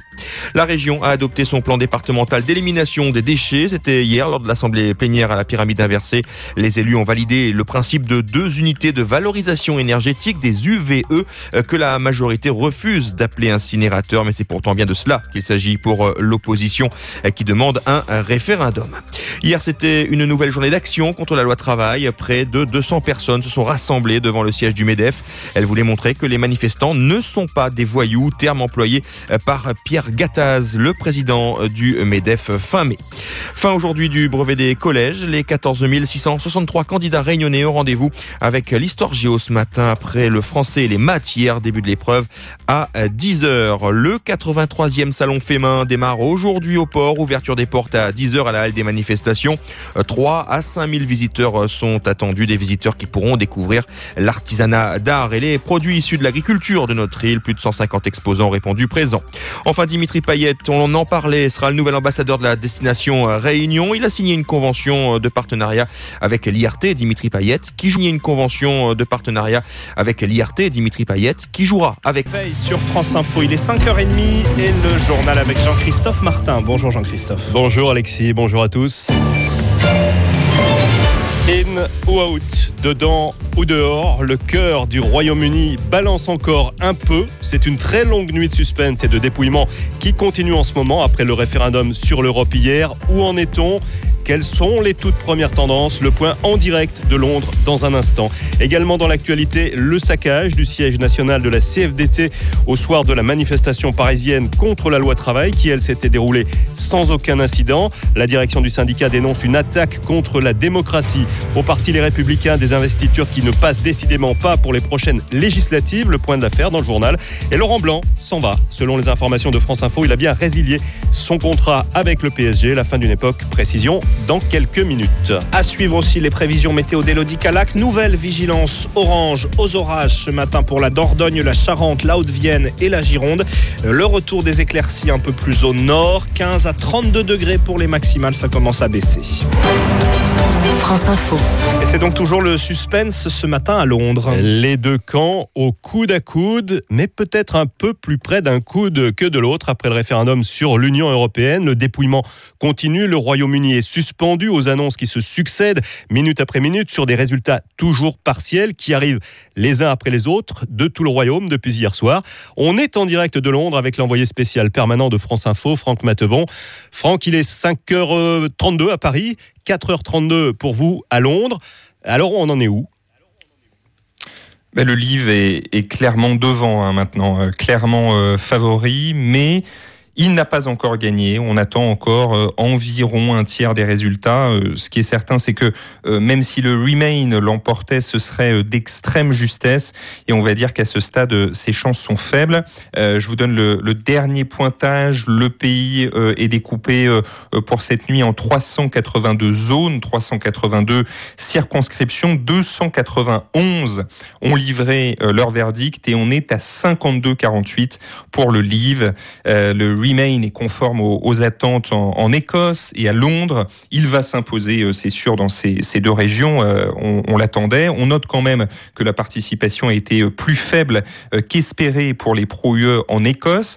La région a adopté son plan départemental d'élimination des déchets. C'était hier lors de l'assemblée plénière à la pyramide inversée. Les élus ont validé le principe de deux unités de valorisation énergétique des UVE que la majorité refuse d'appeler incinérateurs. Mais c'est pourtant bien de cela qu'il s'agit pour euh, l'opposition euh, qui demande un référendum. Hier, c'était une nouvelle journée d'action contre la loi travail. Près de 200 personnes se sont rassemblées devant le siège du MEDEF. Elles voulaient montrer que les manifestants ne sont pas des voyous, terme employé euh, par Pierre Gattaz, le président euh, du MEDEF fin mai. Fin aujourd'hui du brevet des collèges. Les 14 663 candidats réunionnais au rendez-vous avec l'histoire géo ce matin après le français et les maths hier, début de l'épreuve à 10h. Le 83e salon Fémin démarre aujourd'hui au port. Ouverture des portes à 10h à la halle des manifestations. 3 à 5 000 visiteurs sont attendus. Des visiteurs qui pourront découvrir l'artisanat d'art et les produits issus de l'agriculture de notre île. Plus de 150 exposants ont répondu présents. Enfin, Dimitri Payet, on en parlait, sera le nouvel ambassadeur de la destination Réunion. Il a signé une convention de partenariat avec l'IRT, Dimitri Payet, qui joue une convention de partenariat avec l'IRT, Dimitri Payet, qui jouera avec Veille sur France Info, il est 5h30 et le journal avec Jean-Christophe Martin. Bonjour Jean-Christophe. Bonjour Alexis, bonjour à tous. In ou out, dedans ou dehors, le cœur du Royaume-Uni balance encore un peu. C'est une très longue nuit de suspense et de dépouillement qui continue en ce moment après le référendum sur l'Europe hier. Où en est-on? Quelles sont les toutes premières tendances? Le point en direct de Londres dans un instant. Également dans l'actualité, le saccage du siège national de la CFDT au soir de la manifestation parisienne contre la loi travail qui, elle, s'était déroulée sans aucun incident. La direction du syndicat dénonce une attaque contre la démocratie. Au parti Les Républicains, des investitures qui ne passent décidément pas pour les prochaines législatives. Le point de l'affaire dans le journal. Et Laurent Blanc s'en va. Selon les informations de France Info, il a bien résilié son contrat avec le PSG. La fin d'une époque. Précision dans quelques minutes. À suivre aussi les prévisions météo d'Elodie Calac. Nouvelle vigilance orange aux orages ce matin pour la Dordogne, la Charente, la Haute-Vienne et la Gironde. Le retour des éclaircies un peu plus au nord. 15 à 32 degrés pour les maximales. Ça commence à baisser. France Info. Et c'est donc toujours le suspense ce matin à Londres. Les deux camps au coude à coude, mais peut-être un peu plus près d'un coude que de l'autre après le référendum sur l'Union européenne. Le dépouillement continue. Le Royaume-Uni est suspendu aux annonces qui se succèdent minute après minute sur des résultats toujours partiels qui arrivent les uns après les autres de tout le Royaume depuis hier soir. On est en direct de Londres avec l'envoyé spécial permanent de France Info, Franck Matevon. Franck, il est 5h32 à Paris, 4h32 pour vous à Londres. Alors on en est où? Ben, le livre est, clairement devant hein, maintenant, euh, clairement euh, favori, mais Il n'a pas encore gagné. On attend encore euh, environ un tiers des résultats. Euh, ce qui est certain, c'est que euh, même si le Remain l'emportait, ce serait d'extrême justesse. Et on va dire qu'à ce stade, ses chances sont faibles. je vous donne le, dernier pointage. Le pays est découpé pour cette nuit en 382 zones, 382 circonscriptions. 291 ont livré leur verdict et on est à 52-48 pour le le Remain est conforme aux, attentes en, Écosse et à Londres. Il va s'imposer, euh, c'est sûr, dans ces, deux régions. Euh, on, l'attendait. On note quand même que la participation a été euh, plus faible qu'espéré pour les pro-UE en Écosse.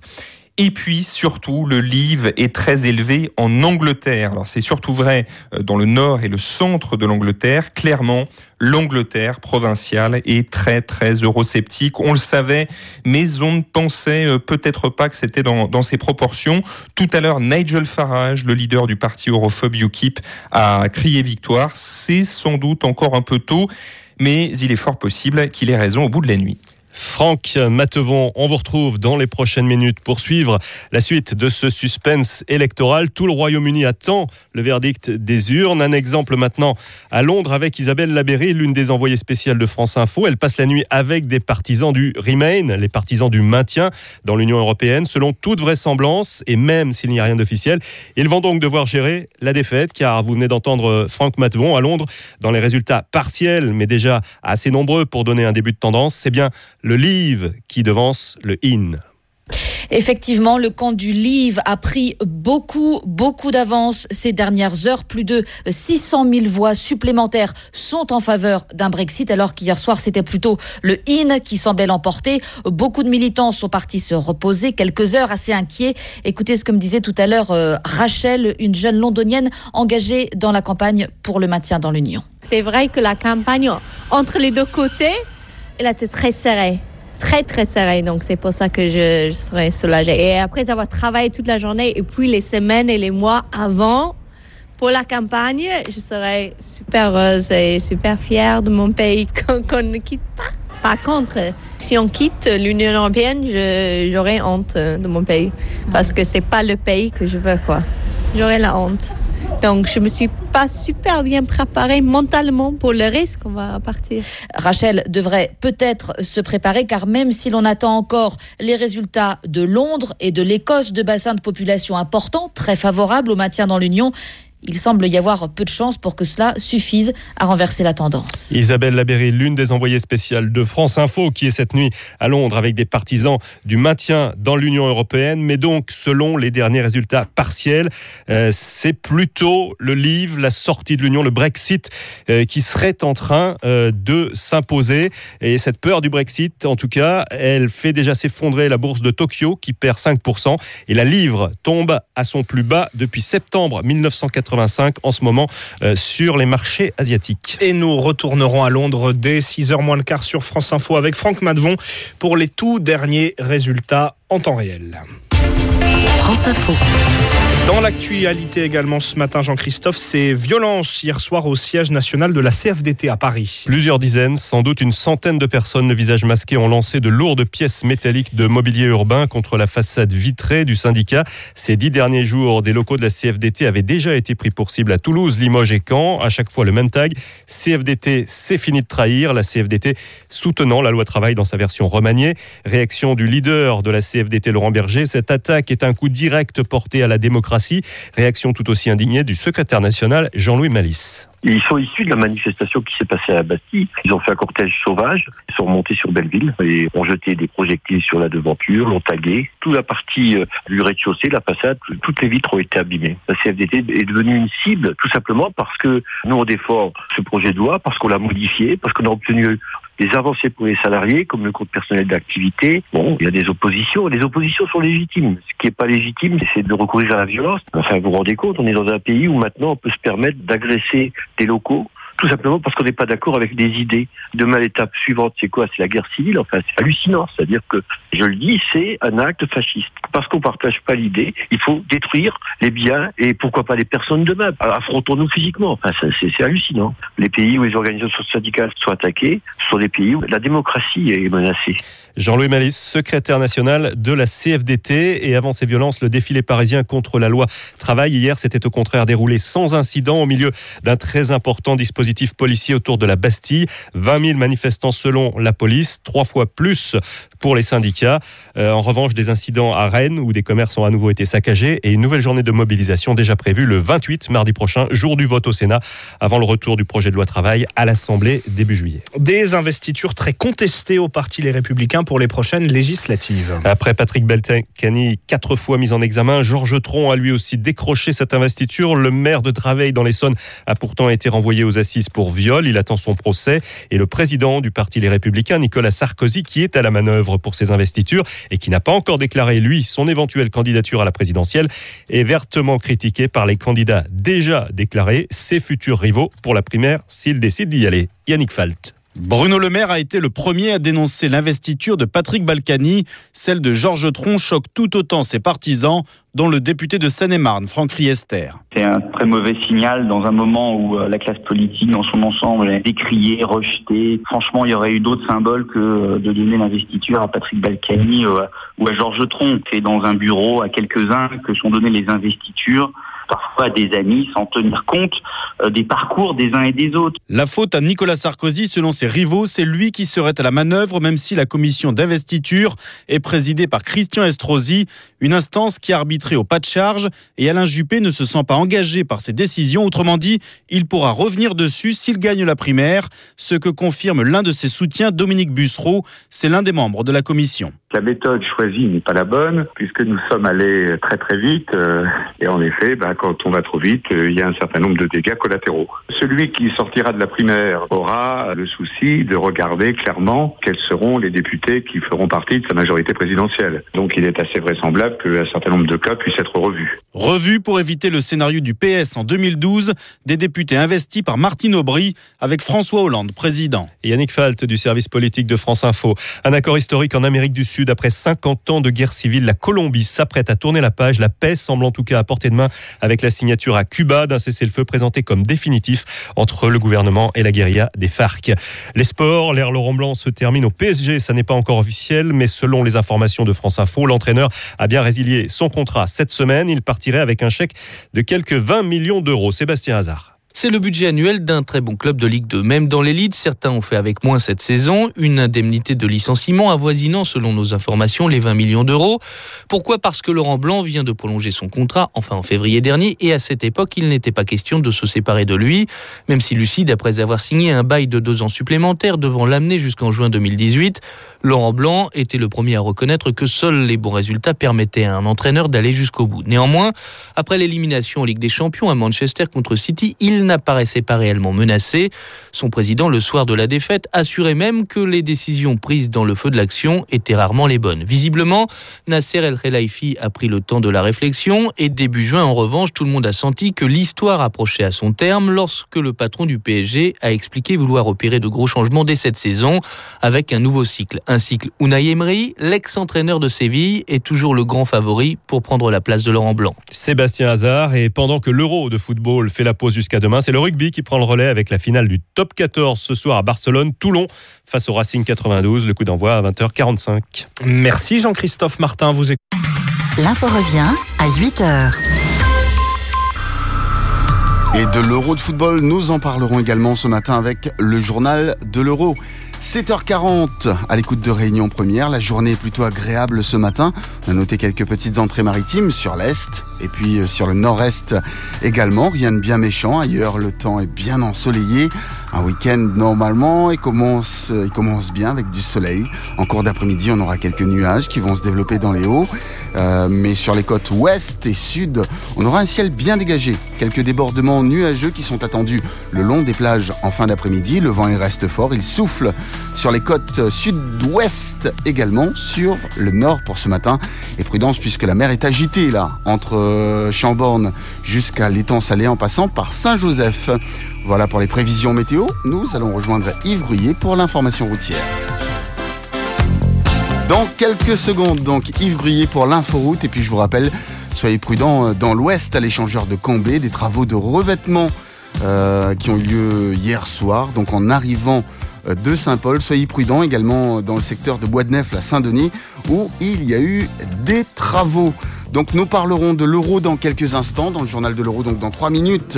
Et puis surtout, le livre est très élevé en Angleterre. Alors c'est surtout vrai euh, dans le nord et le centre de l'Angleterre. Clairement, l'Angleterre provinciale est très très eurosceptique. On le savait, mais on ne pensait euh, peut-être pas que c'était dans, dans ces proportions. Tout à l'heure, Nigel Farage, le leader du parti europhobe UKIP, a crié victoire. C'est sans doute encore un peu tôt, mais il est fort possible qu'il ait raison au bout de la nuit. Franck Matevon, on vous retrouve dans les prochaines minutes pour suivre la suite de ce suspense électoral. Tout le Royaume-Uni attend le verdict des urnes. Un exemple maintenant à Londres avec Isabelle Labéry, l'une des envoyées spéciales de France Info. Elle passe la nuit avec des partisans du Remain, les partisans du maintien dans l'Union européenne. Selon toute vraisemblance, et même s'il n'y a rien d'officiel, ils vont donc devoir gérer la défaite, car vous venez d'entendre Franck Matevon à Londres dans les résultats partiels, mais déjà assez nombreux pour donner un début de tendance. C'est bien le Leave qui devance le In. Effectivement, le camp du Leave a pris beaucoup, beaucoup d'avance ces dernières heures. Plus de 600 000 voix supplémentaires sont en faveur d'un Brexit, alors qu'hier soir, c'était plutôt le IN qui semblait l'emporter. Beaucoup de militants sont partis se reposer quelques heures, assez inquiets. Écoutez ce que me disait tout à l'heure euh, Rachel, une jeune londonienne engagée dans la campagne pour le maintien dans l'Union. C'est vrai que la campagne entre les deux côtés, elle était très serrée très très serré. Donc c'est pour ça que je, serais soulagée. Et après avoir travaillé toute la journée et puis les semaines et les mois avant pour la campagne, je serais super heureuse et super fière de mon pays [LAUGHS] qu'on ne quitte pas. Par contre, si on quitte l'Union européenne, j'aurais honte de mon pays parce que c'est pas le pays que je veux quoi. J'aurais la honte. Donc, je me suis pas super bien préparée mentalement pour le risque qu'on va partir. Rachel devrait peut-être se préparer car même si l'on attend encore les résultats de Londres et de l'Écosse de bassins de population importants, très favorables au maintien dans l'Union, il semble y avoir peu de chances pour que cela suffise à renverser la tendance. Isabelle Labéry, l'une des envoyées spéciales de France Info, qui est cette nuit à Londres avec des partisans du maintien dans l'Union européenne. Mais donc, selon les derniers résultats partiels, euh, c'est plutôt le livre, la sortie de l'Union, le Brexit, euh, qui serait en train euh, de s'imposer. Et cette peur du Brexit, en tout cas, elle fait déjà s'effondrer la bourse de Tokyo, qui perd 5%. Et la livre tombe à son plus bas depuis septembre 1980 en ce moment euh, sur les marchés asiatiques. Et nous retournerons à Londres dès 6h moins le quart sur France Info avec Franck Madvon pour les tout derniers résultats en temps réel. France Info. Dans l'actualité également ce matin, Jean-Christophe, c'est violence hier soir au siège national de la CFDT à Paris. Plusieurs dizaines, sans doute une centaine de personnes, le visage masqué, ont lancé de lourdes pièces métalliques de mobilier urbain contre la façade vitrée du syndicat. Ces dix derniers jours, des locaux de la CFDT avaient déjà été pris pour cible à Toulouse, Limoges et Caen. À chaque fois le même tag. CFDT, c'est fini de trahir. La CFDT soutenant la loi travail dans sa version remaniée. Réaction du leader de la CFDT, Laurent Berger. Cette attaque est un coup direct porté à la démocratie Réaction tout aussi indignée du secrétaire national Jean-Louis Malice. Ils sont issus de la manifestation qui s'est passée à Bastille. Ils ont fait un cortège sauvage, ils sont remontés sur Belleville et ont jeté des projectiles sur la devanture, l'ont tagué. Toute la partie euh, du rez-de-chaussée, la façade, toutes les vitres ont été abîmées. La CFDT est devenue une cible tout simplement parce que nous on défend ce projet de loi, parce qu'on l'a modifié, parce qu'on a obtenu des avancées pour les salariés, comme le compte personnel d'activité. Bon, il y a des oppositions. Les oppositions sont légitimes. Ce qui n'est pas légitime, c'est de recourir à la violence. Enfin, vous vous rendez compte, on est dans un pays où maintenant on peut se permettre d'agresser des locaux tout simplement parce qu'on n'est pas d'accord avec des idées. Demain, l'étape suivante, c'est quoi? C'est la guerre civile? Enfin, c'est hallucinant. C'est-à-dire que, je le dis, c'est un acte fasciste. Parce qu'on partage pas l'idée, il faut détruire les biens et pourquoi pas les personnes demain. Affrontons-nous physiquement. Enfin, c'est hallucinant. Les pays où les organisations syndicales sont attaquées sont des pays où la démocratie est menacée. Jean-Louis Malice, secrétaire national de la CFDT. Et avant ces violences, le défilé parisien contre la loi travail hier s'était au contraire déroulé sans incident au milieu d'un très important dispositif policier autour de la Bastille. 20 000 manifestants selon la police, trois fois plus pour les syndicats. Euh, en revanche, des incidents à Rennes où des commerces ont à nouveau été saccagés et une nouvelle journée de mobilisation déjà prévue le 28 mardi prochain, jour du vote au Sénat, avant le retour du projet de loi travail à l'Assemblée début juillet. Des investitures très contestées au Parti Les Républicains pour les prochaines législatives. Après Patrick Balkany, quatre fois mis en examen, Georges Tron a lui aussi décroché cette investiture. Le maire de Draveil dans l'Essonne a pourtant été renvoyé aux assises pour viol. Il attend son procès. Et le président du Parti Les Républicains, Nicolas Sarkozy, qui est à la manœuvre pour ses investitures et qui n'a pas encore déclaré, lui, son éventuelle candidature à la présidentielle, est vertement critiqué par les candidats déjà déclarés, ses futurs rivaux pour la primaire s'ils décident d'y aller. Yannick Falt. Bruno Le Maire a été le premier à dénoncer l'investiture de Patrick Balkany. Celle de Georges Tron choque tout autant ses partisans, dont le député de Seine-et-Marne, Franck Riester. C'est un très mauvais signal dans un moment où euh, la classe politique dans son ensemble est décriée, rejetée. Franchement, il y aurait eu d'autres symboles que euh, de donner l'investiture à Patrick Balkany euh, ou à Georges Tron. C'est dans un bureau à quelques-uns que sont données les investitures parfois des amis sans tenir compte des parcours des uns et des autres. La faute à Nicolas Sarkozy, selon ses rivaux, c'est lui qui serait à la manœuvre, même si la commission d'investiture est présidée par Christian Estrosi, une instance qui arbitrait au pas de charge, et Alain Juppé ne se sent pas engagé par ses décisions. Autrement dit, il pourra revenir dessus s'il gagne la primaire, ce que confirme l'un de ses soutiens, Dominique Bussereau, c'est l'un des membres de la commission. La méthode choisie n'est pas la bonne puisque nous sommes allés très très vite euh, et en effet, bah, quand on va trop vite, euh, il y a un certain nombre de dégâts collatéraux. Celui qui sortira de la primaire aura le souci de regarder clairement quels seront les députés qui feront partie de sa majorité présidentielle. Donc il est assez vraisemblable qu'un certain nombre de cas puissent être revus. Revus pour éviter le scénario du PS en 2012, des députés investis par Martine Aubry avec François Hollande président. Yannick Falt du service politique de France Info. Un accord historique en Amérique du Sud après 50 ans de guerre civile, la Colombie s'apprête à tourner la page. La paix semble en tout cas à portée de main avec la signature à Cuba d'un cessez-le-feu présenté comme définitif entre le gouvernement et la guérilla des FARC. Les sports, l'ère Laurent Blanc se termine au PSG. Ça n'est pas encore officiel, mais selon les informations de France Info, l'entraîneur a bien résilié son contrat cette semaine. Il partirait avec un chèque de quelques 20 millions d'euros. Sébastien Hazard. C'est le budget annuel d'un très bon club de Ligue 2. Même dans l'élite, certains ont fait avec moins cette saison. Une indemnité de licenciement avoisinant, selon nos informations, les 20 millions d'euros. Pourquoi? Parce que Laurent Blanc vient de prolonger son contrat, enfin en février dernier, et à cette époque, il n'était pas question de se séparer de lui, même si Lucide, après avoir signé un bail de deux ans supplémentaires devant l'amener jusqu'en juin 2018, Laurent Blanc était le premier à reconnaître que seuls les bons résultats permettaient à un entraîneur d'aller jusqu'au bout. Néanmoins, après l'élimination en Ligue des Champions à Manchester contre City, il n'apparaissait pas réellement menacé. Son président, le soir de la défaite, assurait même que les décisions prises dans le feu de l'action étaient rarement les bonnes. Visiblement, Nasser El Khelaifi a pris le temps de la réflexion et début juin, en revanche, tout le monde a senti que l'histoire approchait à son terme lorsque le patron du PSG a expliqué vouloir opérer de gros changements dès cette saison avec un nouveau cycle. Un cycle Unai Emery, l'ex-entraîneur de Séville, est toujours le grand favori pour prendre la place de Laurent Blanc. Sébastien Hazard, et pendant que l'Euro de football fait la pause jusqu'à demain, c'est le rugby qui prend le relais avec la finale du top 14 ce soir à Barcelone, Toulon, face au Racing 92. Le coup d'envoi à 20h45. Merci Jean-Christophe Martin. Vous L'info revient à 8h. Et de l'Euro de football, nous en parlerons également ce matin avec le journal de l'Euro. 7h40 à l'écoute de Réunion Première. La journée est plutôt agréable ce matin. On a noté quelques petites entrées maritimes sur l'est et puis euh, sur le nord-est également. Rien de bien méchant. Ailleurs, le temps est bien ensoleillé. Un week-end normalement, il commence, euh, il commence bien avec du soleil. En cours d'après-midi, on aura quelques nuages qui vont se développer dans les hauts. Euh, mais sur les côtes ouest et sud, on aura un ciel bien dégagé. Quelques débordements nuageux qui sont attendus le long des plages en fin d'après-midi. Le vent il reste fort, il souffle sur les côtes sud-ouest également, sur le nord pour ce matin. Et prudence puisque la mer est agitée là, entre euh, Chambord jusqu'à l'étang salé en passant par Saint-Joseph. Voilà pour les prévisions météo. Nous allons rejoindre Yves Gruyé pour l'information routière. Dans quelques secondes, donc Yves Gruyé pour l'inforoute. Et puis je vous rappelle, soyez prudents euh, dans l'ouest à l'échangeur de Cambé, des travaux de revêtement euh, qui ont eu lieu hier soir. Donc en arrivant de Saint-Paul. Soyez prudents également dans le secteur de Bois-de-Nef, la Saint-Denis, où il y a eu des travaux. Donc nous parlerons de l'euro dans quelques instants, dans le journal de l'euro, donc dans trois minutes,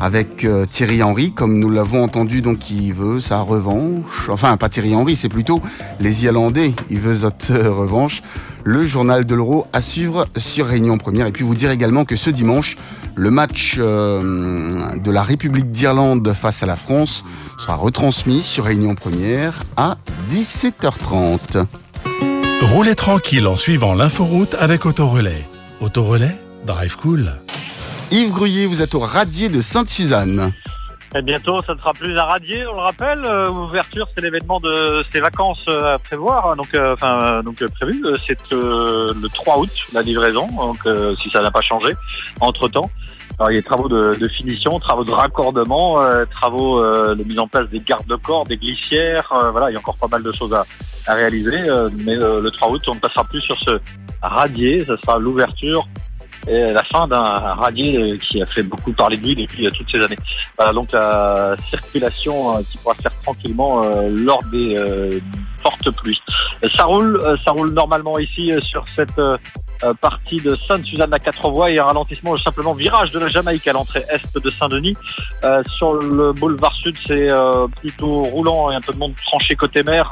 avec euh, Thierry Henry, comme nous l'avons entendu, donc qui veut sa revanche. Enfin, pas Thierry Henry, c'est plutôt les Irlandais, il veut euh, [LAUGHS] revanche. Le journal de l'euro à suivre sur Réunion Première. Et puis vous dire également que ce dimanche, le match euh, de la République d'Irlande face à la France sera retransmis sur Réunion Première à 17h30. Roulez tranquille en suivant l'inforoute avec Autorelais. Autorelais, drive cool. Yves Gruyé, vous êtes au radier de Sainte-Suzanne. Et bientôt, ça ne sera plus un radier, on le rappelle. Euh, ouverture, c'est l'événement de ces vacances euh, à prévoir, donc, euh, enfin, euh, donc prévu. C'est euh, le 3 août, la livraison, donc euh, si ça n'a pas changé entre temps. Alors, il y a des travaux de, de finition, travaux de raccordement, travaux de mise en place des garde-corps, des glissières. voilà, il y a encore pas mal de choses à, à réaliser. mais le 3 août, on ne passera plus sur ce radier. Ça sera l'ouverture et la fin d'un radier euh, qui a fait beaucoup parler de lui depuis euh, toutes ces années. Voilà, donc la circulation euh, qui pourra se faire tranquillement lors des fortes pluies. Ça roule, ça roule normalement ici sur cette partie de Sainte-Suzanne à quatre voies et un ralentissement simplement virage de la Jamaïque à l'entrée est de Saint-Denis. Sur le boulevard sud, c'est plutôt roulant et un peu de monde tranché côté mer.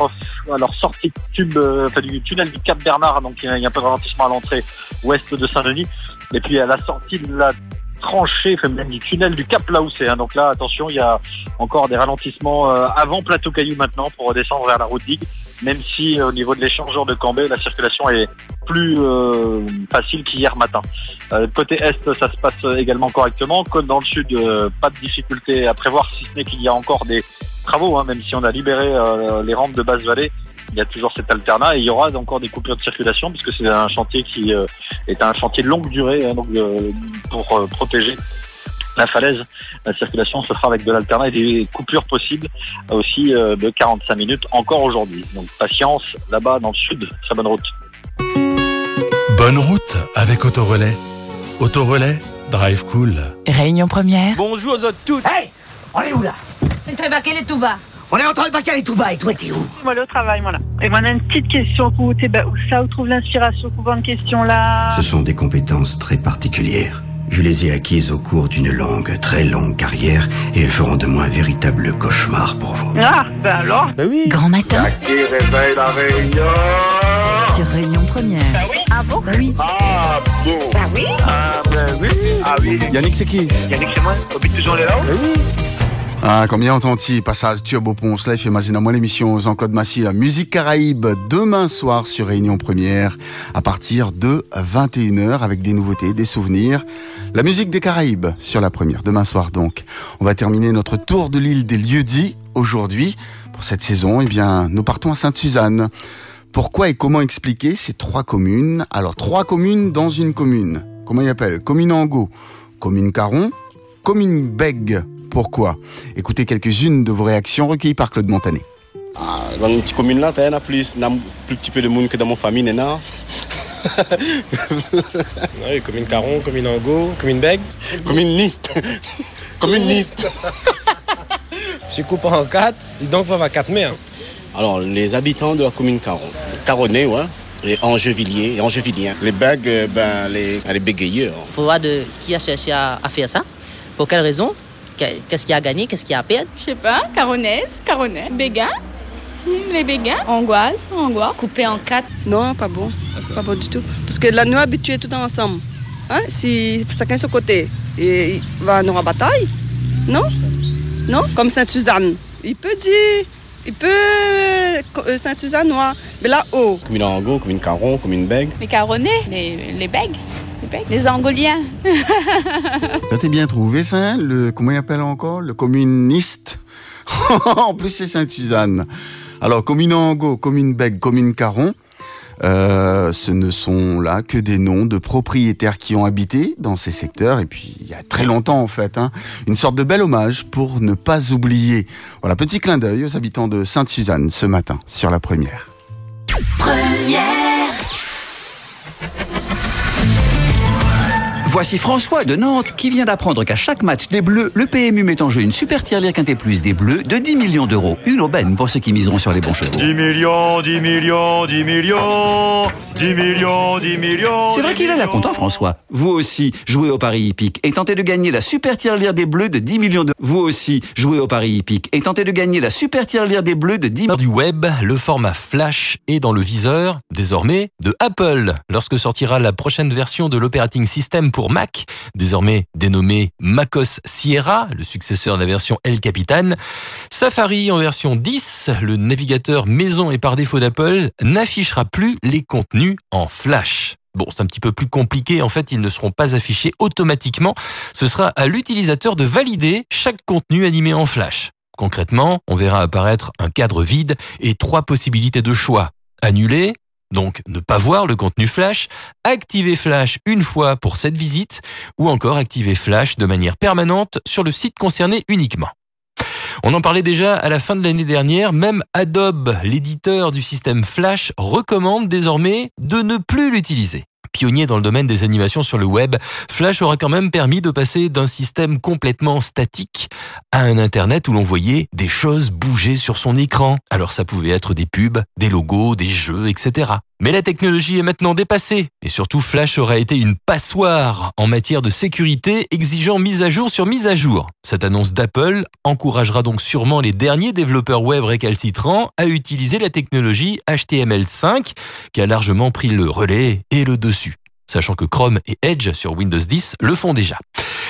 Alors sortie tube, enfin, du tunnel du Cap Bernard, donc il y a un peu de ralentissement à l'entrée ouest de Saint-Denis. Et puis à la sortie de la tranchée, enfin, même du tunnel du Cap Laoussé. Hein. Donc là, attention, il y a encore des ralentissements euh, avant Plateau Caillou maintenant pour redescendre vers la route Digue. Même si euh, au niveau de l'échangeur de Cambé, la circulation est plus euh, facile qu'hier matin. Euh, côté est, ça se passe également correctement. Comme dans le sud, euh, pas de difficulté à prévoir, si ce n'est qu'il y a encore des travaux, hein, même si on a libéré euh, les rampes de basse vallée. Il y a toujours cet alternat et il y aura encore des coupures de circulation puisque c'est un chantier qui euh, est un chantier de longue durée hein, donc euh, pour euh, protéger la falaise. La circulation se fera avec de l'alternat et des coupures possibles aussi euh, de 45 minutes encore aujourd'hui. Donc patience là-bas dans le sud, très bonne route. Bonne route avec Autorelais. Autorelais, drive cool. Réunion première. Bonjour à toutes. Hey On est où là? En train de baquer les tout bas. On est en train de bacaler tout bas et toi t'es où Moi, le travail, voilà. Et moi, on a une petite question pour vous. T'es bah, où ça, où trouve l'inspiration pour une question là Ce sont des compétences très particulières. Je les ai acquises au cours d'une longue, très longue carrière et elles feront de moi un véritable cauchemar pour vous. Ah, ben alors Bah oui. Grand matin Qui réveille la réunion sur Réunion Première. Ah bon Bah oui. Ah bon Ah oui Ah ben oui Ah oui Yannick, c'est qui Yannick, c'est moi. Habite toujours les là Ah, comme bien entendu, passage Turbo Ponce Life, imaginez-moi l'émission Jean-Claude Massy Musique Caraïbe demain soir sur Réunion Première à partir de 21h avec des nouveautés, des souvenirs. La musique des Caraïbes sur la première, demain soir donc. On va terminer notre tour de l'île des lieux dits aujourd'hui. Pour cette saison, eh bien, nous partons à Sainte-Suzanne. Pourquoi et comment expliquer ces trois communes? Alors, trois communes dans une commune. Comment il appelle Commune Angot, commune Caron, commune Bègue. Pourquoi Écoutez quelques-unes de vos réactions recueillies par Claude Montané. Ah, dans une petite commune là, t'as plus, n'a plus petit peu de monde que dans mon famille, Néna. [LAUGHS] Oui, commune Caron, commune Angot, commune Bègue. Commune Niste. [LAUGHS] commune Niste. Tu coupes en quatre, et donc il va avoir quatre mères. Alors, les habitants de la commune Caron. Caronnais, ouais. Les Angeviliers et Angeviliens. Les Bègues, euh, ben, les, les bégayeurs. Pour voir de qui a cherché à, à faire ça, pour quelle raison, que- qu'est-ce qui a gagné, qu'est-ce qui a perdu. Je sais pas, caronaise, caronnais, béguin, Hmm, les béguins, angoisse, angoisse. Coupé en quatre Non, pas bon. Pas bon du tout. Parce que là, nous habitués tout ensemble. Hein? Si chacun de son côté, et il va nous en bataille. Non? Non? Comme Sainte-Suzanne. Il peut dire, il peut euh, Sainte-Suzanne-Noir. Mais là-haut. Commune Angot, commune Caron, commune Bègue. Les caronnais, les, les bègues, les angoliens. [LAUGHS] Ça t'es bien trouvé ça, hein, le comment il appelle encore? Le communiste. [LAUGHS] en plus c'est Sainte-Suzanne. Alors commune Angot, commune Bègue, commune Caron. Euh, ce ne sont là que des noms de propriétaires qui ont habité dans ces secteurs et puis il y a très longtemps en fait. Hein, une sorte de bel hommage pour ne pas oublier. Voilà, petit clin d'œil aux habitants de Sainte-Suzanne ce matin sur la première. Voici François de Nantes qui vient d'apprendre qu'à chaque match des Bleus, le PMU met en jeu une super tirelire quintet plus des Bleus de 10 millions d'euros. Une aubaine pour ceux qui miseront sur les bons chevaux. 10 millions, 10 millions, 10 millions, 10 millions, 10 millions. C'est vrai qu'il a l'air content, François. Vous aussi, jouez au Paris Hippique et tentez de gagner la super tirelire des Bleus de 10 millions d'euros. Vous aussi, jouez au Paris Hippique et tentez de gagner la super tirelire des Bleus de 10 millions du web, le format Flash est dans le viseur, désormais, de Apple. Lorsque sortira la prochaine version de l'operating system pour Mac, désormais dénommé MacOS Sierra, le successeur de la version El Capitan, Safari en version 10, le navigateur maison et par défaut d'Apple, n'affichera plus les contenus en Flash. Bon, c'est un petit peu plus compliqué. En fait, ils ne seront pas affichés automatiquement. Ce sera à l'utilisateur de valider chaque contenu animé en Flash. Concrètement, on verra apparaître un cadre vide et trois possibilités de choix. Annuler, donc ne pas voir le contenu Flash, activer Flash une fois pour cette visite, ou encore activer Flash de manière permanente sur le site concerné uniquement. On en parlait déjà à la fin de l'année dernière, même Adobe, l'éditeur du système Flash, recommande désormais de ne plus l'utiliser. Pionnier dans le domaine des animations sur le web, Flash aura quand même permis de passer d'un système complètement statique à un Internet où l'on voyait des choses bouger sur son écran. Alors ça pouvait être des pubs, des logos, des jeux, etc. Mais la technologie est maintenant dépassée et surtout Flash aura été une passoire en matière de sécurité exigeant mise à jour sur mise à jour. Cette annonce d'Apple encouragera donc sûrement les derniers développeurs web récalcitrants à utiliser la technologie HTML5 qui a largement pris le relais et le dessus sachant que Chrome et Edge sur Windows 10 le font déjà.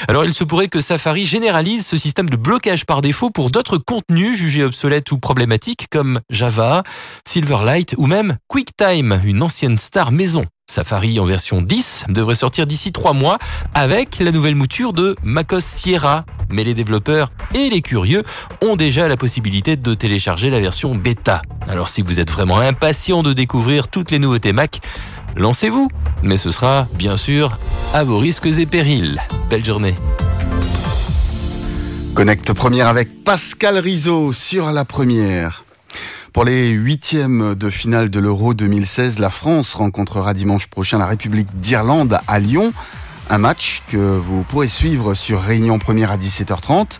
Alors il se pourrait que Safari généralise ce système de blocage par défaut pour d'autres contenus jugés obsolètes ou problématiques comme Java, Silverlight ou même QuickTime, une ancienne star maison. Safari en version 10 devrait sortir d'ici 3 mois avec la nouvelle mouture de macOS Sierra. Mais les développeurs et les curieux ont déjà la possibilité de télécharger la version bêta. Alors si vous êtes vraiment impatient de découvrir toutes les nouveautés Mac, lancez-vous. Mais ce sera bien sûr à vos risques et périls. Belle journée. Connecte première avec Pascal Rizzo sur la première. Pour les huitièmes de finale de l'Euro 2016, la France rencontrera dimanche prochain la République d'Irlande à Lyon. Un match que vous pourrez suivre sur Réunion Première à 17h30.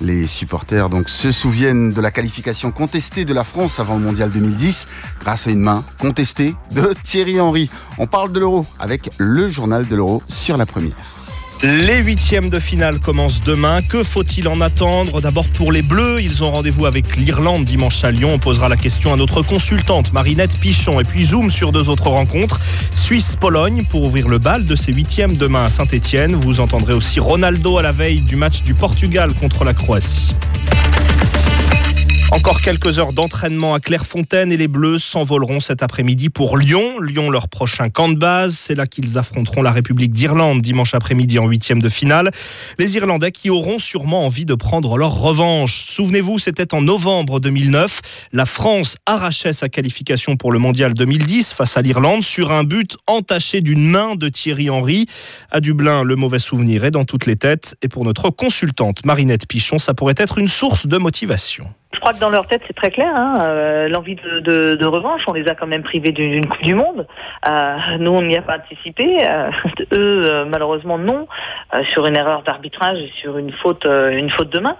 Les supporters donc se souviennent de la qualification contestée de la France avant le Mondial 2010 grâce à une main contestée de Thierry Henry. On parle de l'Euro avec le journal de l'Euro sur la première. Les huitièmes de finale commencent demain. Que faut-il en attendre? D'abord pour les Bleus, ils ont rendez-vous avec l'Irlande dimanche à Lyon. On posera la question à notre consultante Marinette Pichon. Et puis zoom sur deux autres rencontres. Suisse-Pologne pour ouvrir le bal de ces huitièmes demain à Saint-Etienne. Vous entendrez aussi Ronaldo à la veille du match du Portugal contre la Croatie. Encore quelques heures d'entraînement à Clairefontaine et les Bleus s'envoleront cet après-midi pour Lyon. Lyon, leur prochain camp de base. C'est là qu'ils affronteront la République d'Irlande dimanche après-midi en huitième de finale. Les Irlandais qui auront sûrement envie de prendre leur revanche. Souvenez-vous, c'était en novembre 2009. La France arrachait sa qualification pour le mondial 2010 face à l'Irlande sur un but entaché d'une main de Thierry Henry. À Dublin, le mauvais souvenir est dans toutes les têtes. Et pour notre consultante Marinette Pichon, ça pourrait être une source de motivation. Je crois que dans leur tête, c'est très clair. Hein, euh, L'envie de, revanche, on les a quand même privés d'une Coupe du Monde. Euh, nous, on n'y a pas anticipé. Euh, eux, malheureusement, non. Sur une erreur d'arbitrage et sur une faute, une faute de main.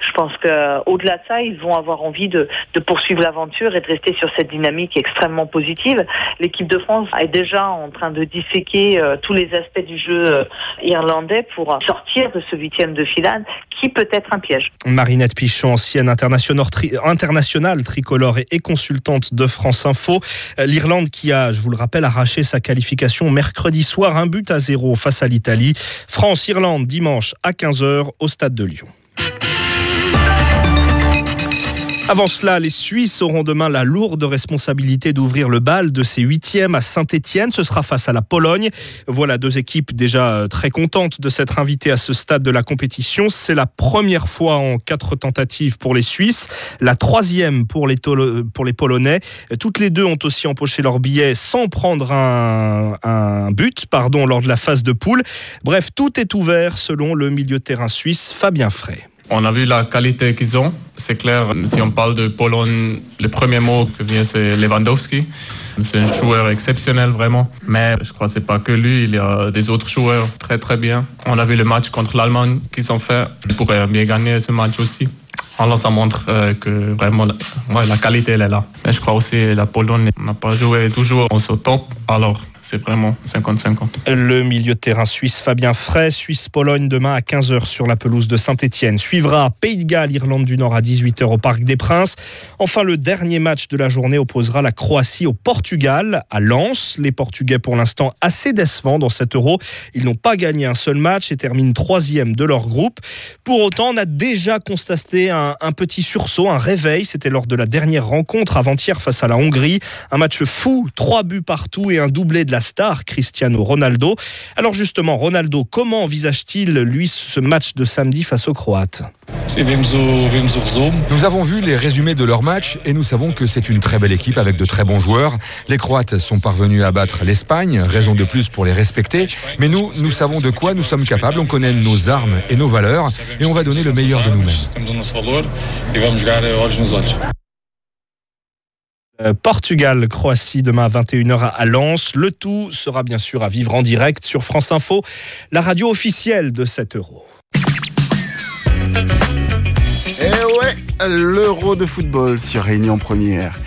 Je pense que au-delà de ça, ils vont avoir envie de, de poursuivre l'aventure et de rester sur cette dynamique extrêmement positive. L'équipe de France est déjà en train de disséquer tous les aspects du jeu irlandais pour sortir de ce huitième de finale, qui peut être un piège. Marinette Pichon, ancienne internationale internationale tricolore et consultante de France Info. L'Irlande qui a, je vous le rappelle, arraché sa qualification mercredi soir, un but à zéro face à l'Italie. France-Irlande dimanche à 15h au stade de Lyon. Avant cela, les Suisses auront demain la lourde responsabilité d'ouvrir le bal de ces huitièmes à Saint-Etienne. Ce sera face à la Pologne. Voilà deux équipes déjà euh, très contentes de s'être invitées à ce stade de la compétition. C'est la première fois en quatre tentatives pour les Suisses, la troisième pour les, les Polonais. Toutes les deux ont aussi empoché leur billet sans prendre un, un but pardon, lors de la phase de poule. Bref, tout est ouvert selon le milieu de terrain suisse Fabien Frey. On a vu la qualité qu'ils ont. C'est clair, si on parle de Pologne, le premier mot qui vient, c'est Lewandowski. C'est un joueur exceptionnel, vraiment. Mais je crois que c'est pas que lui. Il y a des autres joueurs très, très bien. On a vu le match contre l'Allemagne qu'ils ont fait. Ils pourraient bien gagner ce match aussi. Alors, ça montre euh, que vraiment la, qualité, elle est là. Mais je crois aussi que la Pologne n'a pas joué toujours en ce top. Alors, c'est vraiment 50-50. Le milieu de terrain suisse Fabien Frey, Suisse-Pologne demain à 15h sur la pelouse de Saint-Etienne. Suivra Pays de Galles, Irlande du Nord à 18h au Parc des Princes. Enfin, le dernier match de la journée opposera la Croatie au Portugal à Lens. Les Portugais pour l'instant assez décevants dans cet euro. Ils n'ont pas gagné un seul match et terminent troisième de leur groupe. Pour autant, on a déjà constaté un, un petit sursaut, un réveil. C'était lors de la dernière rencontre avant-hier face à la Hongrie. Un match fou, trois buts partout et un doublé de la star Cristiano Ronaldo. Alors justement, Ronaldo, comment envisage-t-il, lui, ce match de samedi face aux Croates? Nous avons vu les résumés de leur match et nous savons que c'est une très belle équipe avec de très bons joueurs. Les Croates sont parvenus à battre l'Espagne, raison de plus pour les respecter. Mais nous, nous savons de quoi nous sommes capables, on connaît nos armes et nos valeurs et on va donner le meilleur de nous-mêmes. Euh, Portugal, Croatie demain à 21h à Lens. Le tout sera bien sûr à vivre en direct sur France Info, la radio officielle de 7 euros. Eh ouais, l'Euro de football sur Réunion Première.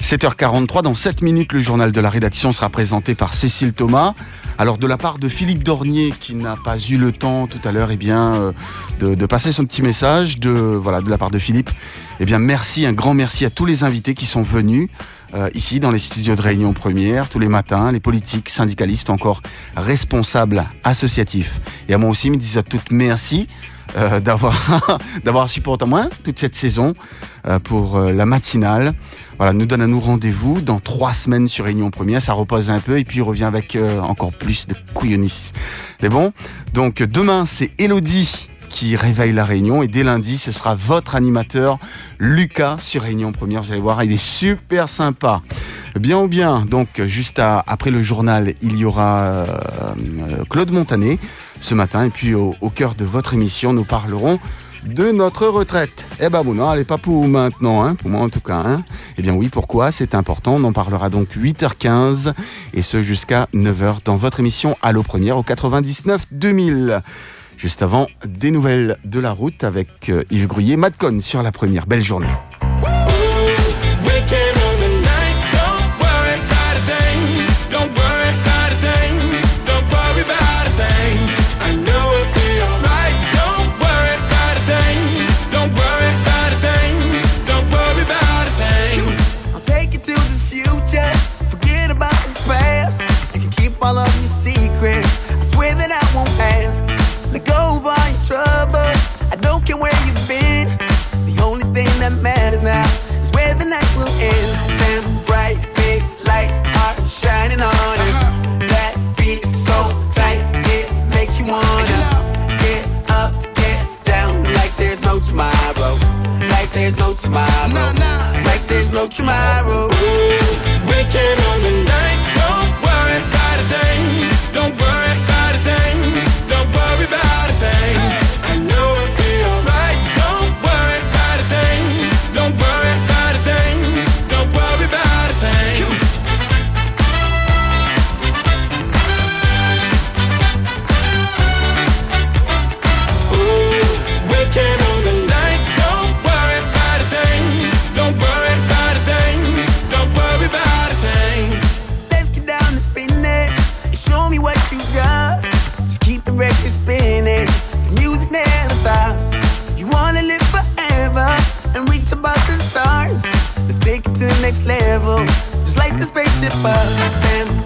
7h43, dans 7 minutes, le journal de la rédaction sera présenté par Cécile Thomas. Alors de la part de Philippe Dornier qui n'a pas eu le temps tout à l'heure eh bien euh, de, de, passer son petit message de voilà de la part de Philippe eh bien merci un grand merci à tous les invités qui sont venus euh, ici dans les studios de Réunion Première tous les matins les politiques syndicalistes encore responsables associatifs et à moi aussi me disent à toutes merci euh, d'avoir [LAUGHS] d'avoir supporté à moi toute cette saison euh, pour euh, la matinale voilà, nous donne à nous rendez-vous dans trois semaines sur Réunion Première. Ça repose un peu et puis il revient avec euh, encore plus de couillonnis. C'est bon Donc demain, c'est Elodie qui réveille la Réunion et dès lundi, ce sera votre animateur Lucas sur Réunion Première. Vous allez voir, il est super sympa. Bien ou bien, donc juste après le journal, il y aura euh, Claude Montanet ce matin et puis au, cœur de votre émission, nous parlerons de notre retraite. Eh ben bon, non, elle n'est pas pour maintenant, hein, pour moi en tout cas. Hein. Eh bien oui, pourquoi? C'est important. On en parlera donc 8h15 et ce jusqu'à 9h dans votre émission Allo Première au 99 2000. Juste avant, des nouvelles de la route avec euh, Yves Gruyé, Madcon sur la première. Belle journée. tomorrow. Like there's no tomorrow. participar en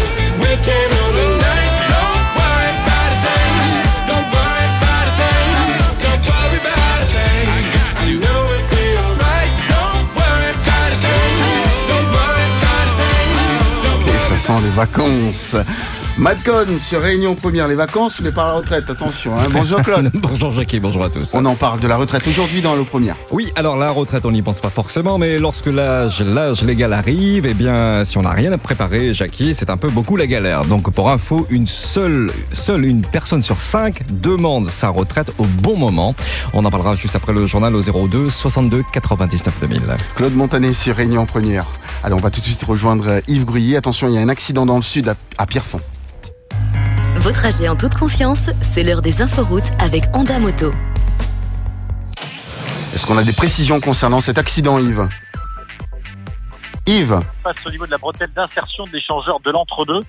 Les vacances. Madcon sur Réunion Première, les vacances, mais par la retraite, attention. hein. Bonjour [LAUGHS] Claude. bonjour Jackie, bonjour à tous. On en parle de la retraite aujourd'hui dans le Première. Oui, alors la retraite, on n'y pense pas forcément, mais lorsque l'âge, l'âge légal arrive, eh bien, si on n'a rien à préparer, Jackie, c'est un peu beaucoup la galère. Donc, pour info, une seule, seule une personne sur cinq demande sa retraite au bon moment. On en parlera juste après le journal au 02 62 99 2000. Claude Montanet sur Réunion Première. Allez, on va tout de suite rejoindre Yves Gruyé. Attention, il y a un accident dans le sud à, à Pierrefonds. Vos trajets en toute confiance, c'est l'heure des inforoutes avec Honda Moto. Est-ce qu'on a des précisions concernant cet accident, Yves? Yves? Passe au niveau de la bretelle d'insertion de l'échangeur de l'entre-deux.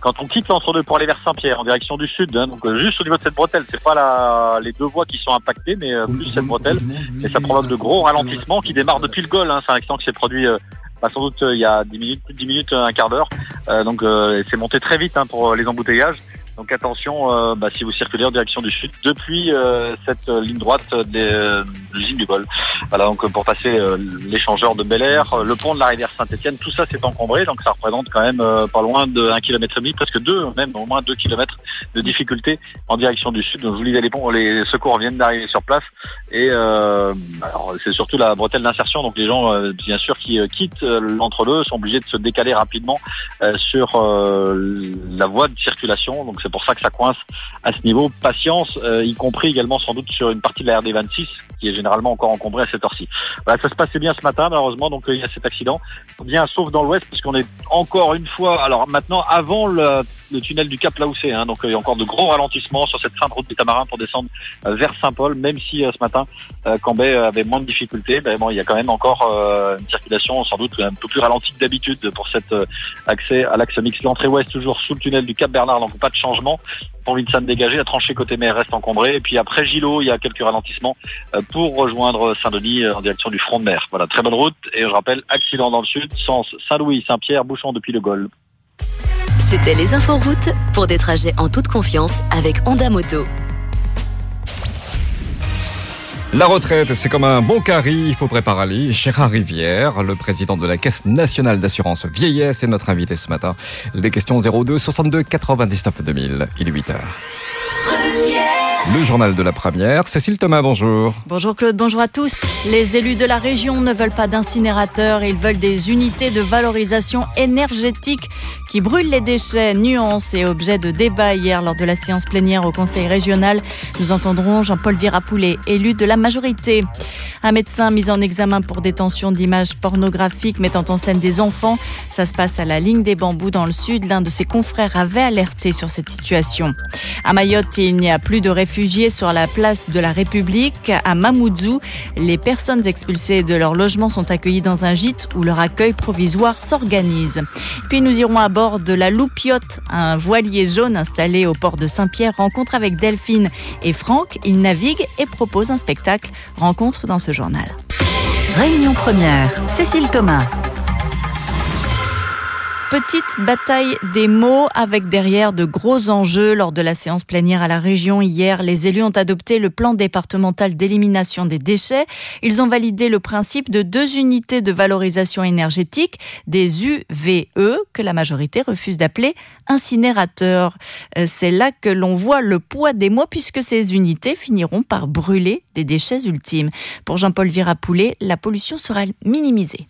Quand on quitte l'entre-deux pour aller vers Saint-Pierre en direction du sud, hein, donc euh, juste au niveau de cette bretelle, c'est pas la, les deux voies qui sont impactées, mais euh, plus cette bretelle, et ça provoque de gros ralentissements qui démarrent depuis le Gol. Hein. C'est un accident qui s'est produit euh, bah, sans doute euh, il y a 10 minutes, plus de 10 minutes, un quart d'heure. Euh, donc euh, c'est monté très vite hein, pour les embouteillages. Donc attention, euh, bah, si vous circulez en direction du sud, depuis euh, cette euh, ligne droite des, euh, l'usine du Gol. Voilà, donc euh, pour passer euh, l'échangeur de Bel Air, euh, le pont de la rivière Saint-Etienne, tout ça s'est encombré, donc ça représente quand même euh, pas loin de 1 km et demi, presque deux, même au moins 2 km de difficulté en direction du sud. Donc je vous disais, les ponts, les secours viennent d'arriver sur place et euh, alors c'est surtout la bretelle d'insertion, donc les gens euh, bien sûr qui euh, quittent euh, l'entre-deux sont obligés de se décaler rapidement euh, sur euh, la voie de circulation, c'est pour ça que ça coince à ce niveau. Patience, euh, y compris également sans doute sur une partie de la RD 26 qui est généralement encore encombrée à cette heure-ci. Voilà, ça se passait bien ce matin, malheureusement, donc euh, il y a cet accident. Bien, sauf dans l'ouest, puisqu'on est encore une fois, alors maintenant avant le, le tunnel du Cap c'est, hein, donc euh, il y a encore de gros ralentissements sur cette fin de route des Tamarins pour descendre euh, vers Saint-Paul, même si euh, ce matin Cambay avait moins de difficultés, ben bon, il y a quand même encore une circulation sans doute un peu plus ralentie que d'habitude pour cet accès à l'axe mixte. L'entrée ouest toujours sous le tunnel du Cap Bernard, donc pas de changement. Pour Vincent dégager, la tranchée côté mer reste encombrée. Et puis après Gilo, il y a quelques ralentissements pour rejoindre Saint-Denis en direction du front de mer. Voilà, très bonne route. Et je rappelle, accident dans le sud, sens Saint-Louis, Saint-Pierre, bouchon depuis le Gol. C'était les inforoutes pour des trajets en toute confiance avec Honda Moto. La retraite, c'est comme un bon carry, il faut préparer. Gérard Rivière, le président de la Caisse nationale d'assurance vieillesse, est notre invité ce matin. Les questions 02 62 99 2000. Il est 8 heures. Le journal de la première. Cécile Thomas, bonjour. Bonjour Claude, bonjour à tous. Les élus de la région ne veulent pas d'incinérateurs, ils veulent des unités de valorisation énergétique qui brûlent les déchets. Nuance et objet de débat hier lors de la séance plénière au Conseil régional. Nous entendrons Jean-Paul Virapoulet, élu de la majorité. Un médecin mis en examen pour détention d'images pornographiques mettant en scène des enfants. Ça se passe à la ligne des bambous dans le sud. L'un de ses confrères avait alerté sur cette situation. À Mayotte, il n'y a plus de réfugiés sur la place de la République. À Mamoudzou, les personnes expulsées de leur logement sont accueillies dans un gîte où leur accueil provisoire s'organise. Puis nous irons à bord de la Loupiote, un voilier jaune installé au port de Saint-Pierre. Rencontre avec Delphine et Franck. Ils naviguent et proposent un spectacle. Rencontre dans ce journal. Réunion première, Cécile Thomas. Petite bataille des mots avec derrière de gros enjeux lors de la séance plénière à la région hier. Les élus ont adopté le plan départemental d'élimination des déchets. Ils ont validé le principe de deux unités de valorisation énergétique, des UVE, que la majorité refuse d'appeler incinérateurs. Euh, C'est là que l'on voit le poids des mots puisque ces unités finiront par brûler des déchets ultimes. Pour Jean-Paul Virapoulet, la pollution sera minimisée.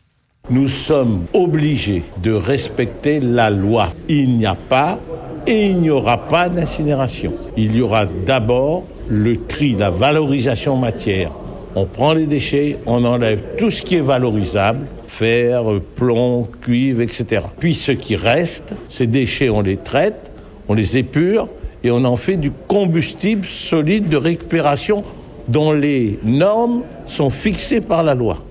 Nous sommes obligés de respecter la loi. Il n'y a pas et il n'y aura pas d'incinération. Il y aura d'abord le tri, la valorisation matière On prend les déchets, on enlève tout ce qui est valorisable, fer, plomb, cuivre, etc. Puis ce qui reste, ces déchets, on les traite, on les épure et on en fait du combustible solide de récupération dont les normes sont fixées par la loi.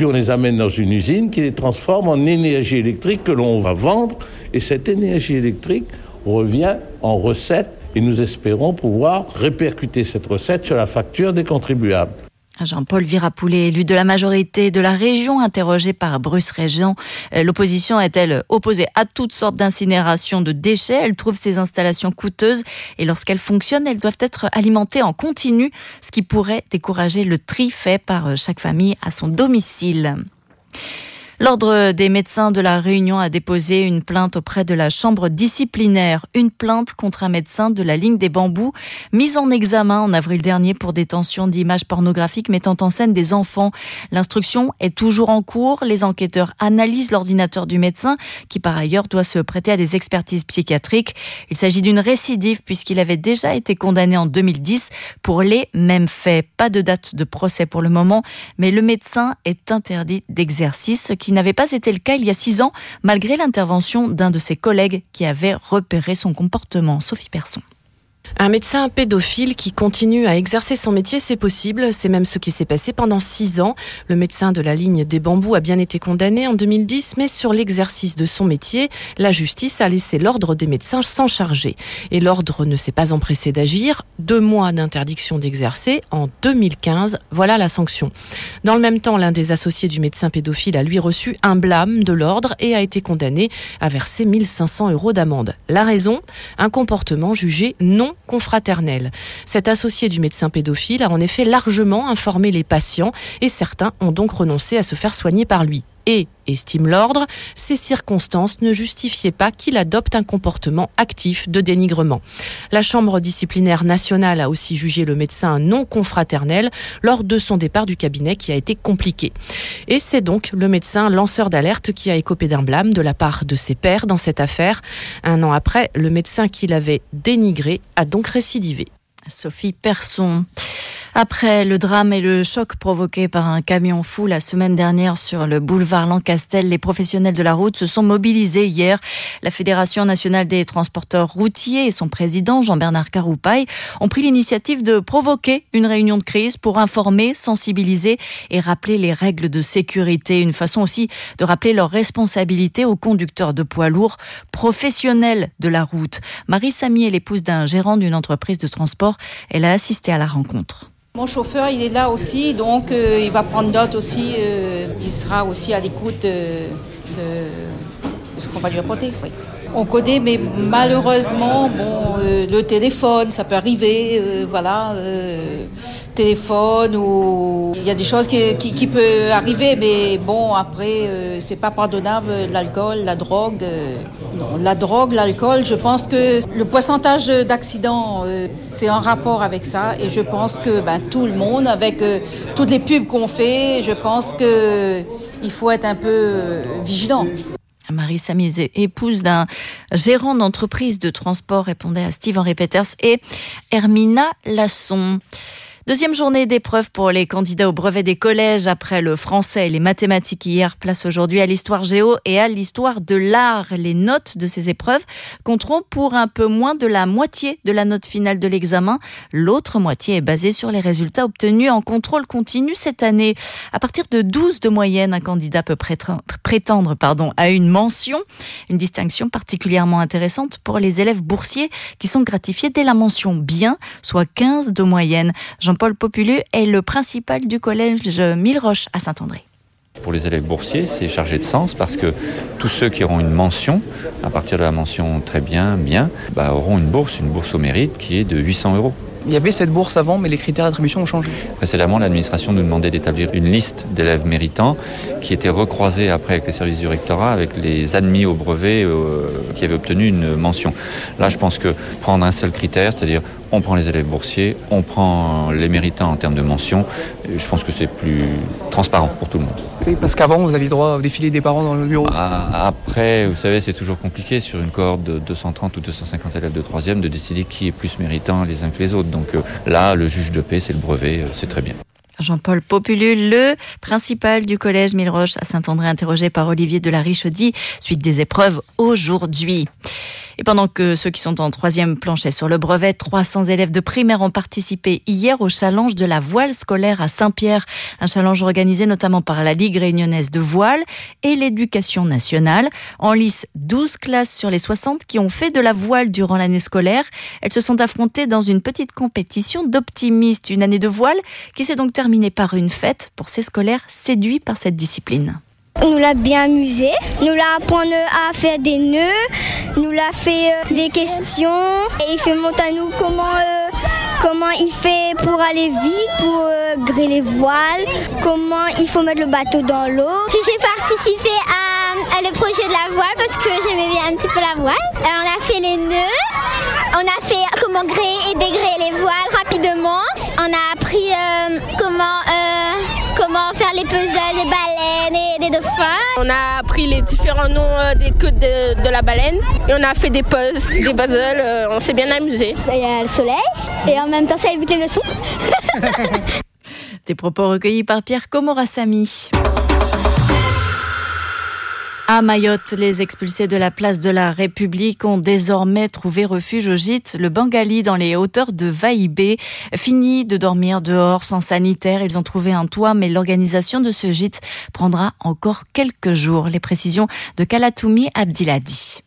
Puis on les amène dans une usine qui les transforme en énergie électrique que l'on va vendre. Et cette énergie électrique revient en recette et nous espérons pouvoir répercuter cette recette sur la facture des contribuables. Jean-Paul Virapoulet, élu de la majorité de la région, interrogé par Bruce Régent. Euh, L'opposition est-elle opposée à toutes sortes d'incinérations de déchets? Elle trouve ces installations coûteuses et lorsqu'elles fonctionnent, elles doivent être alimentées en continu, ce qui pourrait décourager le tri fait par chaque famille à son domicile. L'Ordre des médecins de la Réunion a déposé une plainte auprès de la Chambre disciplinaire. Une plainte contre un médecin de la ligne des bambous, mise en examen en avril dernier pour détention d'images pornographiques mettant en scène des enfants. L'instruction est toujours en cours. Les enquêteurs analysent l'ordinateur du médecin, qui par ailleurs doit se prêter à des expertises psychiatriques. Il s'agit d'une récidive puisqu'il avait déjà été condamné en 2010 pour les mêmes faits. Pas de date de procès pour le moment, mais le médecin est interdit d'exercice, ce qui n'avait pas été le cas il y a six ans, malgré l'intervention d'un de ses collègues qui avait repéré son comportement. Sophie Persson. Un médecin pédophile qui continue à exercer son métier, c'est possible. C'est même ce qui s'est passé pendant six ans. Le médecin de la ligne des bambous a bien été condamné en 2010, mais sur l'exercice de son métier, la justice a laissé l'ordre des médecins s'en charger. Et l'ordre ne s'est pas empressé d'agir. Deux mois d'interdiction d'exercer en 2015. Voilà la sanction. Dans le même temps, l'un des associés du médecin pédophile a lui reçu un blâme de l'ordre et a été condamné à verser 1500 euros d'amende. La raison? Un comportement jugé non confraternel. Cet associé du médecin pédophile a en effet largement informé les patients et certains ont donc renoncé à se faire soigner par lui. Et, estime l'ordre, ces circonstances ne justifiaient pas qu'il adopte un comportement actif de dénigrement. La Chambre disciplinaire nationale a aussi jugé le médecin non confraternel lors de son départ du cabinet qui a été compliqué. Et c'est donc le médecin lanceur d'alerte qui a écopé d'un blâme de la part de ses pairs dans cette affaire. Un an après, le médecin qui l'avait dénigré a donc récidivé. Sophie Persson. Après le drame et le choc provoqué par un camion fou la semaine dernière sur le boulevard Lancastel, les professionnels de la route se sont mobilisés hier. La Fédération nationale des transporteurs routiers et son président Jean-Bernard Caroupaille ont pris l'initiative de provoquer une réunion de crise pour informer, sensibiliser et rappeler les règles de sécurité. Une façon aussi de rappeler leurs responsabilités aux conducteurs de poids lourds professionnels de la route. Marie Samy est l'épouse d'un gérant d'une entreprise de transport. Elle a assisté à la rencontre. Mon chauffeur, il est là aussi, donc euh, il va prendre note aussi. euh, il sera aussi à l'écoute euh, de, ce qu'on va lui apporter. On connaît, mais malheureusement, bon, le téléphone, ça peut arriver, voilà, téléphone ou il y a des choses qui, qui, peuvent arriver, mais bon, après, euh, c'est pas pardonnable. L'alcool, la drogue, euh, non, la drogue, l'alcool, je pense que le pourcentage d'accidents, euh, c'est en rapport avec ça, et je pense que ben, tout le monde, avec euh, toutes les pubs qu'on fait, je pense que il faut être un peu vigilant. Marie Samy, épouse d'un gérant d'entreprise de transport, répondait à Steve Henry Peters et Hermina Lasson. Deuxième journée d'épreuve pour les candidats au brevet des collèges après le français et les mathématiques hier. Place aujourd'hui à l'histoire géo et à l'histoire de l'art. Les notes de ces épreuves compteront pour un peu moins de la moitié de la note finale de l'examen. L'autre moitié est basée sur les résultats obtenus en contrôle continu cette année. À partir de 12 de moyenne, un candidat peut prétendre, pardon, à une mention, une distinction particulièrement intéressante pour les élèves boursiers qui sont gratifiés dès la mention bien, soit 15 de moyenne. Jean-Paul Populu est le principal du collège Mille Roches à Saint-André. Pour les élèves boursiers, c'est chargé de sens parce que tous ceux qui auront une mention, à partir de la mention très bien, bien, bah, auront une bourse, une bourse au mérite qui est de 800 euros. Il y avait cette bourse avant, mais les critères d'attribution ont changé. Précédemment, l'administration nous demandait d'établir une liste d'élèves méritants qui était recroisée après avec les services du rectorat, avec les admis au brevet euh, qui avaient obtenu une mention. Là, je pense que prendre un seul critère, c'est-à-dire on prend les élèves boursiers, on prend les méritants en termes de mention, je pense que c'est plus transparent pour tout le monde. Oui, parce qu'avant, vous aviez droit au défilé des parents dans le bureau. Ah, Après, vous savez, c'est toujours compliqué sur une cohorte de 230 ou 250 élèves de troisième de décider qui est plus méritant les uns que les autres. Donc euh, là, le juge de paix, c'est le brevet, euh, c'est très bien. Jean-Paul Populu, le principal du collège Milleroche à Saint-André, interrogé par Olivier de la Richaudy, suite des épreuves aujourd'hui. Et pendant que ceux qui sont en troisième planchaient sur le brevet, 300 élèves de primaire ont participé hier au challenge de la voile scolaire à Saint-Pierre. Un challenge organisé notamment par la Ligue réunionnaise de voile et l'éducation nationale. En lice, 12 classes sur les 60 qui ont fait de la voile durant l'année scolaire. Elles se sont affrontées dans une petite compétition d'optimistes. Une année de voile qui s'est donc terminée par une fête pour ces scolaires séduits par cette discipline. Nous l'a bien amusé, nous l'a appris à faire des nœuds, nous l'a fait euh, des questions et il fait monter à nous comment euh, comment il fait pour aller vite, pour euh, gréer les voiles, comment il faut mettre le bateau dans l'eau. J'ai participé à, le projet de la voile parce que j'aimais bien un petit peu la voile. On a fait les nœuds, on a fait comment gréer et dégréer les voiles rapidement. On a appris euh, comment, les puzzles des baleines et des dauphins. On a appris les différents noms euh, des queues de, de la baleine et on a fait des puzzles, des puzzles, euh, on s'est bien amusé. Il y a le soleil et en même temps ça évite les leçons. [LAUGHS] Des propos recueillis par Pierre Comorassami. À Mayotte, les expulsés de la place de la République ont désormais trouvé refuge au gîte Le Bengali dans les hauteurs de Vaïbé. Fini de dormir dehors sans sanitaire, ils ont trouvé un toit, mais l'organisation de ce gîte prendra encore quelques jours. Les précisions de Kalatoumi Abdiladi.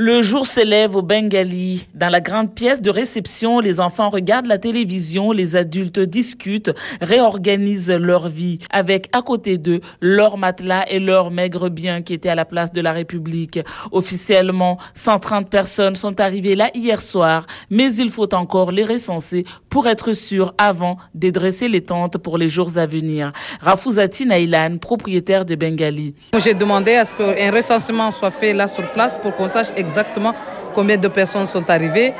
Le jour s'élève au Bengali. Dans la grande pièce de réception, les enfants regardent la télévision, les adultes discutent, réorganisent leur vie, avec à côté d'eux leur matelas et leur maigre bien qui étaient à la place de la République. Officiellement, 130 personnes sont arrivées là hier soir, mais il faut encore les recenser pour être sûr avant de dresser les tentes pour les jours à venir. Rafouzati Naïlan, propriétaire de Bengali. J'ai demandé à ce qu'un recensement soit fait là sur place pour qu'on sache exactement combien de personnes sont arrivées.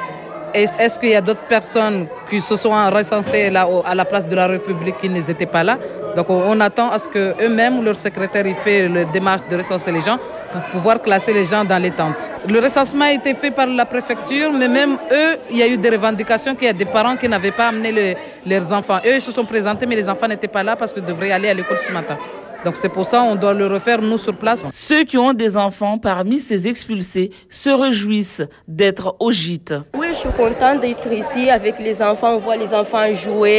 Est- Est-ce qu'il y a d'autres personnes qui se sont recensées là à la place de la République qui n'étaient pas là? Donc on, attend à ce que eux-mêmes ou leur secrétaire y fait le démarche de recenser les gens pour pouvoir classer les gens dans les tentes. Le recensement a été fait par la préfecture, mais même eux, il y a eu des revendications qu'il y a des parents qui n'avaient pas amené le- leurs enfants. Eux, ils se sont présentés, mais les enfants n'étaient pas là parce qu'ils devraient aller à l'école ce matin. Donc c'est pour ça qu'on doit le refaire nous sur place. Ceux qui ont des enfants parmi ces expulsés se réjouissent d'être au gîte. Oui, je suis contente d'être ici avec les enfants. On voit les enfants jouer.